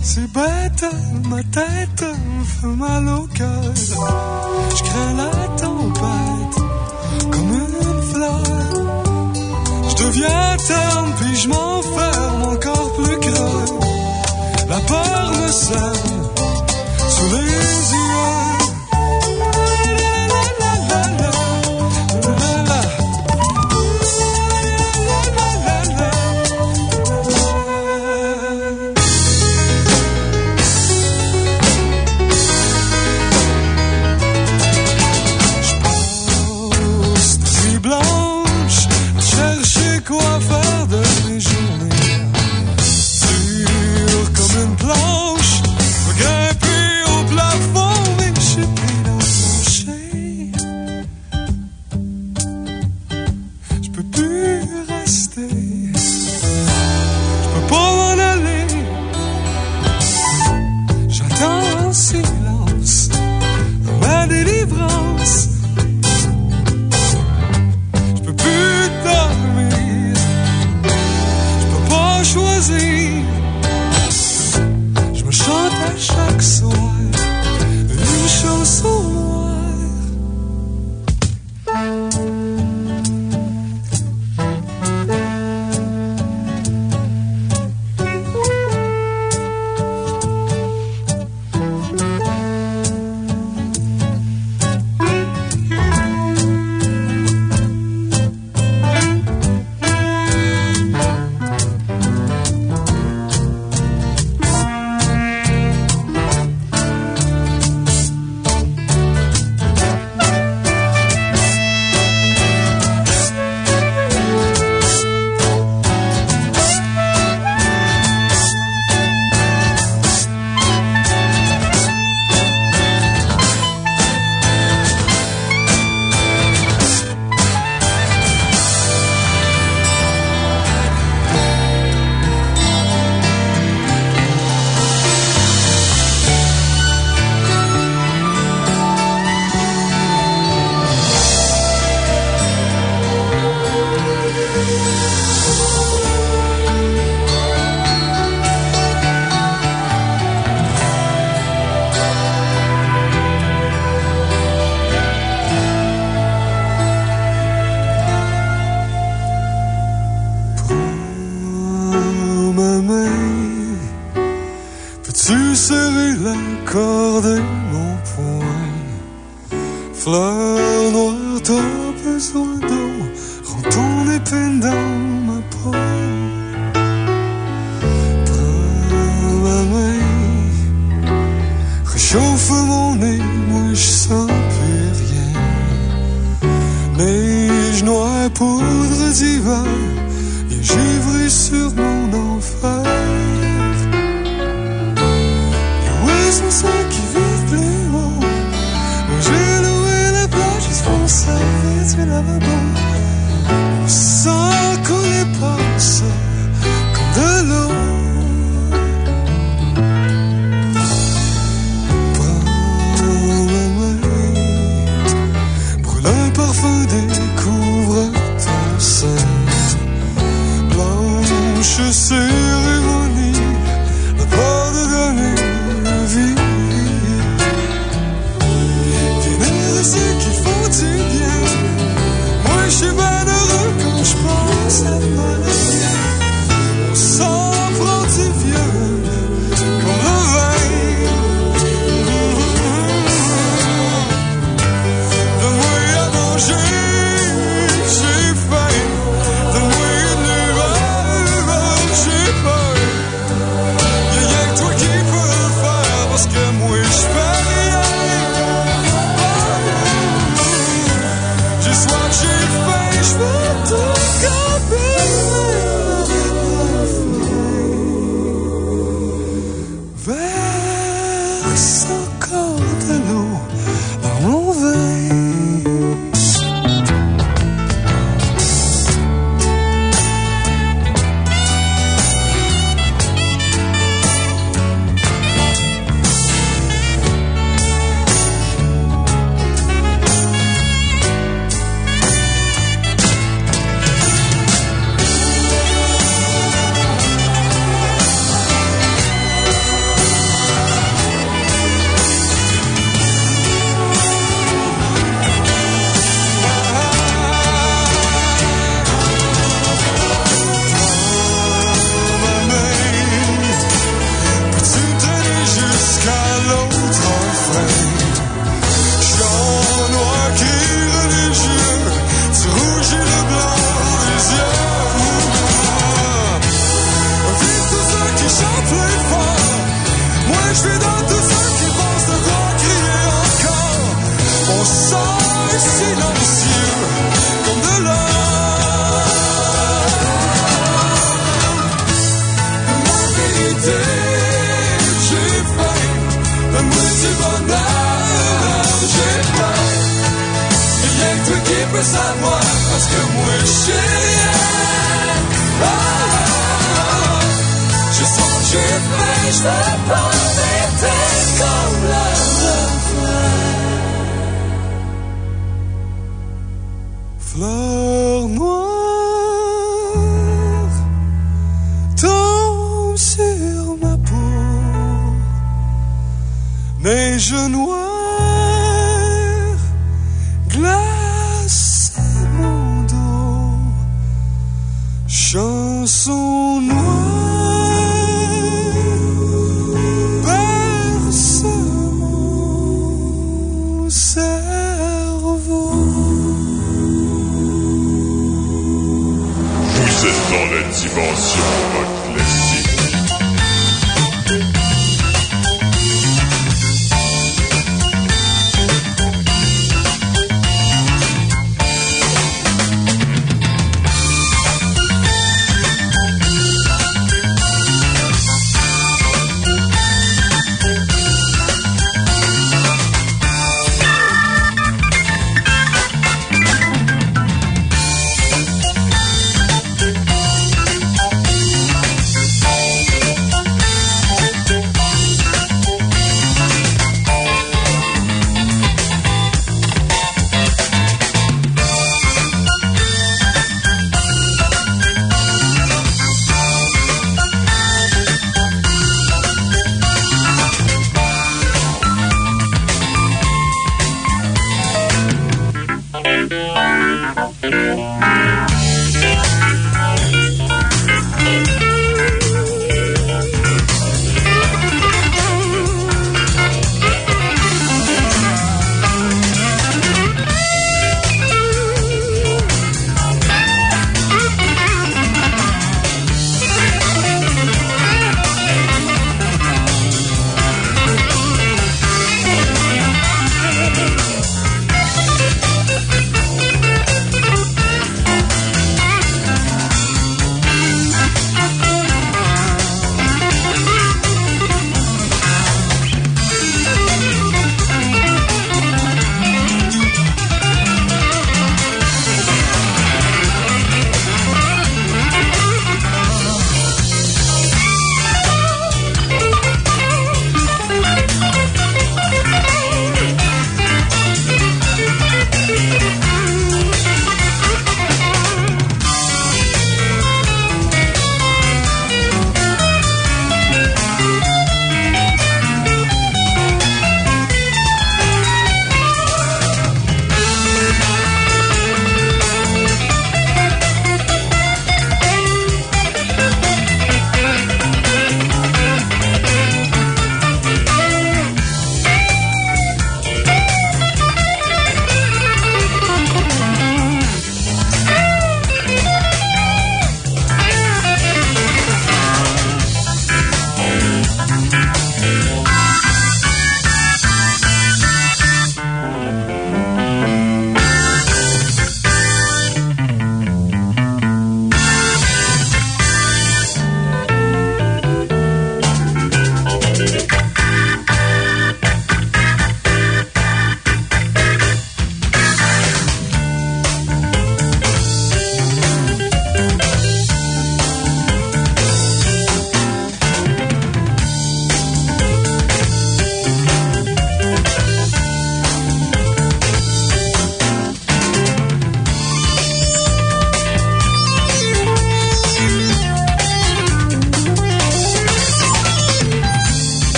C'est bête, ma tête me fait mal au cœur. Je crains la tempête comme une fleur. Je deviens terne, puis je m'enferme encore plus creux. La peur me sème sous les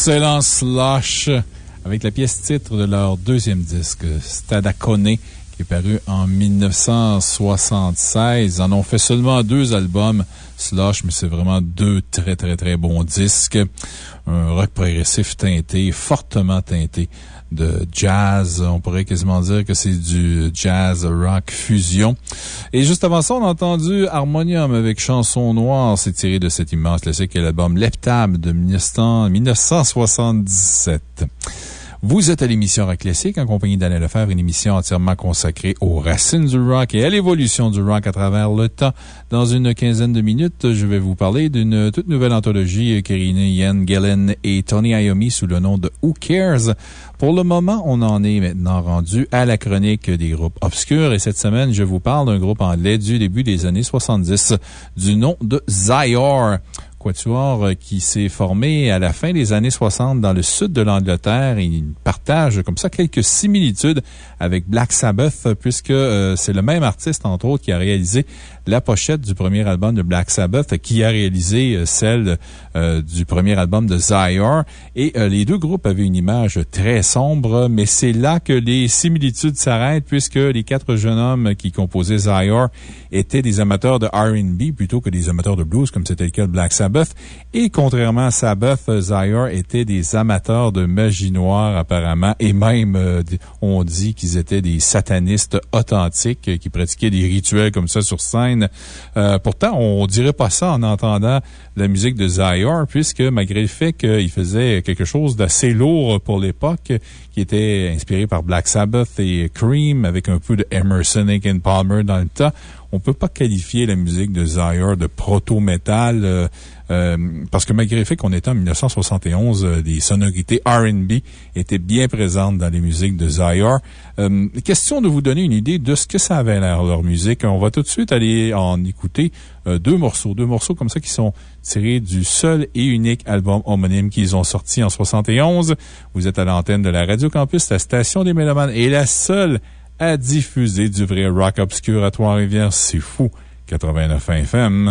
Les excellents Slush avec la pièce titre de leur deuxième disque, Stadacone, qui est paru en 1976. Ils en ont fait seulement deux albums, Slush, mais c'est vraiment deux très, très, très bons disques. Un rock progressif teinté, fortement teinté de jazz. On pourrait quasiment dire que c'est du jazz rock fusion. Et juste avant ça, on a entendu Harmonium avec Chanson Noire. C'est tiré de cet immense classique est l'album Leptable de 1977. Vous êtes à l'émission Rock Classique en compagnie d'Alain Lefebvre, une émission entièrement consacrée aux racines du rock et à l'évolution du rock à travers le temps. Dans une quinzaine de minutes, je vais vous parler d'une toute nouvelle anthologie réunit Ian Gillen et Tony Iommi sous le nom de Who Cares? Pour le moment, on en est maintenant rendu à la chronique des groupes obscurs et cette semaine, je vous parle d'un groupe anglais du début des années 70 du nom de Zyor. Quatuor euh, qui s'est formé à la fin des années 60 dans le sud de l'Angleterre. Il partage comme ça quelques similitudes avec Black Sabbath, puisque euh, c'est le même artiste, entre autres, qui a réalisé la pochette du premier album de Black Sabbath, qui a réalisé euh, celle euh, du premier album de Zyre. Et euh, les deux groupes avaient une image très sombre, mais c'est là que les similitudes s'arrêtent, puisque les quatre jeunes hommes qui composaient Zyre étaient des amateurs de RB plutôt que des amateurs de blues, comme c'était le cas de Black Sabbath. Et contrairement à Sabbath, Zyre étaient des amateurs de magie noire, apparemment, et même, on dit qu'ils étaient des satanistes authentiques qui pratiquaient des rituels comme ça sur scène. Euh, pourtant, on dirait pas ça en entendant la musique de Zyre, puisque malgré le fait qu'il faisait quelque chose d'assez lourd pour l'époque, qui était inspiré par Black Sabbath et Cream, avec un peu de Emerson et Palmer dans le temps, on peut pas qualifier la musique de Zyre de proto-metal, euh, parce que malgré le fait qu'on était en 1971, euh, des sonorités R&B étaient bien présentes dans les musiques de Zyre. Euh, question de vous donner une idée de ce que ça avait l'air leur musique. On va tout de suite aller en écouter euh, deux morceaux, deux morceaux comme ça qui sont tirés du seul et unique album homonyme qu'ils ont sorti en 71. Vous êtes à l'antenne de la Radio Campus, la station des Mélomanes est la seule à diffuser du vrai rock obscur à Trois-Rivières. C'est fou. 89 FM.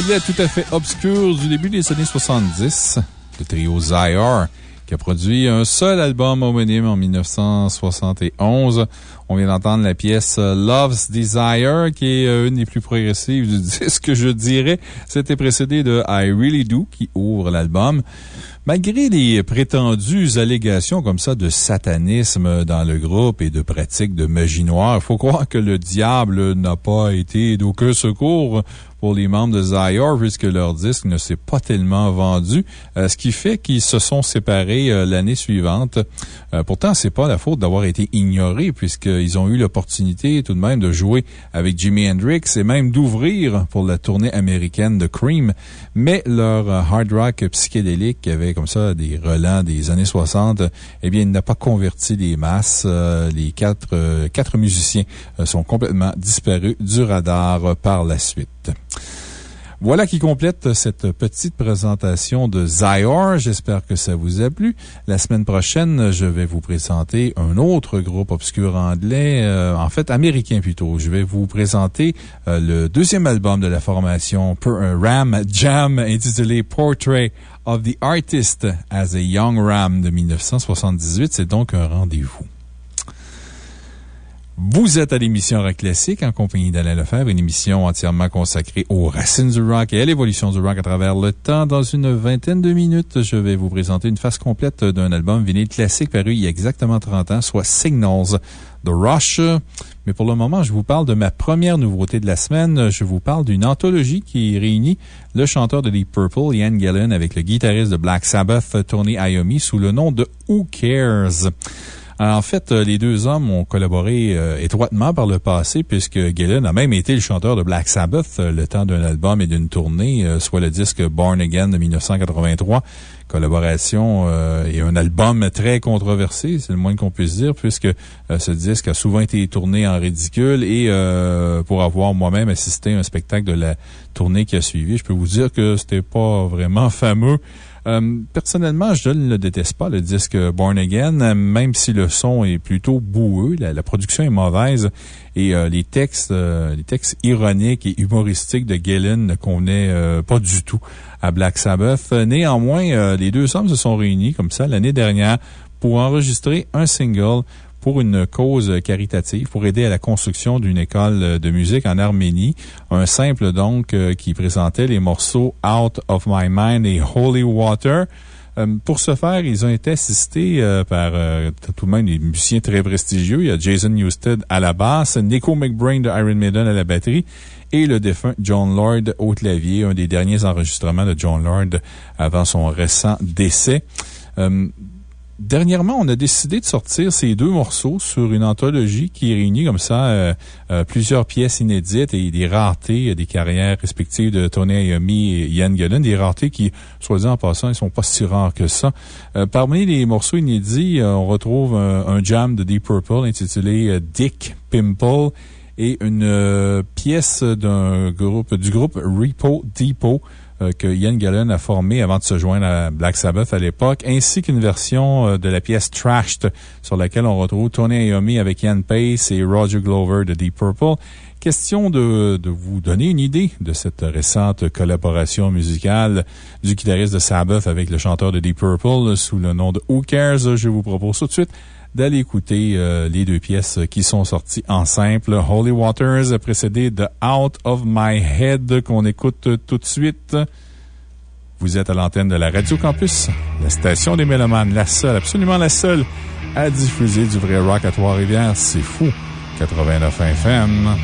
Tout à fait obscur du début des années 70, le trio Zyre, qui a produit un seul album homonyme en 1971. On vient d'entendre la pièce Love's Desire, qui est euh, une des plus progressives du disque, je dirais. C'était précédé de I Really Do, qui ouvre l'album. Malgré les prétendues allégations comme ça de satanisme dans le groupe et de pratiques de magie noire, il faut croire que le diable n'a pas été d'aucun secours pour les membres de Zyre, puisque leur disque ne s'est pas tellement vendu, euh, ce qui fait qu'ils se sont séparés euh, l'année suivante. Euh, pourtant, c'est pas la faute d'avoir été ignorés, puisqu'ils ont eu l'opportunité tout de même de jouer avec Jimi Hendrix et même d'ouvrir pour la tournée américaine de Cream. Mais leur hard rock psychédélique, qui avait comme ça des relents des années 60, eh bien, il n'a pas converti les masses. Les quatre, musiciens sont complètement disparus du radar par la suite. Voilà qui complète cette petite présentation de Zyre. J'espère que ça vous a plu. La semaine prochaine, je vais vous présenter un autre groupe obscur anglais, euh, en fait américain plutôt. Je vais vous présenter euh, le deuxième album de la formation euh, Ram Jam intitulé Portrait of the Artist as a Young Ram de 1978. C'est donc un rendez-vous. Vous êtes à l'émission Rock Classique en compagnie d'Alain Lefebvre, une émission entièrement consacrée aux racines du rock et à l'évolution du rock à travers le temps. Dans une vingtaine de minutes, je vais vous présenter une face complète d'un album vinyle classique paru il y a exactement 30 ans, soit Signals de Rush. Mais pour le moment, je vous parle de ma première nouveauté de la semaine. Je vous parle d'une anthologie qui réunit le chanteur de Deep Purple, Ian Gillan, avec le guitariste de Black Sabbath, Tony Iommi, sous le nom de Who Cares? En fait, euh, les deux hommes ont collaboré euh, étroitement par le passé, puisque Gillen a même été le chanteur de Black Sabbath euh, le temps d'un album et d'une tournée, euh, soit le disque Born Again de 1983. Collaboration euh, et un album très controversé, c'est le moins qu'on puisse dire, puisque euh, ce disque a souvent été tourné en ridicule et euh, pour avoir moi-même assisté à un spectacle de la tournée qui a suivi, je peux vous dire que c'était pas vraiment fameux. Euh, personnellement, je ne le déteste pas, le disque Born Again, même si le son est plutôt boueux, la, production est mauvaise et euh, les textes, euh, les textes ironiques et humoristiques de Gillen ne convenaient pas du tout à Black Sabbath. Néanmoins, les deux hommes se sont réunis comme ça l'année dernière pour enregistrer un single pour une cause caritative, pour aider à la construction d'une école de musique en Arménie. Un simple, donc, euh, qui présentait les morceaux Out of My Mind et Holy Water. Euh, pour ce faire, ils ont été assistés euh, par tout de même des musiciens très prestigieux. Il y a Jason Newsted à la basse, Nico McBrain de Iron Maiden à la batterie et le défunt John Lord au clavier, un des derniers enregistrements de John Lord avant son récent décès. Dernièrement, on a décidé de sortir ces deux morceaux sur une anthologie qui réunit comme ça euh, euh, plusieurs pièces inédites et des raretés euh, des carrières respectives de Tony Iommi et Ian Gillan. Des raretés qui, soit dit en passant, ne sont pas si rares que ça. Parmi les morceaux inédits, on retrouve un, jam de Deep Purple intitulé Dick Pimple et une pièce du groupe Repo Depot que Ian Gillan a formé avant de se joindre à Black Sabbath à l'époque, ainsi qu'une version euh, de la pièce Trashed sur laquelle on retrouve Tony Iommi avec Ian Pace et Roger Glover de Deep Purple. Question de, de vous donner une idée de cette récente collaboration musicale du guitariste de Sabbath avec le chanteur de Deep Purple sous le nom de Who Cares? Je vous propose tout de suite d'aller écouter euh, les deux pièces qui sont sorties en simple. Holy Waters, précédé de Out of My Head, qu'on écoute tout de suite. Vous êtes à l'antenne de la Radio Campus, la station des Mélomanes, la seule, absolument la seule à diffuser du vrai rock à Trois-Rivières. C'est fou. 89 FM.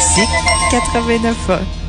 Classique. 89 ans.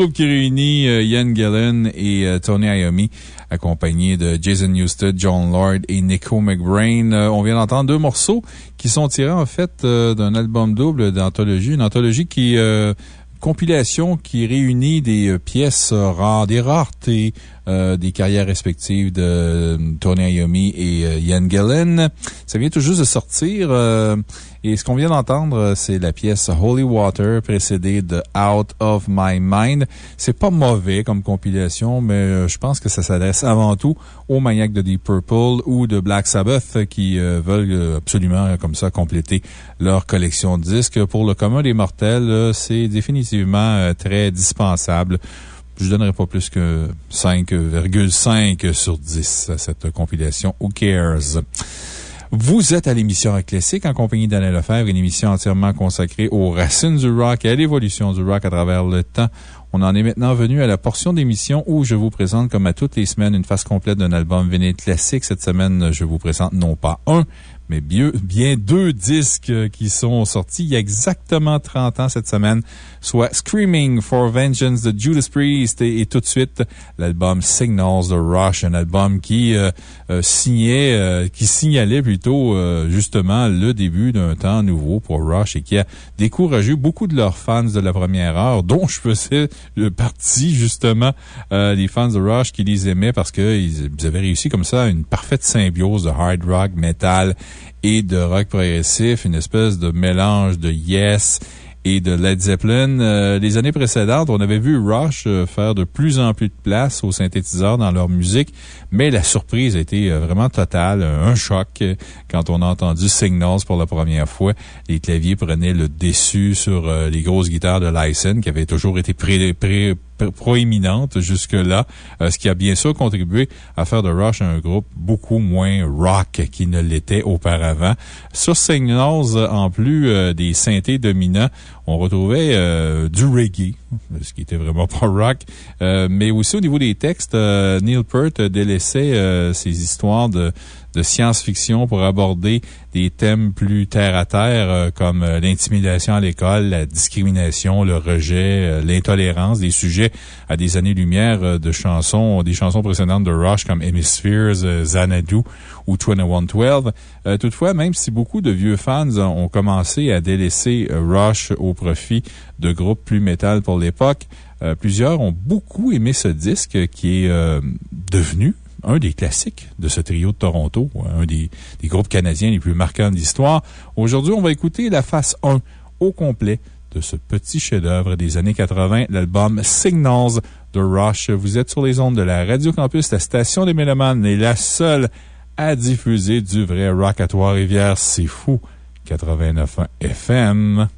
Groupe qui réunit euh, Ian Gillen et euh, Tony Iommi, accompagné de Jason Newsted, John Lord et Nico McBrain. Euh, on vient d'entendre deux morceaux qui sont tirés, en fait, d'un album double d'anthologie. Une anthologie qui, compilation qui réunit des pièces rares, des raretés, des carrières respectives de Tony Iommi et Ian Gillen. Ça vient tout juste de sortir. euh, et ce qu'on vient d'entendre, euh, c'est la pièce Holy Water, précédée de Out of My Mind. C'est pas mauvais comme compilation, mais euh, je pense que ça s'adresse avant tout aux maniaques de Deep Purple ou de Black Sabbath qui veulent absolument, comme ça, compléter leur collection de disques. Pour le commun des mortels, c'est définitivement très dispensable. Je donnerai pas plus que 5,5 sur 10 à cette compilation Who Cares? Vous êtes à l'émission Rock Classique en compagnie d'Alain Lefebvre, une émission entièrement consacrée aux racines du rock et à l'évolution du rock à travers le temps. On en est maintenant venu à la portion d'émission où je vous présente, comme à toutes les semaines, une face complète d'un album vinyle classique. Cette semaine, je vous présente non pas un, mais bien, bien deux disques qui sont sortis il y a exactement 30 ans cette semaine, soit Screaming for Vengeance de Judas Priest et, tout de suite l'album Signals de Rush, un album qui euh, euh, signait, euh, qui signalait plutôt euh, justement le début d'un temps nouveau pour Rush et qui a découragé beaucoup de leurs fans de la première heure, dont je faisais partie justement, les fans de Rush qui les aimaient parce qu'ils ils avaient réussi comme ça une parfaite symbiose de hard rock, metal et de rock progressif, une espèce de mélange de Yes et de Led Zeppelin. Euh, les années précédentes, on avait vu Rush euh, faire de plus en plus de place aux synthétiseurs dans leur musique, mais la surprise a été euh, vraiment totale, un choc quand on a entendu Signals pour la première fois. Les claviers prenaient le dessus sur les grosses guitares de Lyson qui avaient toujours été pré- pré- pr- proéminentes jusque-là, euh, ce qui a bien sûr contribué à faire de Rush un groupe beaucoup moins rock qu'il ne l'était auparavant. Sur Signals, en plus euh, des synthés dominants, on retrouvait euh, du reggae, ce qui était vraiment pas rock, mais aussi au niveau des textes, Neil Peart délaissait ses histoires de, de science-fiction pour aborder des thèmes plus terre-à-terre euh, comme euh, l'intimidation à l'école, la discrimination, le rejet, euh, l'intolérance, des sujets à des années-lumière de chansons, des chansons précédentes de Rush comme Hemispheres, Xanadu ou 2112. Euh, toutefois, même si beaucoup de vieux fans ont commencé à délaisser Rush au profit de groupes plus métal pour l'époque, plusieurs ont beaucoup aimé ce disque qui est devenu un des classiques de ce trio de Toronto, un des, groupes canadiens les plus marquants de l'histoire. Aujourd'hui, on va écouter la face 1 au complet de ce petit chef-d'œuvre des années 80, l'album Signals de Rush. Vous êtes sur les ondes de la Radio Campus, la station des Mélomanes est la seule à diffuser du vrai rock à Trois-Rivières. C'est fou. 89.1 FM.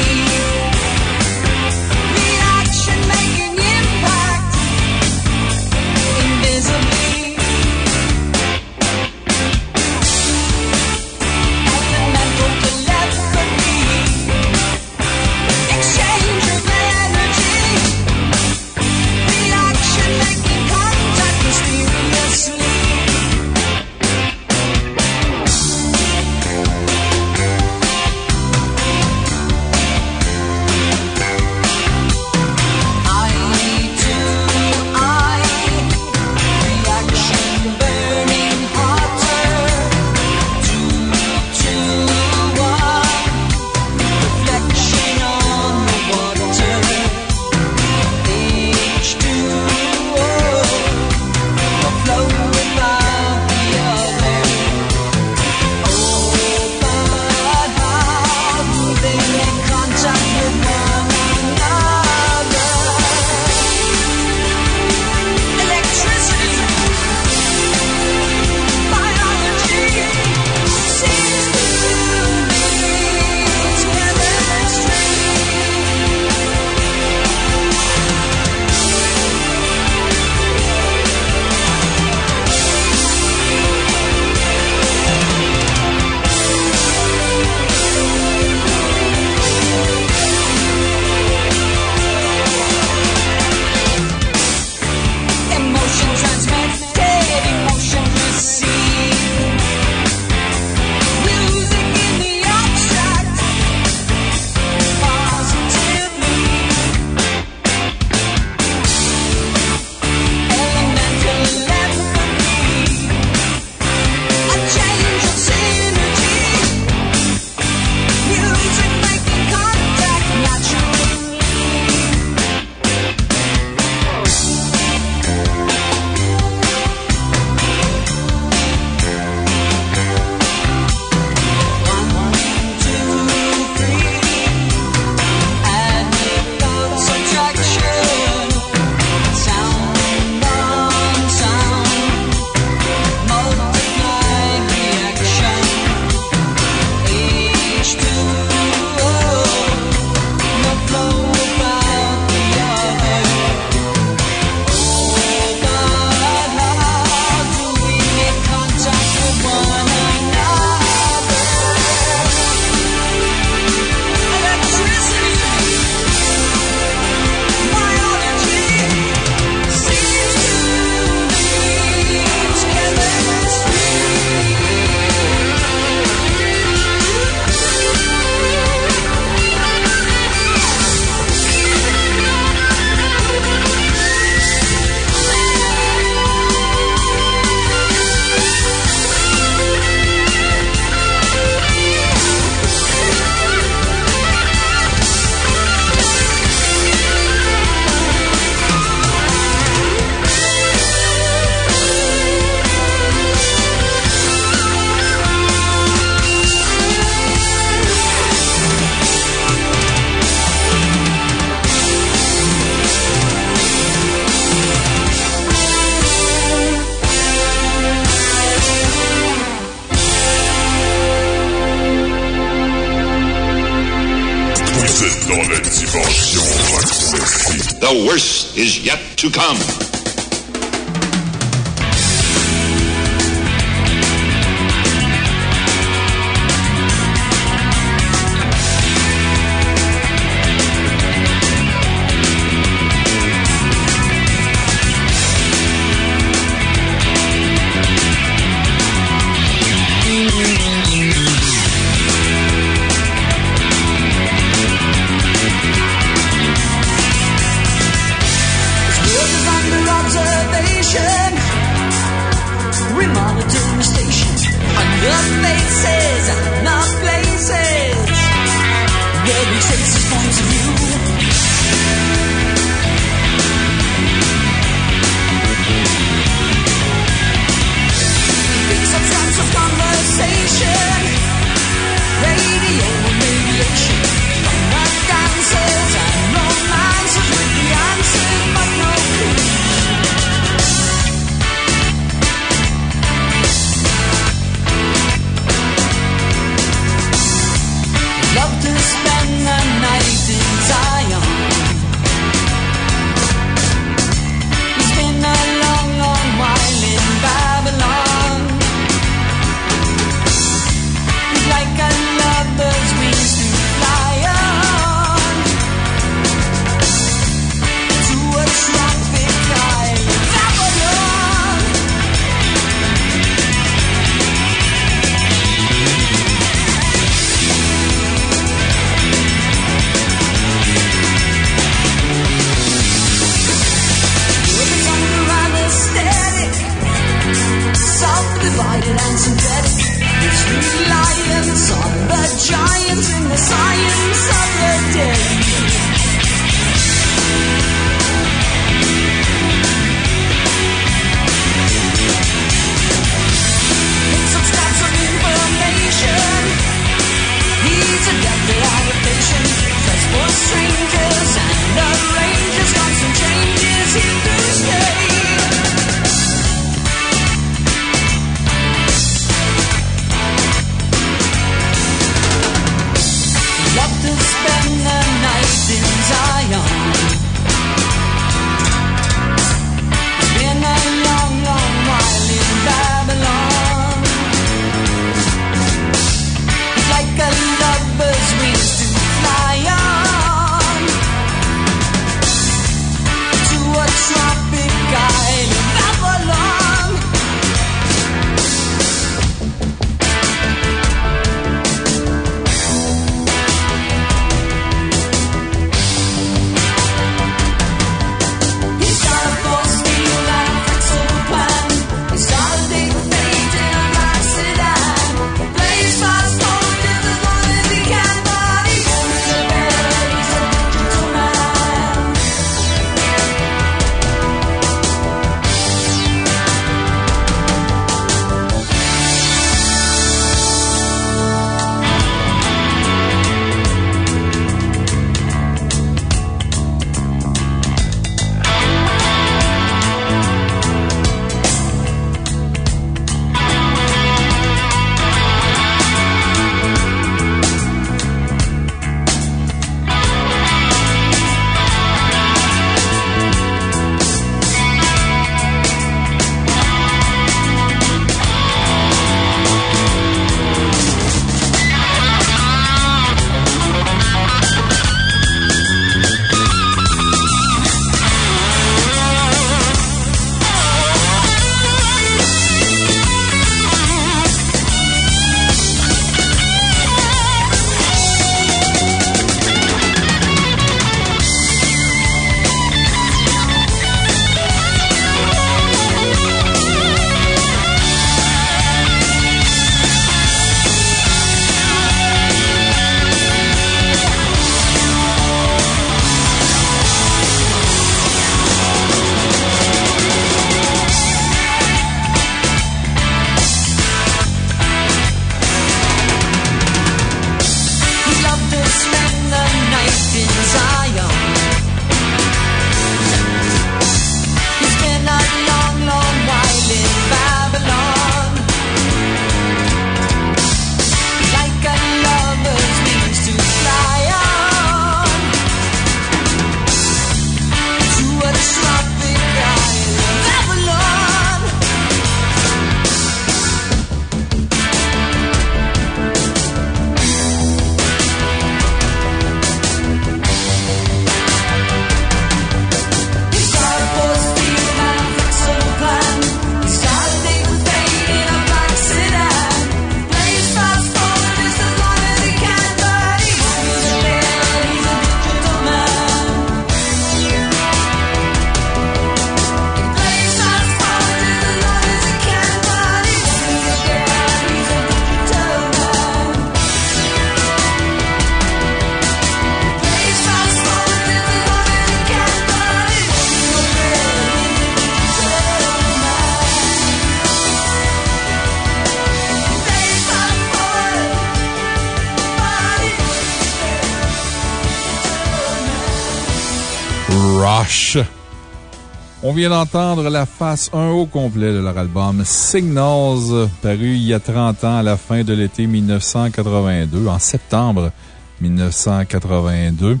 On vient d'entendre la face 1 au complet de leur album Signals, paru il y a 30 ans à la fin de l'été 1982, en septembre 1982.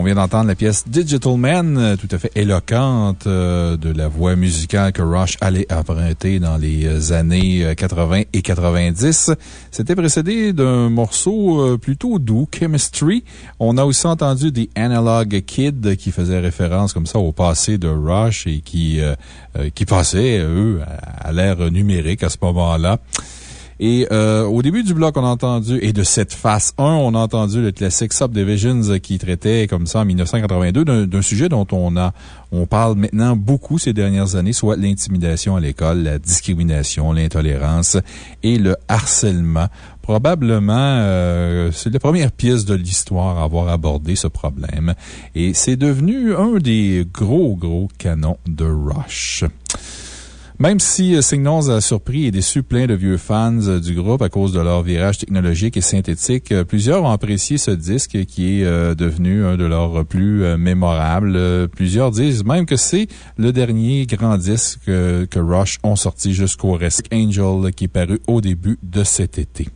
On vient d'entendre la pièce Digital Man, euh, tout à fait éloquente euh, de la voix musicale que Rush allait emprunter dans les euh, années 80 et 90. C'était précédé d'un morceau plutôt doux, Chemistry. On a aussi entendu The Analog Kid qui faisait référence comme ça au passé de Rush et qui, qui passait, eux, à l'ère numérique à ce moment-là. Et euh, au début du bloc, on a entendu, et de cette phase 1, on a entendu le classique Subdivisions qui traitait comme ça en 1982 d'un sujet dont on a, on parle maintenant beaucoup ces dernières années, soit l'intimidation à l'école, la discrimination, l'intolérance et le harcèlement. Probablement, euh, c'est la première pièce de l'histoire à avoir abordé ce problème. Et c'est devenu un des gros, gros canons de Rush. Même si euh, Signals a surpris et déçu plein de vieux fans euh, du groupe à cause de leur virage technologique et synthétique, euh, plusieurs ont apprécié ce disque qui est devenu un de leurs plus mémorables. Plusieurs disent même que c'est le dernier grand disque que Rush ont sorti jusqu'au Rescue Angel qui est paru au début de cet été.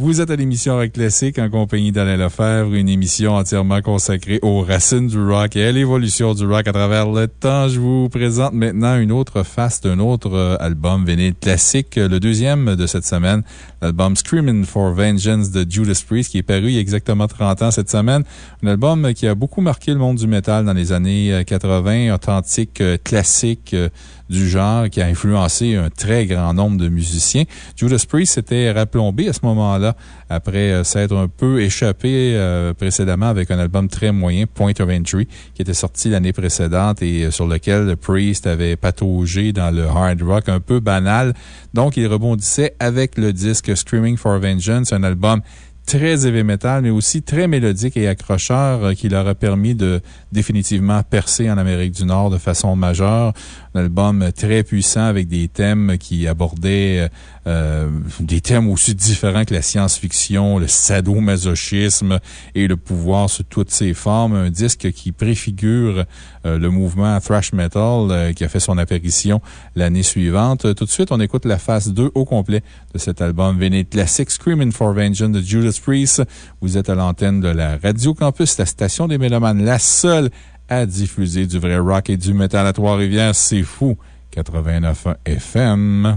Vous êtes à l'émission Rock Classique en compagnie d'Alain Lefebvre, une émission entièrement consacrée aux racines du rock et à l'évolution du rock à travers le temps. Je vous présente maintenant une autre face d'un autre euh, album véné classique, le deuxième de cette semaine, l'album Screaming for Vengeance de Judas Priest, qui est paru il y a exactement 30 ans cette semaine. Un album qui a beaucoup marqué le monde du métal dans les années 80, euh, authentique, euh, classique, du genre qui a influencé un très grand nombre de musiciens. Judas Priest s'était rapplombé à ce moment-là après euh, s'être un peu échappé euh, précédemment avec un album très moyen, Point of Entry, qui était sorti l'année précédente et euh, sur lequel Priest avait pataugé dans le hard rock un peu banal. Donc, il rebondissait avec le disque Screaming for Vengeance, un album très heavy metal, mais aussi très mélodique et accrocheur qui leur a permis de définitivement percer en Amérique du Nord de façon majeure. Un album très puissant avec des thèmes qui abordaient euh, des thèmes aussi différents que la science-fiction, le sadomasochisme et le pouvoir sous toutes ses formes. Un disque qui préfigure euh, le mouvement thrash metal euh, qui a fait son apparition l'année suivante. Tout de suite, on écoute la phase 2 au complet de cet album Véné classique Screaming for Vengeance de Judas Priest. Vous êtes à l'antenne de la Radio Campus, la station des Mélomanes, la seule à diffuser du vrai rock et du métal à Trois-Rivières. C'est fou. 89 FM.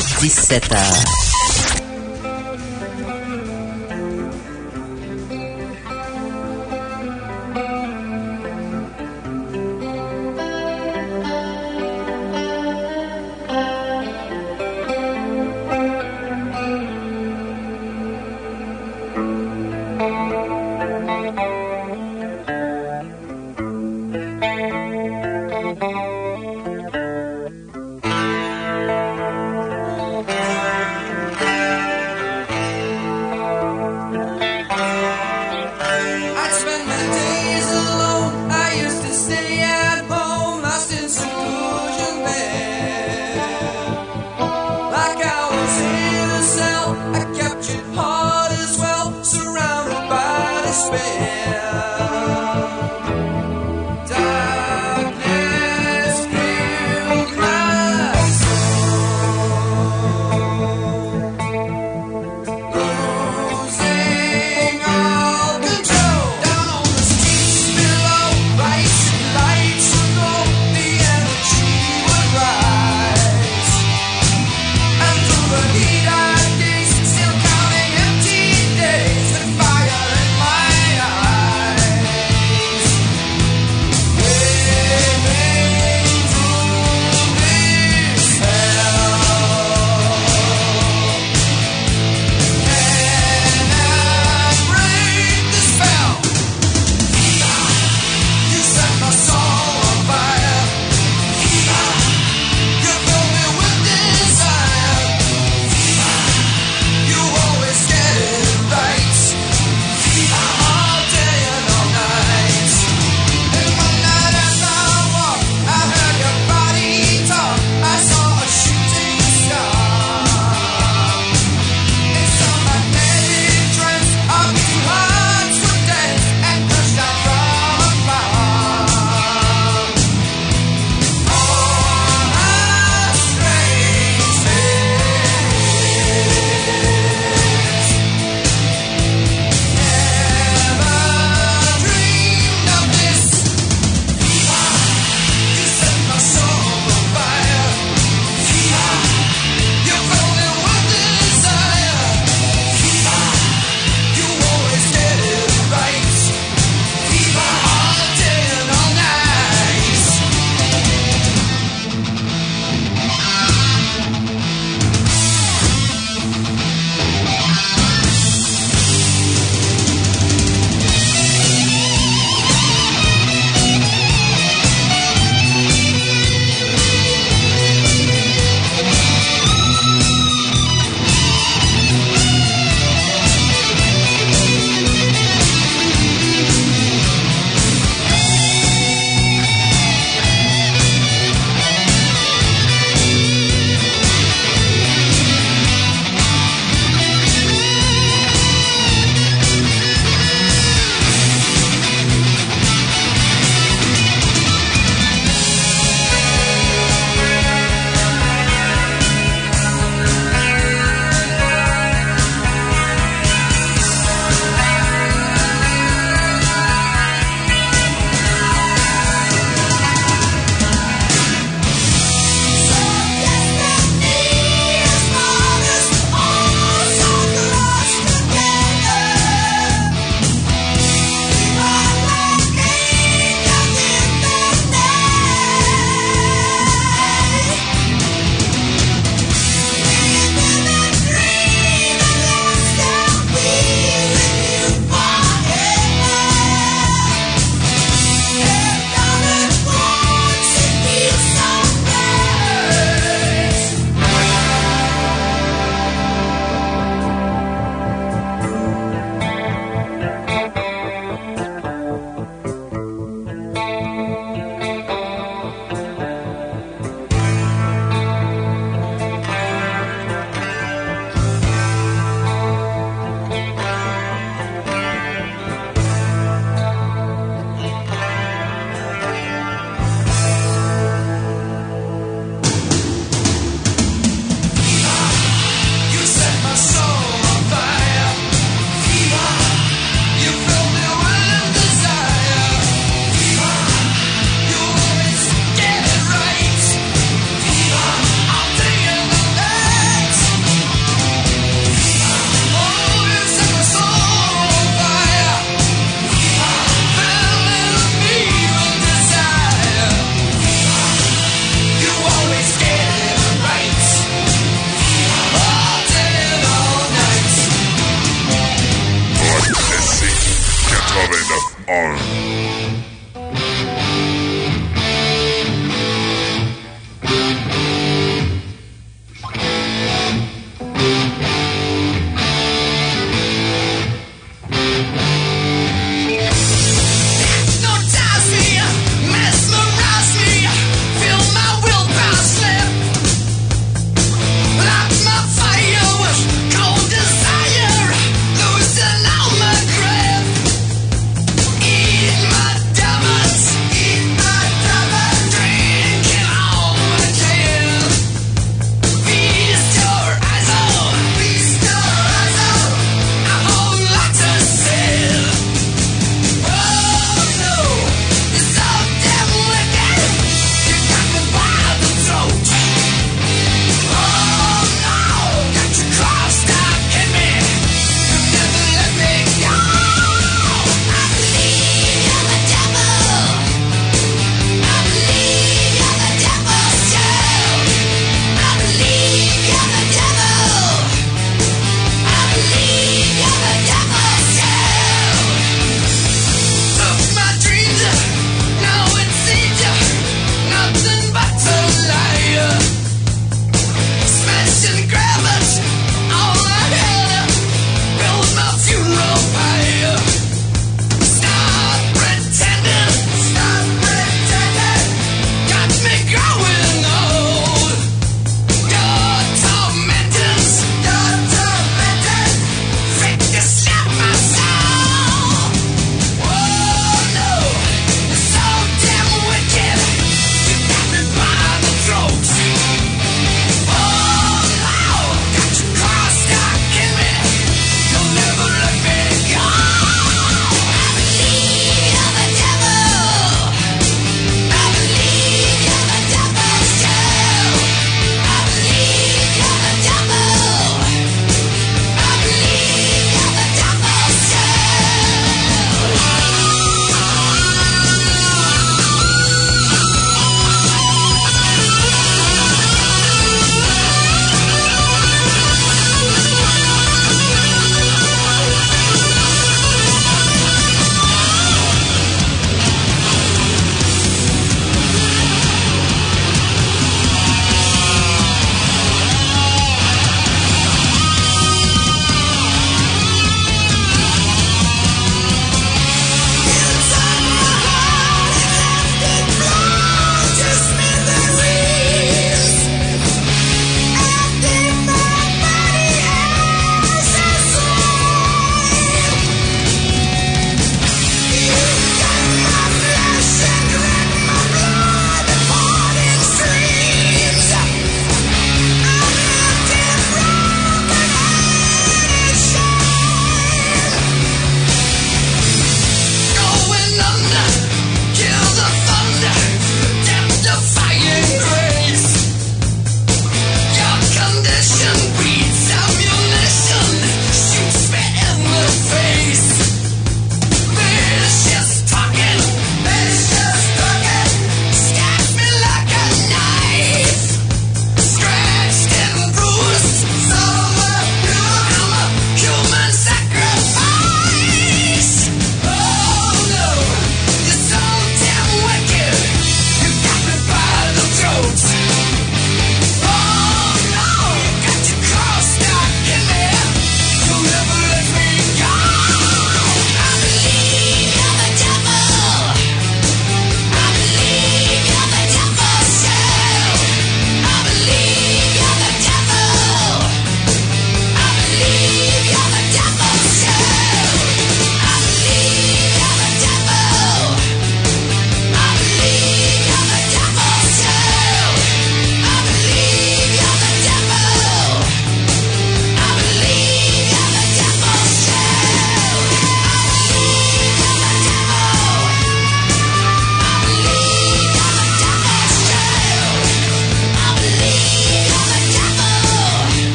77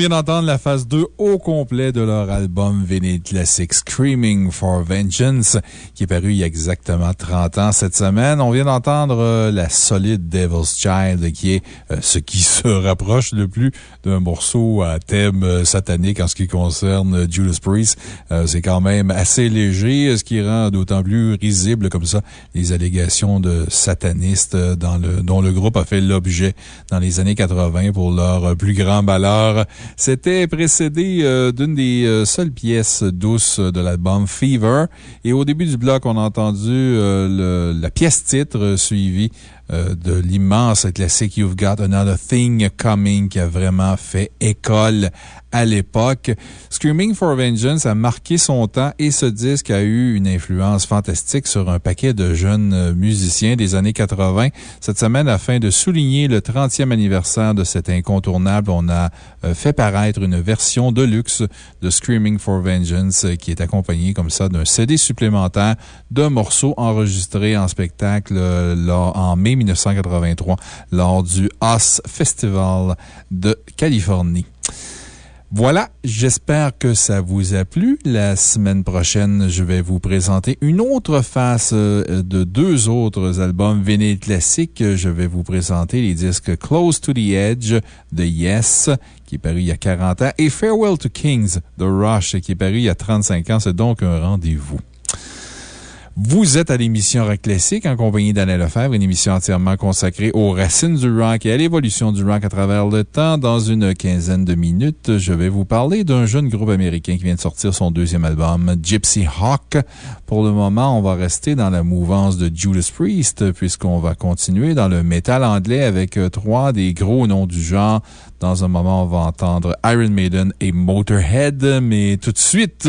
vient d'entendre la phase 2 au complet de leur album Vinyl Classic Screaming for Vengeance, qui est paru il y a exactement 30 ans cette semaine. On vient d'entendre euh, la solide Devil's Child, qui est euh, ce qui se rapproche le plus d'un morceau à thème euh, satanique en ce qui concerne Judas Priest. Euh, C'est quand même assez léger, ce qui rend d'autant plus risible comme ça les allégations de satanistes euh, dans le, dont le groupe a fait l'objet dans les années 80 pour leur euh, plus grand malheur. C'était précédé euh, d'une des euh, seules pièces douces de l'album Fever. Et au début du bloc, on a entendu euh, le- la pièce titre euh, suivie euh, de l'immense classique You've Got Another Thing Coming qui a vraiment fait école à l'époque. Screaming for Vengeance a marqué son temps et ce disque a eu une influence fantastique sur un paquet de jeunes euh, musiciens des années 80. Cette semaine, afin de souligner le 30e anniversaire de cet incontournable, on a euh, fait paraître une version de luxe de Screaming for Vengeance qui est accompagnée comme ça d'un CD supplémentaire de morceaux enregistrés en spectacle lors- en mai 1983 lors du Os Festival de Californie. Voilà, j'espère que ça vous a plu. La semaine prochaine, je vais vous présenter une autre face euh, de deux autres albums vinyles classiques. Je vais vous présenter les disques Close to the Edge de Yes, qui est paru il y a 40 ans, et Farewell to Kings de Rush, qui est paru il y a 35 ans. C'est donc un rendez-vous. Vous êtes à l'émission Rock Classique en compagnie d'Alain Lefebvre, une émission entièrement consacrée aux racines du rock et à l'évolution du rock à travers le temps. Dans une quinzaine de minutes, je vais vous parler d'un jeune groupe américain qui vient de sortir son deuxième album, Gypsy Hawk. Pour le moment, on va rester dans la mouvance de Judas Priest, puisqu'on va continuer dans le métal anglais avec euh, trois des gros noms du genre. Dans un moment, on va entendre Iron Maiden et Motorhead, mais tout de suite,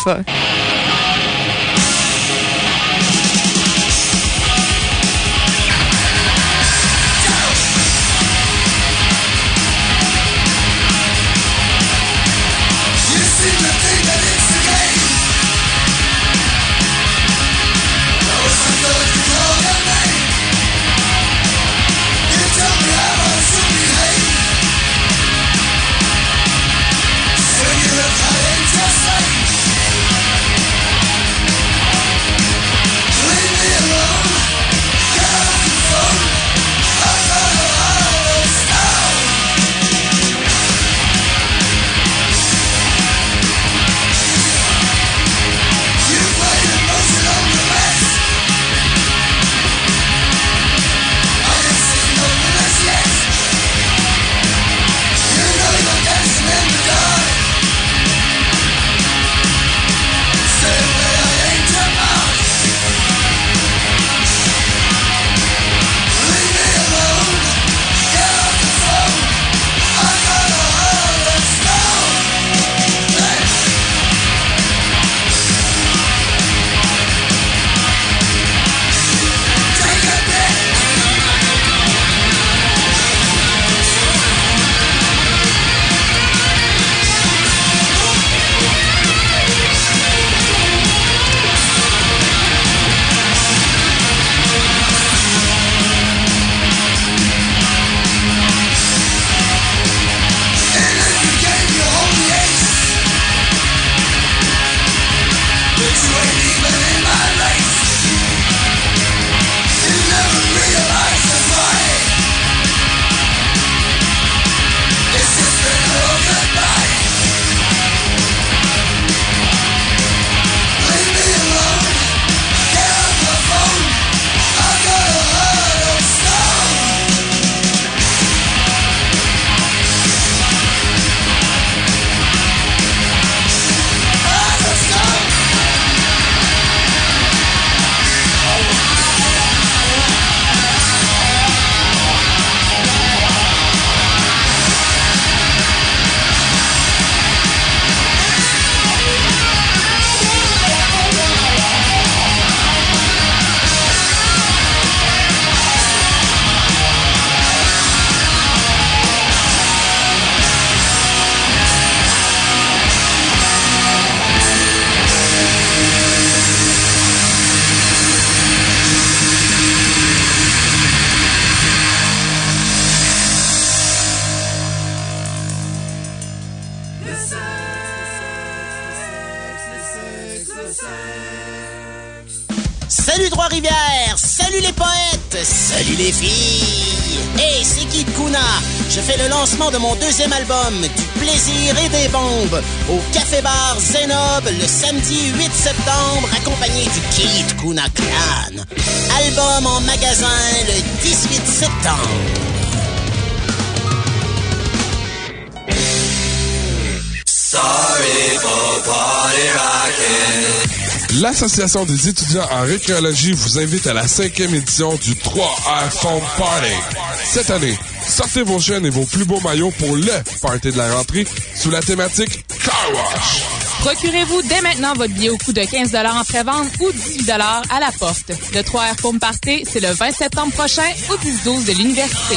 89 L'Association des étudiants en récréologie vous invite à la cinquième édition du 3R Foam Party. Cette année, sortez vos chaînes et vos plus beaux maillots pour le party de la rentrée sous la thématique Car Wash. Procurez-vous dès maintenant votre billet au coût de 15 en pré-vente ou 18 à la porte. Le 3R Foam Party, c'est le 20 septembre prochain au 10-12 de l'Université.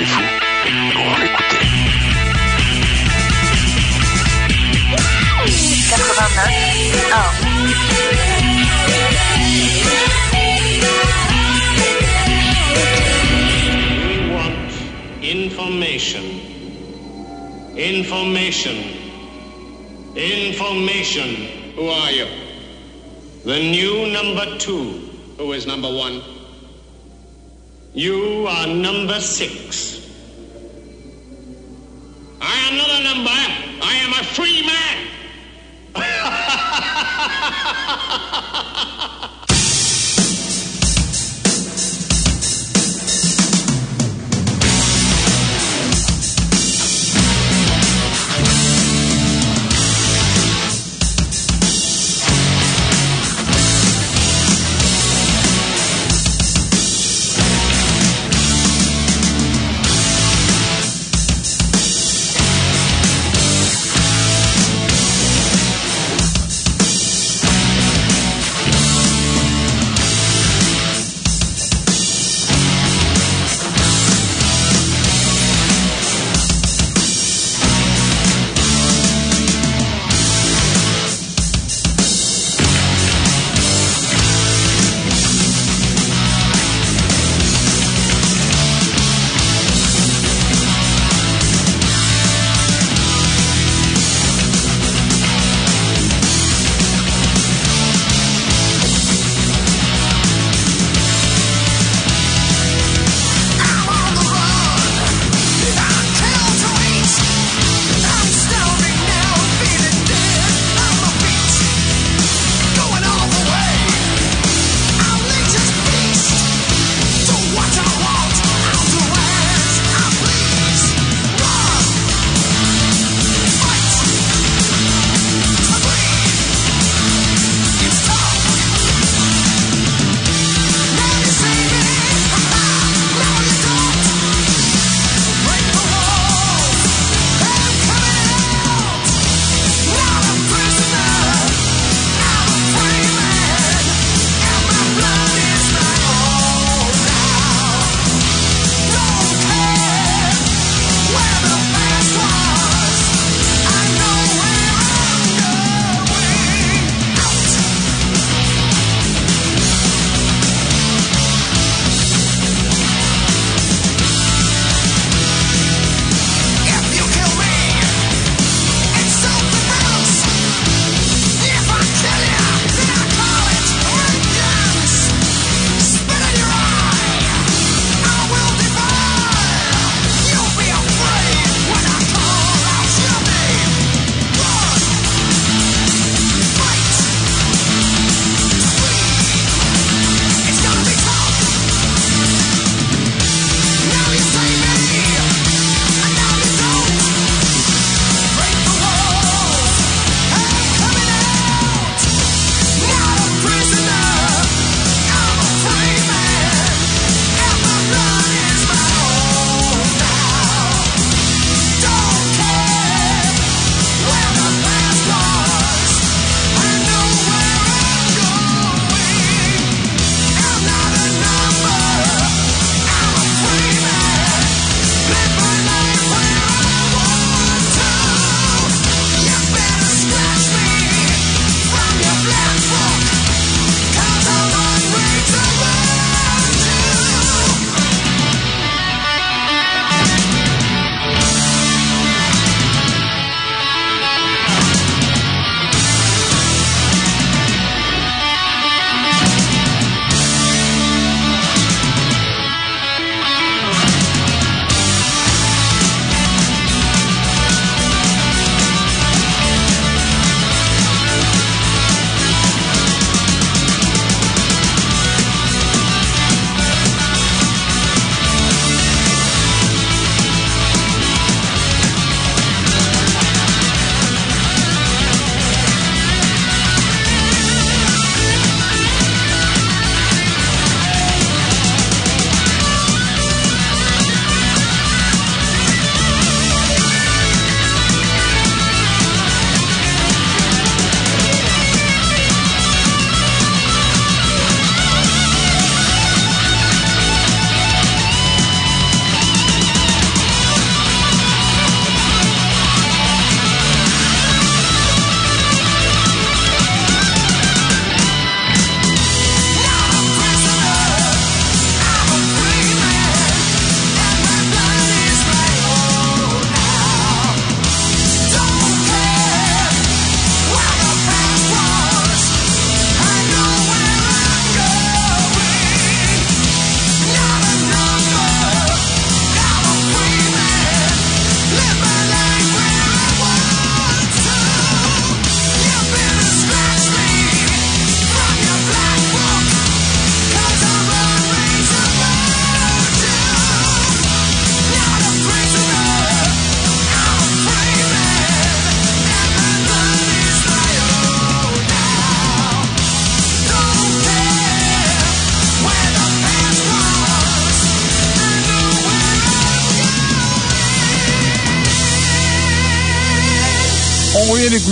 Assez fou pour l'écouter. 89 We want information. Information. Information. Who are you? The new number two Who is number one? You are number six.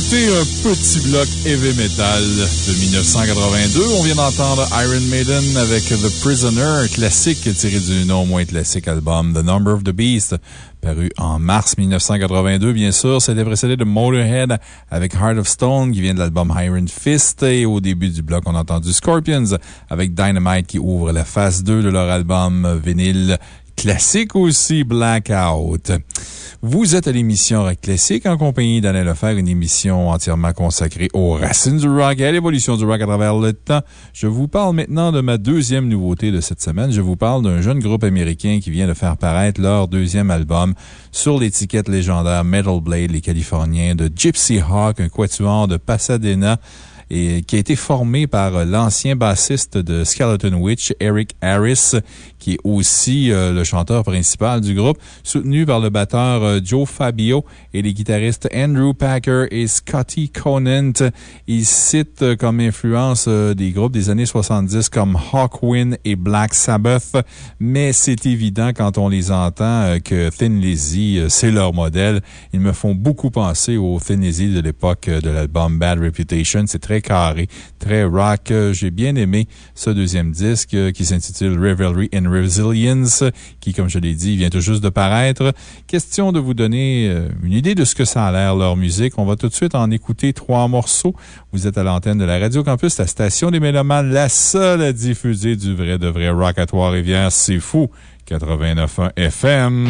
D'écouter un petit bloc heavy metal de 1982. On vient d'entendre Iron Maiden avec The Prisoner, classique tiré du non moins classique album The Number of the Beast, paru en mars 1982, bien sûr. C'était précédé de Motorhead avec Heart of Stone, qui vient de l'album Iron Fist. Et au début du bloc, on a entendu Scorpions avec Dynamite qui ouvre la phase 2 de leur album vinyle classique aussi, Blackout. Vous êtes à l'émission Rock Classique en compagnie d'Alain Lefer, une émission entièrement consacrée aux racines du rock et à l'évolution du rock à travers le temps. Je vous parle maintenant de ma deuxième nouveauté de cette semaine. Je vous parle d'un jeune groupe américain qui vient de faire paraître leur deuxième album sur l'étiquette légendaire Metal Blade, les Californiens de Gypsy Hawk, un quatuor de Pasadena et qui a été formé par l'ancien bassiste de Skeleton Witch, Eric Harris, qui est aussi euh, le chanteur principal du groupe, soutenu par le batteur euh, Joe Fabio et les guitaristes Andrew Packer et Scotty Conant. Il cite euh, comme influence des groupes des années 70 comme Hawkwind et Black Sabbath, mais c'est évident quand on les entend que Thin Lizzy, c'est leur modèle. Ils me font beaucoup penser au Thin Lizzy de l'époque de l'album Bad Reputation. C'est très carré, très rock. J'ai bien aimé ce deuxième disque qui s'intitule Revelry Resilience, qui, comme je l'ai dit, vient tout juste de paraître. Question de vous donner une idée de ce que ça a l'air, leur musique. On va tout de suite en écouter trois morceaux. Vous êtes à l'antenne de la Radio Campus, la station des Mélomanes, la seule à diffuser du vrai de vrai rock à Trois-Rivières. C'est fou! 89.1 FM.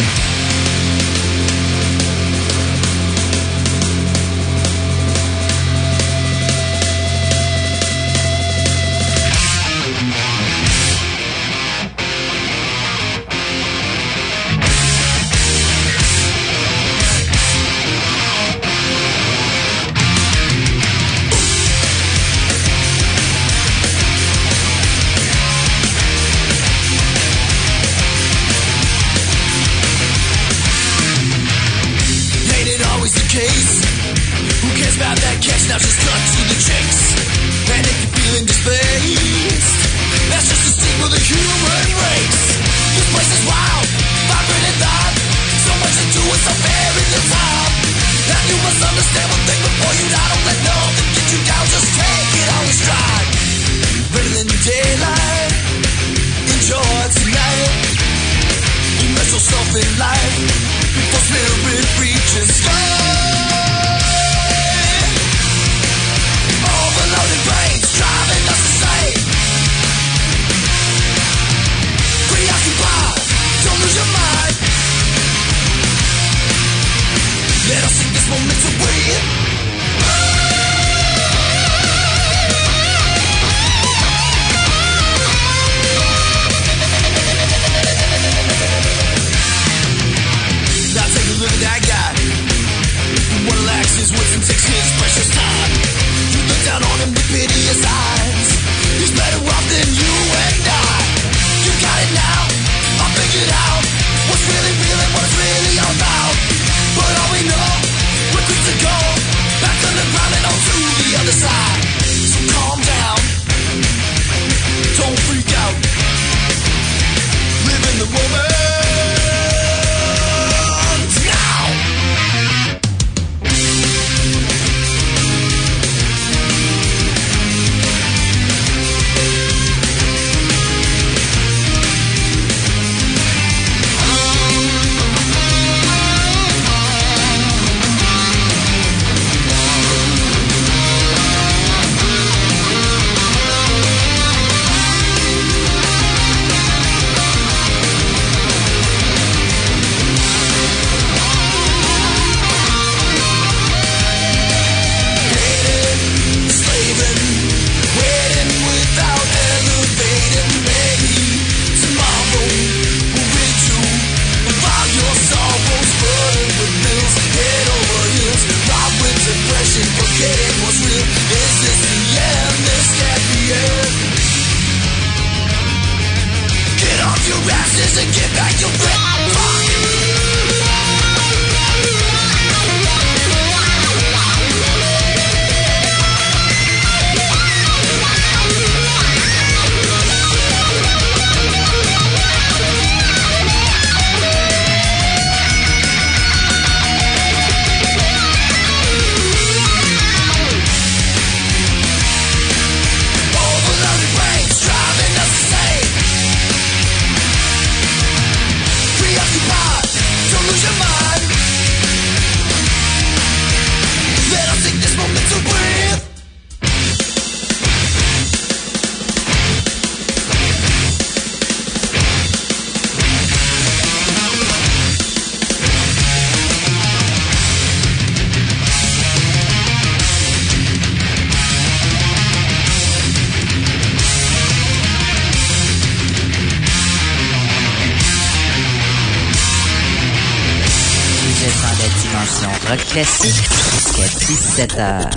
Jusqu'à 17h.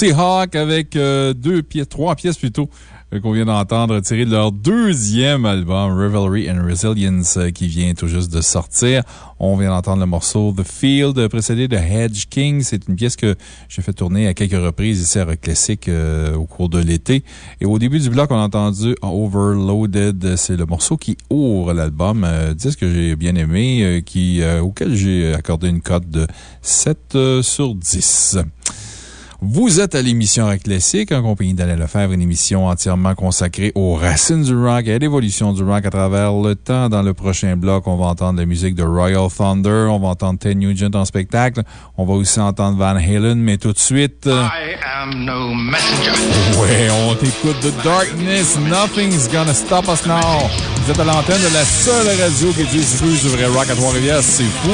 Gypsy Hawk avec euh, deux pièces, trois pièces plutôt, euh, qu'on vient d'entendre tirées de leur deuxième album, Revelry and Resilience, euh, qui vient tout juste de sortir. On vient d'entendre le morceau The Field, précédé de Hedge King. C'est une pièce que j'ai fait tourner à quelques reprises ici à Rock au cours de l'été. Et au début du bloc, on a entendu Overloaded. C'est le morceau qui ouvre l'album. Disque que j'ai bien aimé, qui, auquel j'ai accordé une cote de 7 euh, sur 10. Vous êtes à l'émission Rock Classique, en compagnie d'Alain Lefebvre, une émission entièrement consacrée aux racines du rock et à l'évolution du rock à travers le temps. Dans le prochain bloc, on va entendre la musique de Royal Thunder, on va entendre Ted Nugent en spectacle, on va aussi entendre Van Halen, mais tout de suite. euh, I am no messenger. Ouais, on t'écoute The Darkness. Nothing's gonna stop us now. Vous êtes à l'antenne de la seule radio qui diffuse du vrai rock à Trois-Rivières. C'est fou.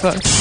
Classique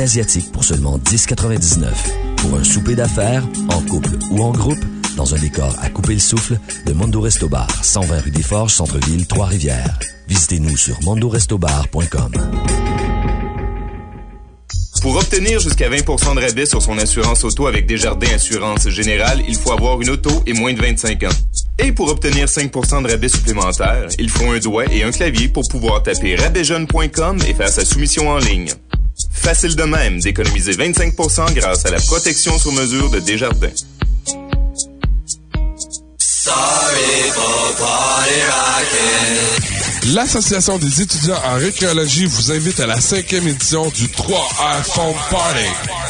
asiatique pour seulement 10,99. Pour un souper d'affaires, en couple ou en groupe, dans un décor à couper le souffle, le Mondo Resto Bar, 120 rue des Forges, Centre-Ville, Trois-Rivières. Visitez-nous sur mondorestobar.com. Pour obtenir jusqu'à 20% de rabais sur son assurance auto avec Desjardins Assurance Générale, il faut avoir une auto et moins de 25 ans. Et pour obtenir 5% de rabais supplémentaires, il faut un doigt et un clavier pour pouvoir taper rabaijeune.com et faire sa soumission en ligne. Facile de même d'économiser 25% grâce à la protection sur mesure de Desjardins. Sorry for party. L'Association des étudiants en archéologie vous invite à la cinquième édition du 3R Foam Party.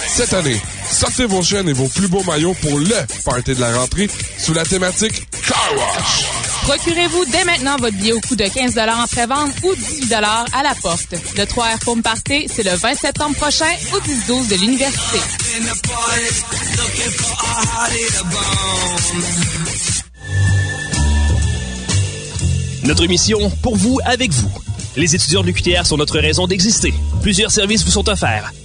Cette année, sortez vos chaînes et vos plus beaux maillots pour le party de la rentrée sous la thématique. Procurez-vous dès maintenant votre billet au coût de 15 en pré-vente ou 18 à la porte. Le 3R Foam Party, c'est le 20 septembre prochain au 10-12 de l'Université. Notre mission, pour vous, avec vous. Les étudiants de l'UQTR sont notre raison d'exister. Plusieurs services vous sont offerts.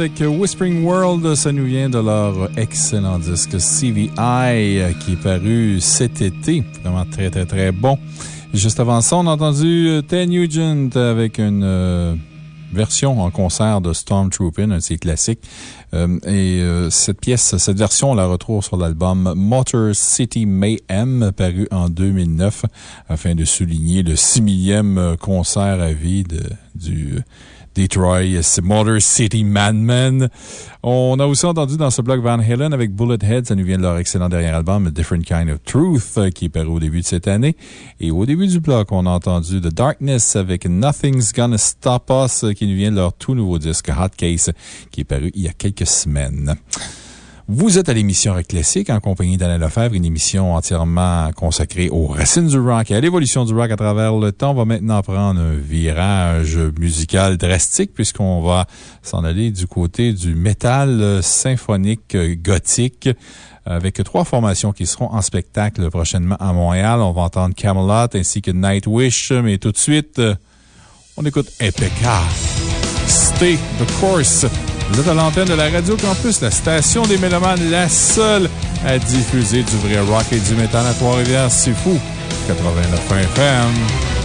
Avec Whispering World, ça nous vient de leur excellent disque CVI qui est paru cet été. Vraiment très, très, très bon. Juste avant ça, on a entendu Ted Nugent avec une euh, version en concert de Stormtrooping, un de ses classiques. Euh, et euh, cette pièce, cette version, on la retrouve sur l'album Motor City Mayhem, paru en 2009, afin de souligner le 6 millième concert à vie de, du Detroit, c'est Motor City Madman. On a aussi entendu dans ce bloc Van Halen avec Bullet Head, ça nous vient de leur excellent dernier album, A Different Kind of Truth, euh, qui est paru au début de cette année. Et au début du bloc, on a entendu The Darkness avec Nothing's Gonna Stop Us, qui nous vient de leur tout nouveau disque Hot Case, qui est paru il y a quelques semaines. Vous êtes à l'émission Rock Classique en compagnie d'Alain Lefebvre, une émission entièrement consacrée aux racines du rock et à l'évolution du rock à travers le temps. On va maintenant prendre un virage musical drastique puisqu'on va s'en aller du côté du métal symphonique gothique avec trois formations qui seront en spectacle prochainement à Montréal. On va entendre Camelot ainsi que Nightwish, mais tout de suite, on écoute Epica. Stay the course. Vous êtes à l'antenne de la Radio Campus, la station des Mélomanes, la seule à diffuser du vrai rock et du métal à Trois-Rivières. C'est fou. 89 FM.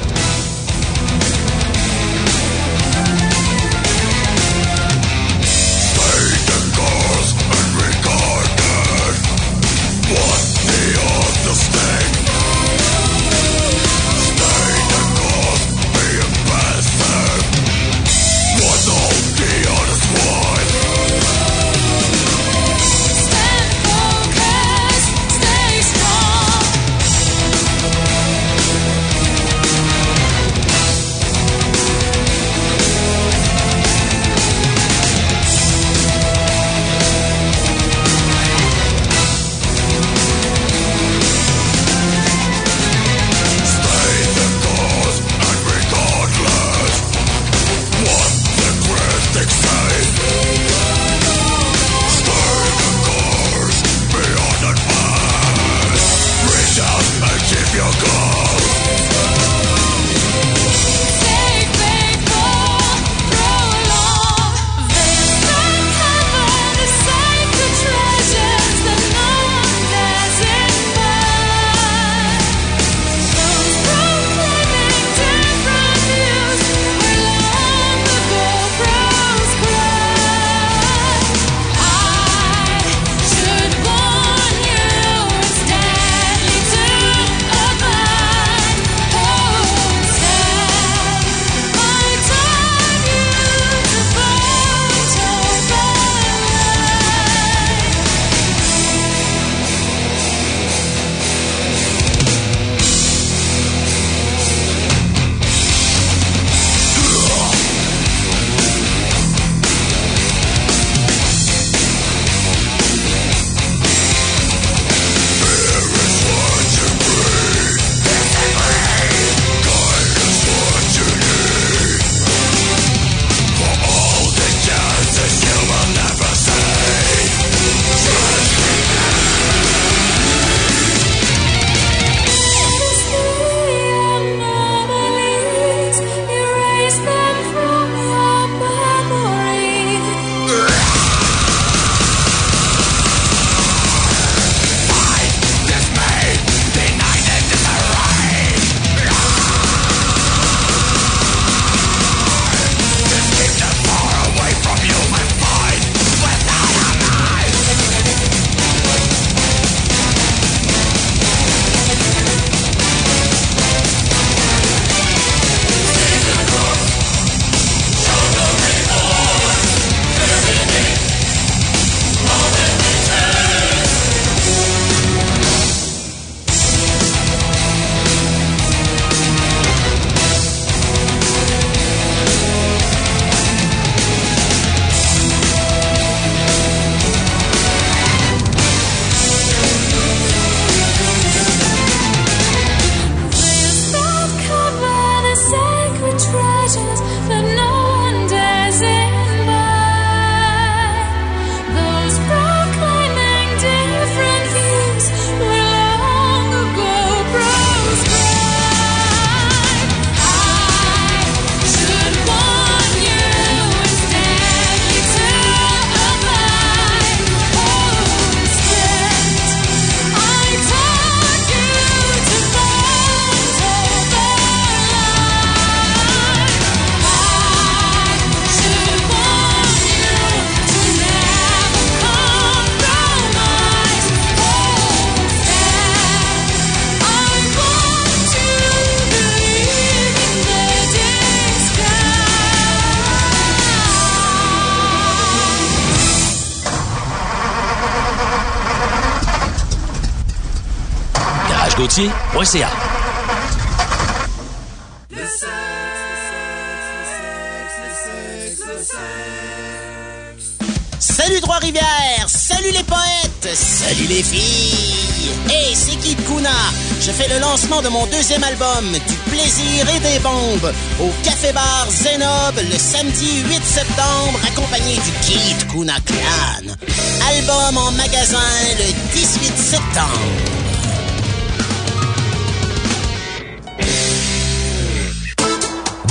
Salut Trois-Rivières! Salut les poètes! Salut les filles! Hey, c'est Kid Kuna! Je fais le lancement de mon deuxième album, Du plaisir et des bombes, au Café Bar Zenob le samedi 8 septembre, accompagné du Kid Kuna Clan. Album en magasin le 18 septembre.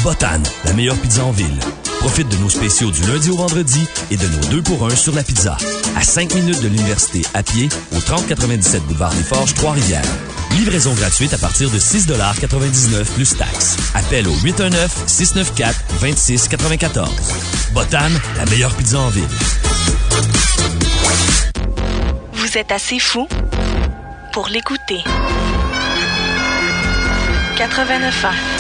Botan, la meilleure pizza en ville. Profite de nos spéciaux du lundi au vendredi et de nos deux pour un sur la pizza. À 5 minutes de l'université à pied au 3097 boulevard des Forges, Trois-Rivières. Livraison gratuite à partir de 6,99 plus taxes. Appel au 819-694-2694. Botan, la meilleure pizza en ville. Vous êtes assez fou pour l'écouter. 89 ans.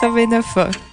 89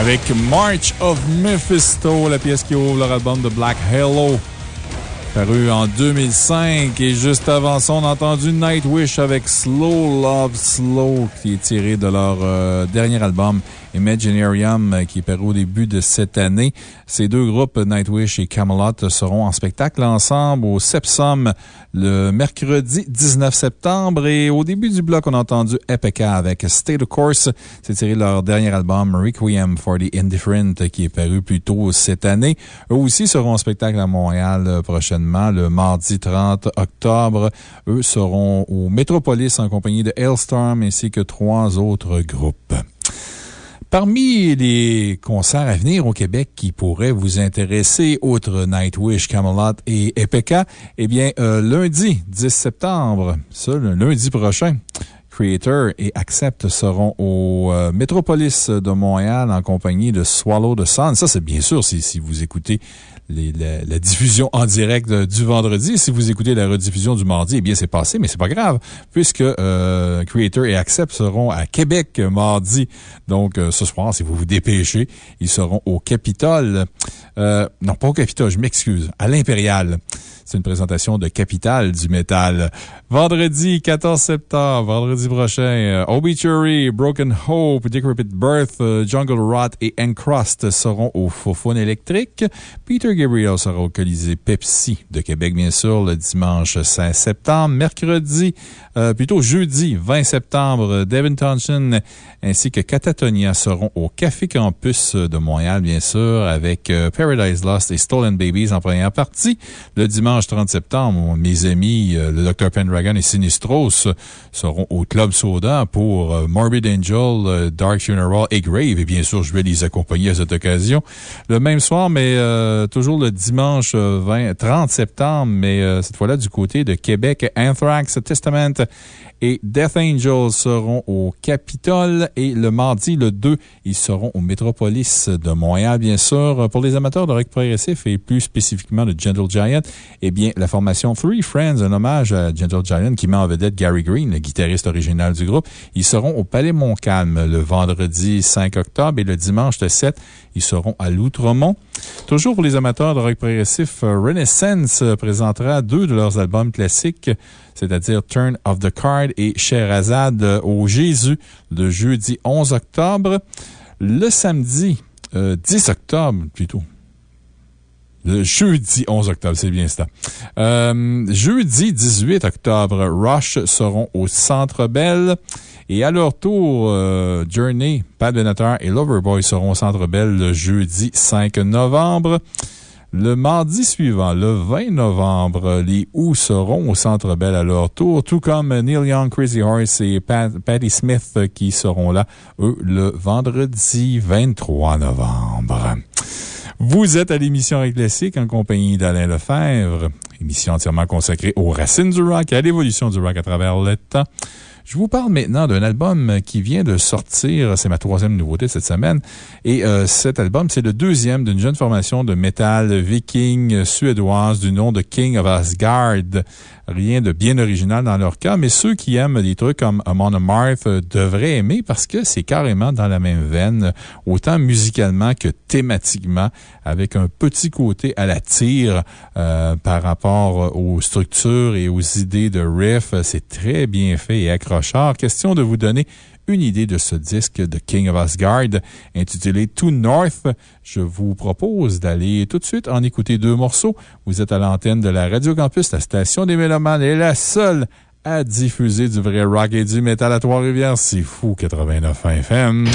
avec March of Mephisto, la pièce qui ouvre leur album de Black Halo. Paru en 2005 et juste avant ça, on a entendu Nightwish avec Slow Love Slow qui est tiré de leur euh, dernier album Imaginarium qui est paru au début de cette année. Ces deux groupes, Nightwish et Camelot, seront en spectacle ensemble au Sepsum le mercredi 19 septembre. Et au début du bloc, on a entendu Epica avec State of Course. C'est tiré de leur dernier album Requiem for the Indifferent qui est paru plus tôt cette année. Eux aussi seront en spectacle à Montréal euh, prochainement le mardi 30 octobre. Eux seront au Metropolis en compagnie de Hailstorm ainsi que trois autres groupes. Parmi les concerts à venir au Québec qui pourraient vous intéresser, outre Nightwish, Camelot et Epica, eh bien, euh, lundi 10 septembre, ça, le lundi prochain, Creator et Accept seront au euh, Metropolis de Montréal en compagnie de Swallow the Sun. Ça, c'est bien sûr si vous écoutez la, diffusion en direct de- du vendredi. Si vous écoutez la rediffusion du mardi, eh bien, c'est passé, mais c'est pas grave, puisque euh, Creator et Accept seront à Québec mardi. Donc, euh, ce soir, si vous vous dépêchez, ils seront au Capitole. Euh, non, pas au Capitole, je m'excuse, à l'Impérial. C'est une présentation de Capital du métal. Vendredi 14 septembre, vendredi prochain, euh, Obituary, Broken Hope, Decrepit Birth, euh, Jungle Rot et Encrust seront au Fofone électrique. Peter Gabriel sera au Colisée Pepsi de Québec, bien sûr, le dimanche 16 septembre. Mercredi, euh, plutôt jeudi 20 septembre, Devin Townsend ainsi que Catatonia seront au Café Campus de Montréal, bien sûr, avec Paradise Lost et Stolen Babies en première partie. Le dimanche 30 septembre, mes amis, euh, le Dr. Pendragon et Sinistros seront au Club Soda pour euh, Morbid Angel, euh, Dark Funeral et Grave. Et bien sûr, je vais les accompagner à cette occasion. Le même soir, mais toujours le dimanche euh, 20, 30 septembre, mais cette fois-là du côté de Québec, Anthrax, Testament et Death Angels seront au Capitole et le mardi, le 2, ils seront au Métropolis de Montréal, bien sûr. Pour les amateurs de rock progressif et plus spécifiquement de Gentle Giant, eh bien, la formation Three Friends, un hommage à Gentle Giant qui met en vedette Gary Green, le guitariste original du groupe, ils seront au Palais Montcalm le vendredi 5 octobre et le dimanche le 7, ils seront à L'Outremont. Toujours pour les amateurs de rock progressif, Renaissance présentera deux de leurs albums classiques, c'est-à-dire Turn of the Card et Sherazade euh, au Jésus le jeudi 11 octobre. Le samedi euh, 10 octobre, plutôt. Le jeudi 11 octobre, c'est bien ça. Euh, jeudi 18 octobre, Rush seront au Centre Bell. Et à leur tour, euh, Journey, Pat Benatar et Loverboy seront au Centre Bell le jeudi 5 novembre. Le mardi suivant, le 20 novembre, les Who seront au Centre Bell à leur tour, tout comme Neil Young, Crazy Horse et Pat- Patti Smith qui seront là, eux, le vendredi 23 novembre. Vous êtes à l'émission Classique en compagnie d'Alain Lefebvre, émission entièrement consacrée aux racines du rock et à l'évolution du rock à travers le temps. Je vous parle maintenant d'un album qui vient de sortir. C'est ma troisième nouveauté cette semaine. Et euh, cet album, c'est le deuxième d'une jeune formation de métal viking suédoise du nom de King of Asgard. Rien de bien original dans leur cas, mais ceux qui aiment des trucs comme Amon Amarth euh, devraient aimer parce que c'est carrément dans la même veine, autant musicalement que thématiquement, avec un petit côté à la tire euh, par rapport aux structures et aux idées de riff. C'est très bien fait et accrocheur. Question de vous donner une idée de ce disque de King of Asgard intitulé To North. Je vous propose d'aller tout de suite en écouter deux morceaux. Vous êtes à l'antenne de la Radio Campus, la station des Mélomanes est la seule à diffuser du vrai rock et du métal à Trois-Rivières. C'est fou, 89 FM.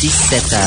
17h.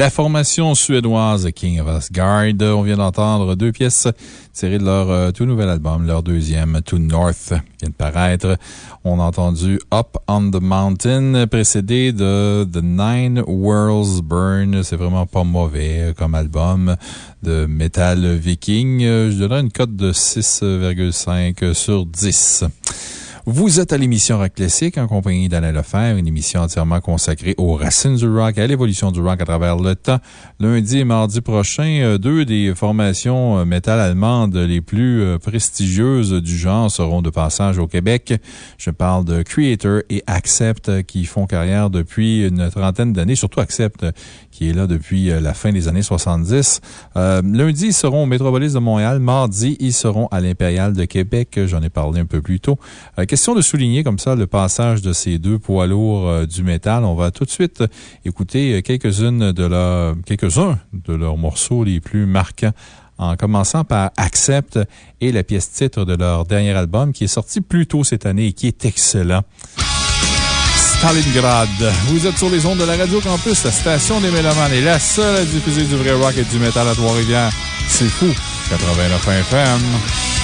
La formation suédoise King of Asgard. On vient d'entendre deux pièces tirées de leur euh, tout nouvel album, leur deuxième, To North, vient de paraître. On a entendu Up on the Mountain, précédé de The Nine Worlds Burn. C'est vraiment pas mauvais euh, comme album de metal viking. Euh, Je donnerais une cote de 6,5 sur 10. Vous êtes à l'émission Rock Classique en compagnie d'Alain Lefebvre, une émission entièrement consacrée aux racines du rock, à l'évolution du rock à travers le temps. Lundi et mardi prochain, euh, deux des formations euh, métal allemandes les plus euh, prestigieuses du genre seront de passage au Québec. Je parle de Creator et Accept qui font carrière depuis une trentaine d'années, surtout Accept qui est là depuis euh, la fin des années 70. Euh, lundi, ils seront au Métropolis de Montréal. Mardi, ils seront à l'Impérial de Québec. J'en ai parlé un peu plus tôt. Euh, question de souligner comme ça le passage de ces deux poids lourds du métal. On va tout de suite écouter quelques-unes de leurs, quelques-uns de leurs morceaux les plus marquants en commençant par Accept et la pièce titre de leur dernier album qui est sorti plus tôt cette année et qui est excellent. Stalingrad. Vous êtes sur les ondes de la Radio Campus, la station des Mélomanes est la seule à diffuser du vrai rock et du métal à Trois-Rivières. C'est fou. 89 FM.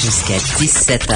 Jusqu'à 17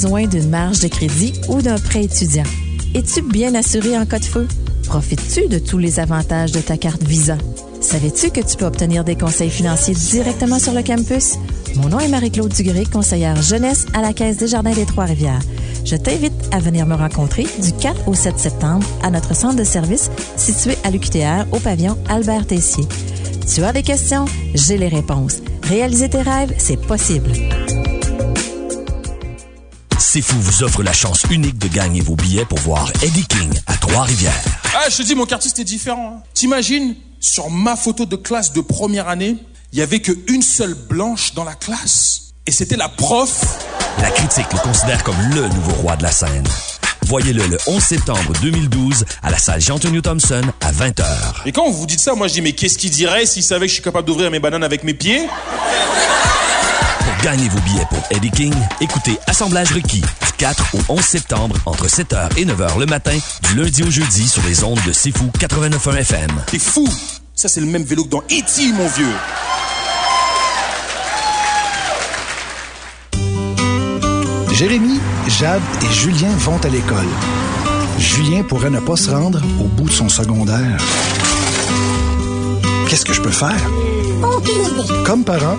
besoin d'une marge de crédit ou d'un prêt étudiant? Es-tu bien assuré en cas de feu? Profites-tu de tous les avantages de ta carte Visa? Savais-tu que tu peux obtenir des conseils financiers directement sur le campus? Mon nom est Marie-Claude Dugré, conseillère jeunesse à la Caisse des Jardins des Trois-Rivières. Je t'invite à venir me rencontrer du 4 au 7 septembre à notre centre de service situé à l'UQTR au pavillon Albert Tessier. Tu as des questions? J'ai les réponses. Réaliser tes rêves, c'est possible. C'est fou vous offre la chance unique de gagner vos billets pour voir Eddie King à Trois-Rivières. Ah, je te dis, mon quartier, c'était différent. hein. T'imagines, sur ma photo de classe de première année, il y avait qu'une seule blanche dans la classe. Et c'était la prof La critique le considère comme le nouveau roi de la scène. Voyez-le le 11 septembre 2012 à la salle Jean-Antonio Thompson à 20h. Et quand vous dites ça, moi je dis, mais qu'est-ce qu'il dirait s'il savait que je suis capable d'ouvrir mes bananes avec mes pieds? Pour gagner vos billets pour Eddie King, écoutez Assemblage requis du 4 au 11 septembre entre 7h et 9h le matin, du lundi au jeudi sur les ondes de C'est Fou 89.1 FM. T'es fou Ça, c'est le même vélo que dans E.T., mon vieux Jérémy, Jade et Julien vont à l'école. Julien pourrait ne pas se rendre au bout de son secondaire. Qu'est-ce que je peux faire? Comme parent,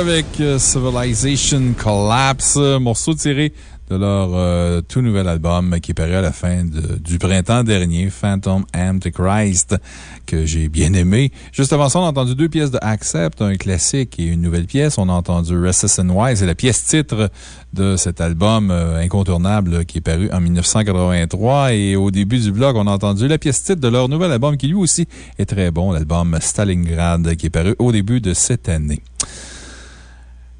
Avec euh, Civilization Collapse, morceau tiré de leur euh, tout nouvel album qui est paru à la fin du printemps dernier, Phantom Antichrist, que j'ai bien aimé. Juste avant ça, on a entendu deux pièces de Accept, un classique et une nouvelle pièce. On a entendu Restless and Wise, c'est la pièce titre de cet album euh, incontournable qui est paru en 1983. Et au début du blog, on a entendu la pièce titre de leur nouvel album qui lui aussi est très bon, l'album Stalingrad qui est paru au début de cette année.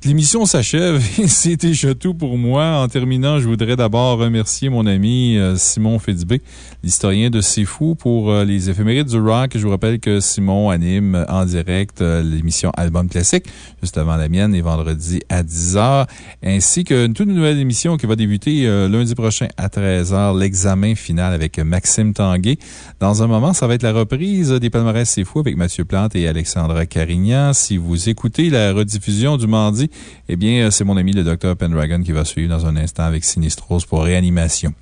L'émission s'achève et c'est déjà tout pour moi. En terminant, je voudrais d'abord remercier mon ami euh, Simon Fitzbé, l'historien de C'est Fou, pour euh, les éphémérides du rock. Je vous rappelle que Simon anime en direct euh, l'émission Album Classique, juste avant la mienne, les vendredis à 10h, ainsi qu'une toute nouvelle émission qui va débuter lundi prochain à 13h, l'examen final avec Maxime Tanguay. Dans un moment, ça va être la reprise des palmarès C'est Fou avec Mathieu Plante et Alexandra Carignan. Si vous écoutez la rediffusion du mardi, eh bien, euh, c'est mon ami le Dr. Pendragon qui va suivre dans un instant avec Sinistros pour réanimation.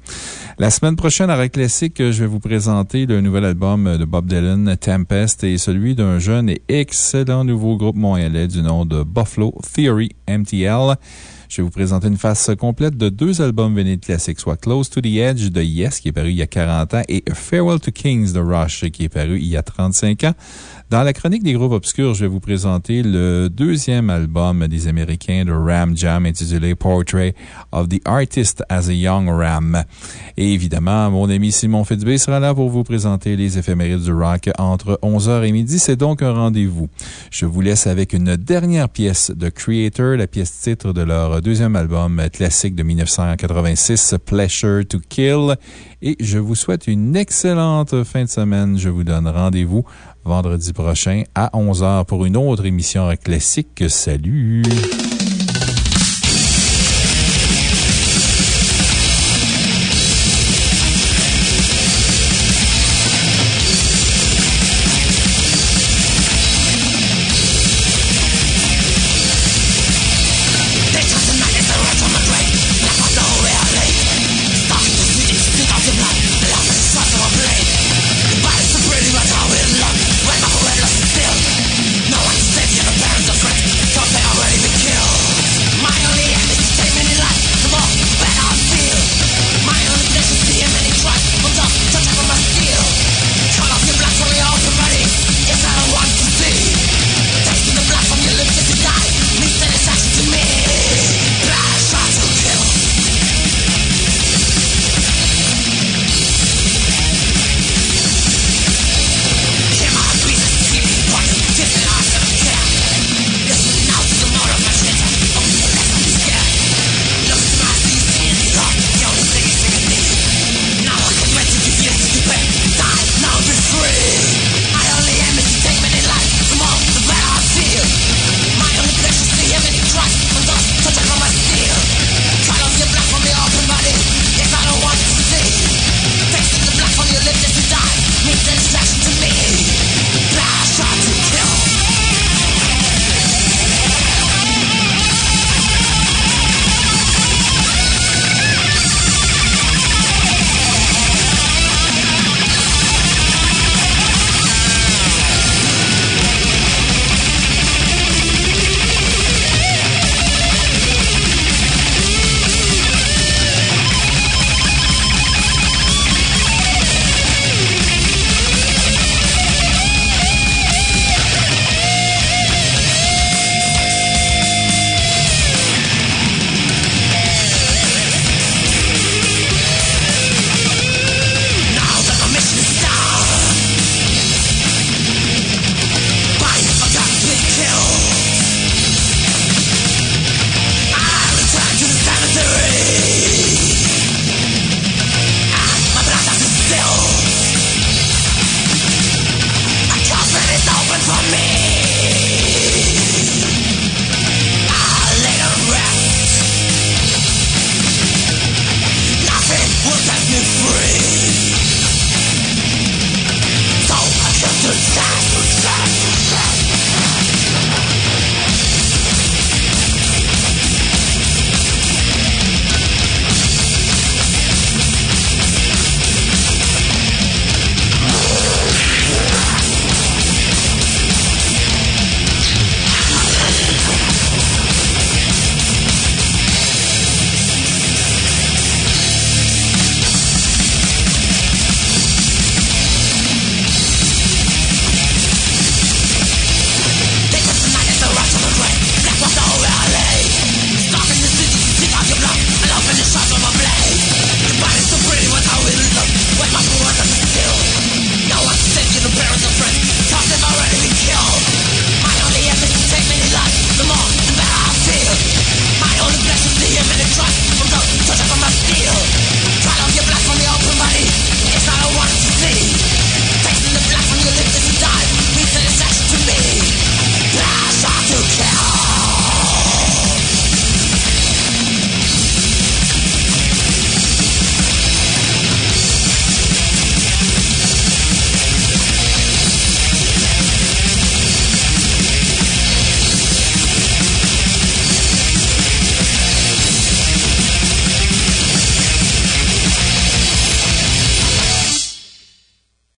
La semaine prochaine, à Rock Classique, euh, je vais vous présenter le nouvel album euh, de Bob Dylan, Tempest, et celui d'un jeune et excellent nouveau groupe montréalais du nom de Buffalo Theory MTL. Je vais vous présenter une face complète de deux albums vinyles classiques, soit Close to the Edge de Yes, qui est paru il y a 40 ans, et Farewell to Kings de Rush, qui est paru il y a 35 ans. Dans la chronique des groupes obscurs, je vais vous présenter le deuxième album des Américains de Ram Jam intitulé Portrait of the Artist as a Young Ram. Et évidemment, mon ami Simon Fitzbé sera là pour vous présenter les éphémérides du rock entre 11h et midi. C'est donc un rendez-vous. Je vous laisse avec une dernière pièce de Creator, la pièce titre de leur deuxième album classique de 1986, Pleasure to Kill. Et je vous souhaite une excellente fin de semaine. Je vous donne rendez-vous vendredi prochain à 11h pour une autre émission classique. Salut!